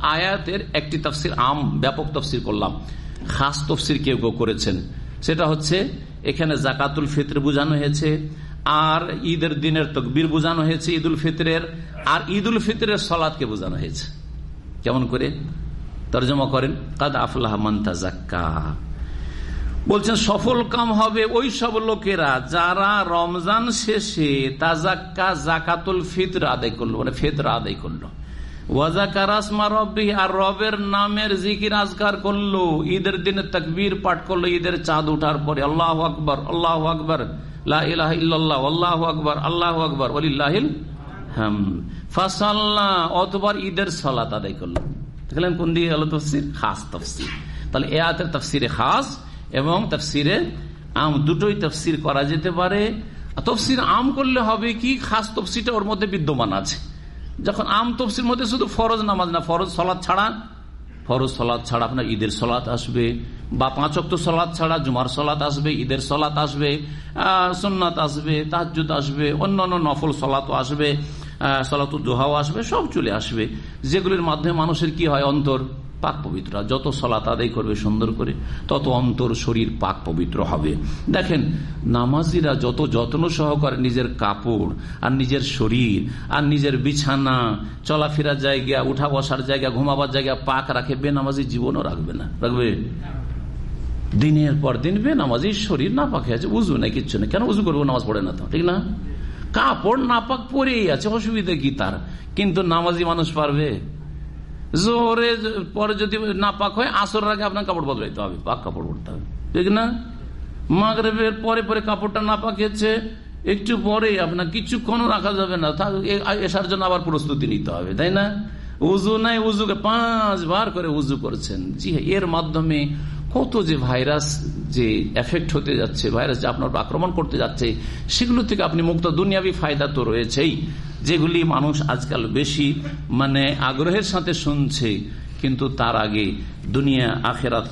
আয়াতের একটি তফসির, আম, ব্যাপক তফসির করলাম। খাস তফসির কেউ কেউ করেছেন। সেটা হচ্ছে, এখানে জাকাতুল ফিত্র বোঝানো হয়েছে, আর ঈদের দিনের তকবির বোঝানো হয়েছে ঈদুল ফিতরের, আর ঈদুল ফিতরের সলাদকে বোঝানো হয়েছে। কেমন করে? তর্জমা করেন কাদ আফলাহ মান্তাজাক্কা বলছেন, সফল কাম হবে ওই সব লোকেরা যারা রমজান শেষে তাজাক্কা জাকাতুল ফিতর আদায় করল মানে ফিতর আদায় করল। নামের করল, ঈদের দিনে পাঠ করল, ঈদের চাঁদ উঠার পরে আল্লাহ আল্লাহ আল্লাহ আকবর অতবার ঈদের সলাত আদায় করল। দেখলেন কোন গেল তফসির? খাস তফসির। তাহলে এ আতের তফসিরে খাস এবং তফসিরে আম দুটোই তফসির করা যেতে পারে। তফসির আম করলে হবে কি? খাস তফসিটা ওর মধ্যে বিদ্যমান আছে। যখন আম তফসির মধ্যে শুধু ফরজ নামাজ না, ফরজ সলাদ ছাড়া, ফরজ সলাদ ছাড়া আপনার ঈদের সলাদ আসবে, বা পাঁচ অক্ট সলাদ ছাড়া জুমার সলাদ আসবে, ঈদের সলাদ আসবে সোননাথ আসবে তাহাজুদ আসবে, অন্যান্য নফল সলাতও আসবে সলাত দোহাও আসবে, সব চলে আসবে। যেগুলির মাধ্যমে মানুষের কি হয়? অন্তর। পাক পবিত্র। যত সলাত আদায় করবে সুন্দর করে, তত অন্তর শরীর পাক পবিত্র হবে। দেখেন, নামাজিরা যত যত্ন সহকারে নিজের কাপড় আর নিজের শরীর আর নিজের বিছানা, চলাফেরার জায়গা, উঠা বসার জায়গা, ঘুমাবার জায়গা পাক রাখে, বেনামাজি জীবনও রাখবে না। রাখবে? দিনের পর দিন বেনামাজি শরীর না পাকে আছে, উজু নাই, কিচ্ছু নেই। কেন উজু করব? নামাজ পড়ে না তো, ঠিক না? কাপড় নাপাক পরেই আছে, অসুবিধা কি তার? কিন্তু নামাজি মানুষ পারবে? জোহরে পরে যদি না পাক হয় আসর আগে আপনার কাপড় বদলাইতে হবে, পাক কাপড় পরতে হবে। ঠিক না? মাগরেবের পরে পরে কাপড়টা না পাকিয়েছে একটু পরে আপনার কিছুক্ষণ রাখা যাবে না এসার জন্য আবার প্রস্তুতি নিতে হবে, তাই না? উজু নাই, উজুকে পাঁচবার করে উজু করছেন। জি, এর মাধ্যমে কত যে ভাইরাস যে এফেক্ট হতে যাচ্ছে, ভাইরাস যে আপনার আক্রমণ করতে যাচ্ছে, সেগুলো থেকে আপনি মুক্ত দুনিয়াবি ফায়দা তো রয়েছেই। যেগুলি মানুষ আজকাল বেশি মানে আগ্রহের সাথে শুনছে, কিন্তু তার আগে দুনিয়া, আখেরাত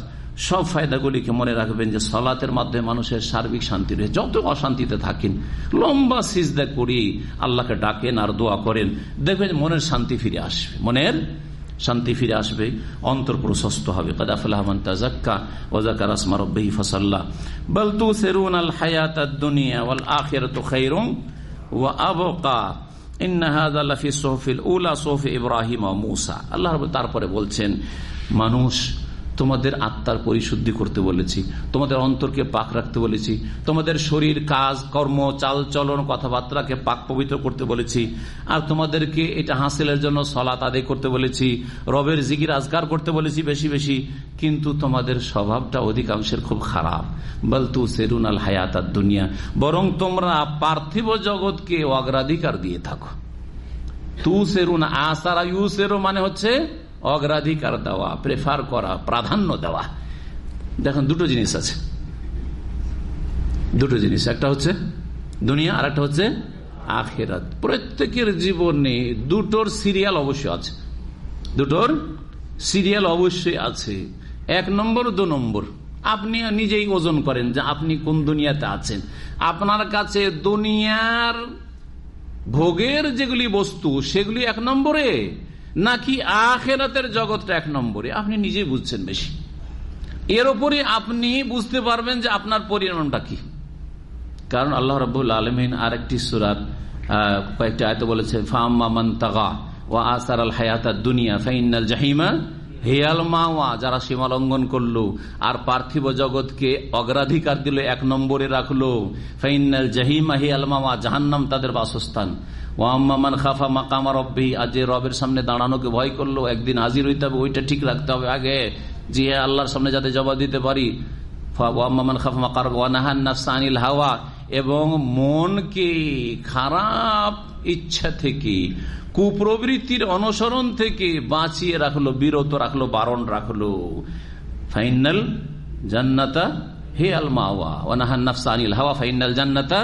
সব ফায়দাগুলিকে মনে রাখবেন যে সলাতের মাধ্যমে মানুষের সার্বিক শান্তি রয়েছে। যত অশান্তিতে থাকেন, লম্বা সিজদা করি আল্লাহকে ডাকেন আর দোয়া করেন, দেখবেন মনের শান্তি ফিরে আসবে। মনের শান্তি ফিরে আসবে অন্তর প্রশস্ত হবে কাদাফুল্লাহমান তাজাক্কা ওজাকার আসমা রব্বাহি ফসাল্লাহ বল তু সেরুন আল হায়াত দুনিয়া ওয়াল আখির তো খৈরুং ও আবকা ইব্রাহিম আল্লাহ তারপরে বলছেন, মানুষ তোমাদের আত্মার পরিশুদ্ধি করতে বলেছি, তোমাদের অন্তরকে পাক রাখতে বলেছি, তোমাদের শরীর, কাজ, কর্ম, চাল, চলন, কথাবার্তাকে পাক পবিত্র করতে বলেছি, আর তোমাদেরকে এটা হাসিলের জন্য সলাত আদায় করতে বলেছি, রবের জিগির আজগার করতে বলেছি বেশি বেশি, কিন্তু তোমাদের স্বভাবটা অধিকাংশের খুব খারাপ। বলতু সেরুন আল হায়াত দুনিয়া, বরং তোমরা পার্থিব জগৎকে অগ্রাধিকার দিয়ে থাকো। তু সেরুন আসারা ইউ সেরো মানে হচ্ছে অগ্রাধিকার দেওয়া প্রেফার করা, প্রাধান্য দেওয়া। দেখেন দুটো জিনিস আছে। দুটো জিনিস, একটা হচ্ছে দুনিয়া, আর একটা হচ্ছে আখেরাত। প্রত্যেকের জীবনে দুটোর সিরিয়াল অবশ্যই আছে। দুটোর সিরিয়াল অবশ্যই আছে। এক নম্বর, দু নম্বর। আপনি নিজেই ওজন করেন যে আপনি কোন দুনিয়াতে আছেন। আপনার কাছে দুনিয়ার ভোগের যেগুলি বস্তু, সেগুলি এক নম্বরে। নাকি আখেরাতের জগৎটা এক নম্বরে? আপনি নিজেই বুঝছেন বেশি। এর উপরে আপনি বুঝতে পারবেন যে আপনার পরিণামটা কি। কারণ আল্লাহ রবুল আলমিন আরেকটি সুরাত কয়েকটি আয়ত বলেছে ফামান তাগা ও আসার আল দুনিয়া জাহিমা যারা সীমা লঙ্ঘন করল আর পার্থিব জগৎকে অগ্রাধিকার দিল, এক নম্বরে রাখল ফাইনাল জাহিমা হেয়াল মাওয়া, জাহান্নাম তাদের বাসস্থান। ওয়াম্মান খাফা মাকামা রব্বি আজ যে রবের সামনে দাঁড়ানোকে ভয় করল, একদিন হাজির হইতে হবে, ওইটা ঠিক রাখতে হবে। আগে যে আল্লাহর সামনে যাতে জবাব দিতে পারি ওয়াম্মান খাফা মাকার ওয়ানাহান নাফসানিল হাওয়া, এবং মনকে খারাপ ইচ্ছা থেকে, কুপ্রবৃত্তির অনুসরণ থেকে বাঁচিয়ে রাখল, বিরত রাখল, বারণ রাখল। ফাইনাল জান্নাতা হে আল মাওয়া ওয়ানাহান নাফসানিল হাওয়া ফাইনাল জান্নাতা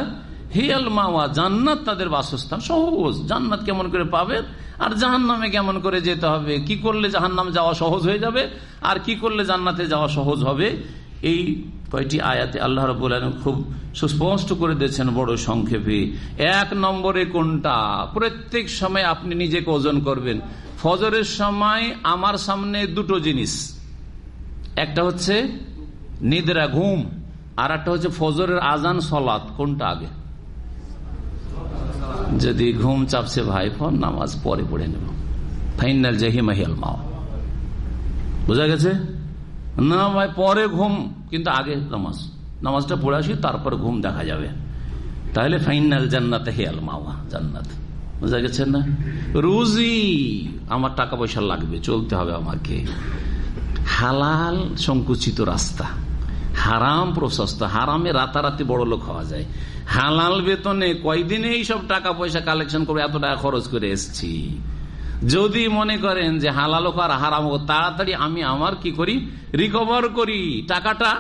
হে আল মাওয়া, জান্নাত তাদের বাসস্থান। সহজ। জান্নাত কেমন করে পাবেন আর জাহান নামে কেমন করে যেতে হবে? কি করলে জাহান নাম যাওয়া সহজ হয়ে যাবে? আর কি করলে জান্নাতে যাওয়া সহজ হবে? এই কয়টি আয়াতে আল্লাহ রবুল খুব সুস্পষ্ট করে দিয়েছেন বড় সংক্ষেপে। এক নম্বরে কোনটা? প্রত্যেক সময় আপনি নিজেকে ওজন করবেন। ফজরের সময় আমার সামনে দুটো জিনিস। একটা হচ্ছে নিদ্রা, ঘুম। আর একটা হচ্ছে ফজরের আজান, সলাৎ। কোনটা আগে? যদি ঘুম চাপছে ভাই ফোন, নামাজ পরে পড়ে নেব। ফাইনাল জাহি মাহিয়াল মাওয়া। বোঝা গেছে? না ভাই, পরে ঘুম, কিন্তু আগে নামাজ। নামাজটা পড়ে আসি, তারপর ঘুম দেখা যাবে। তাহলে ফাইনাল জান্নাত হেয়াল মাওয়া, জান্নাত। বোঝা গেছে না? রুজি, আমার টাকা পয়সা লাগবে, চলতে হবে আমাকে। হালাল সংকুচিত রাস্তা। হারাম প্রশস্ত, হারামে রাতারাতি বড় লোক হওয়া যায়। হালাল বেতনে কয়দিনে এইসব টাকা পয়সা কালেকশন করে এত টাকা খরচ করে এসছি। যদি মনে করেন যে হালাল হোক আর হারাম হোক, তাড়াতাড়ি আমি আমার কি করি? রিকভার করি, টাকাটা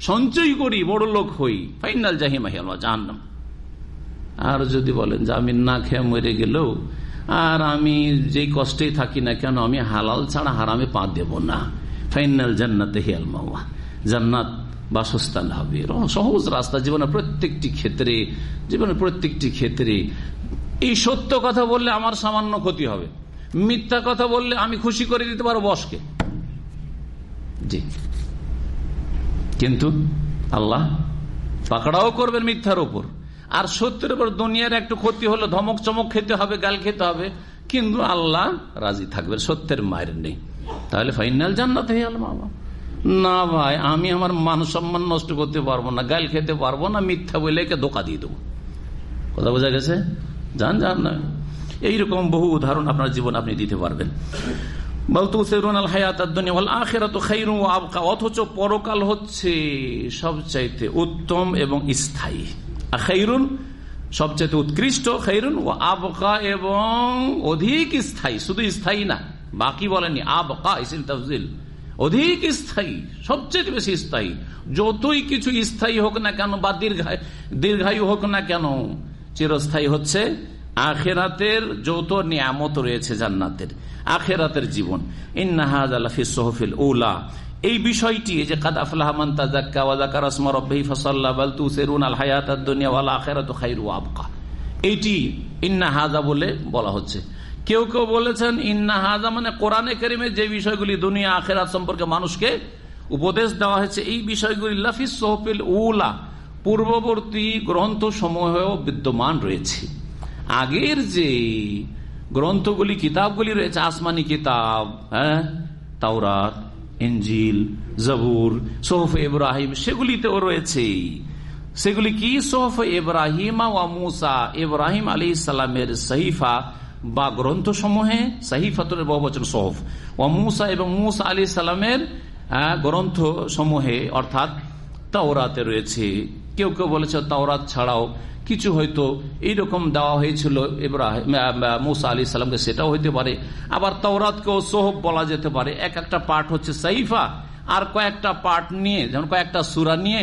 সঞ্চয় করি, বড় লোক হই। ফাইনাল জাহিমা জাহান্নাম। আর যদি বলেন যে আমি না খেয়ে মরে গেলেও, আর আমি যেই কষ্টেই থাকি না কেন, আমি হালাল ছাড়া হারামে পা দেব না। ফাইনাল জান্নাতে হিয়াল মাওয়া। জান্নাত বাসস্থান হবে। সহজ রাস্তা জীবনের প্রত্যেকটি ক্ষেত্রে, জীবনের প্রত্যেকটি ক্ষেত্রে এই সত্য কথা বললে আমার সামান্য ক্ষতি হবে। মিথ্যা কথা বললে আমি খুশি করে দিতে পারো বসকে। জি। কিন্তু আল্লাহ পাকড়াও করবেন মিথ্যার উপর। আর সত্যের উপর দুনিয়ার একটু ক্ষতি হলো, ধমক চমক খেতে হবে, গাল খেতে হবে। কিন্তু আল্লাহ রাজি থাকবেন, সত্যের মায়ের নেই। তাহলে ফাইনাল জান্নাত হয়ে গেল বাবা। না ভাই, আমি আমার মান সম্মান নষ্ট করতে পারব না, গাল খেতে পারব না, মিথ্যা বলে একে ধোকা দিয়ে দেবো। কথা বোঝা গেছে? যান যান না। এইরকম বহু উদাহরণ আপনার জীবন আপনি দিতে পারবেন। অথচ পরকাল হচ্ছে সবচাইতে উত্তম এবং স্থায়ী। খাইরুন সবচাইতে উৎকৃষ্ট, খাইরুন ও আবকা এবং অধিক স্থায়ী। শুধু স্থায়ী না, বাকি বলেনি আবকা, ইসিল তফজিল অধিক স্থায়ী, সবচেয়ে বেশি স্থায়ী। যতই কিছু স্থায়ী হোক না কেন বা দীর্ঘায় হোক না কেন, চিরস্থায়ী হচ্ছে আখেরাতের যৌত নিয়ামত রয়েছে জান্নাতের, আখেরাতের জীবন। ইন্নাহাজ এই বিষয়টি যে কাদ আফলাহমান তাজাক্কা আল এইটি ইন্না হাজা বলে বলা হচ্ছে। কেউ কেউ বলেছেন, ইন্না হাজা মানে কোরআনে কারিমে যে বিষয়গুলি দুনিয়া, আখেরাত সম্পর্কে মানুষকে উপদেশ দেওয়া হয়েছে, এই বিষয়গুলি লাফিস সোহফিল উলা, পূর্ববর্তী গ্রন্থ সমূহেও বিদ্যমান রয়েছে। আগের যে গ্রন্থগুলি, কিতাবগুলি রয়েছে, আসমানি কিতাব হ্যাঁ তাওরাত ইঞ্জিল জবুর, সোহফ ইব্রাহিম, সেগুলিতেও রয়েছে। সেগুলি কি সোহফ ইব্রাহিমা ওয়া মুসা? ইব্রাহিম আলী ইসালামের সহিফা বা গ্রন্থ সমূহে সাহিফাতুর বহুবচন সোহফ। ও মুসা এবং মুসা আলী সালামের গ্রন্থ সমূহে অর্থাৎ তাওরাতে রয়েছে। কেউ কেউ বলেছে তাওরাত ছাড়াও কিছু হয়তো এইরকম দেওয়া হয়েছিল ইব্রাহিম মুসা আলী সাল্লামকে সেটাও হইতে পারে। আবার তওরাতকেও সোহব বলা যেতে পারে। এক একটা পাঠ হচ্ছে সাইফা। আর কয়েকটা পাঠ নিয়ে, যেমন কয়েকটা সুরা নিয়ে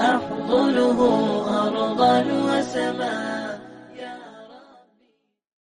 أحضنه أرضا وسماء.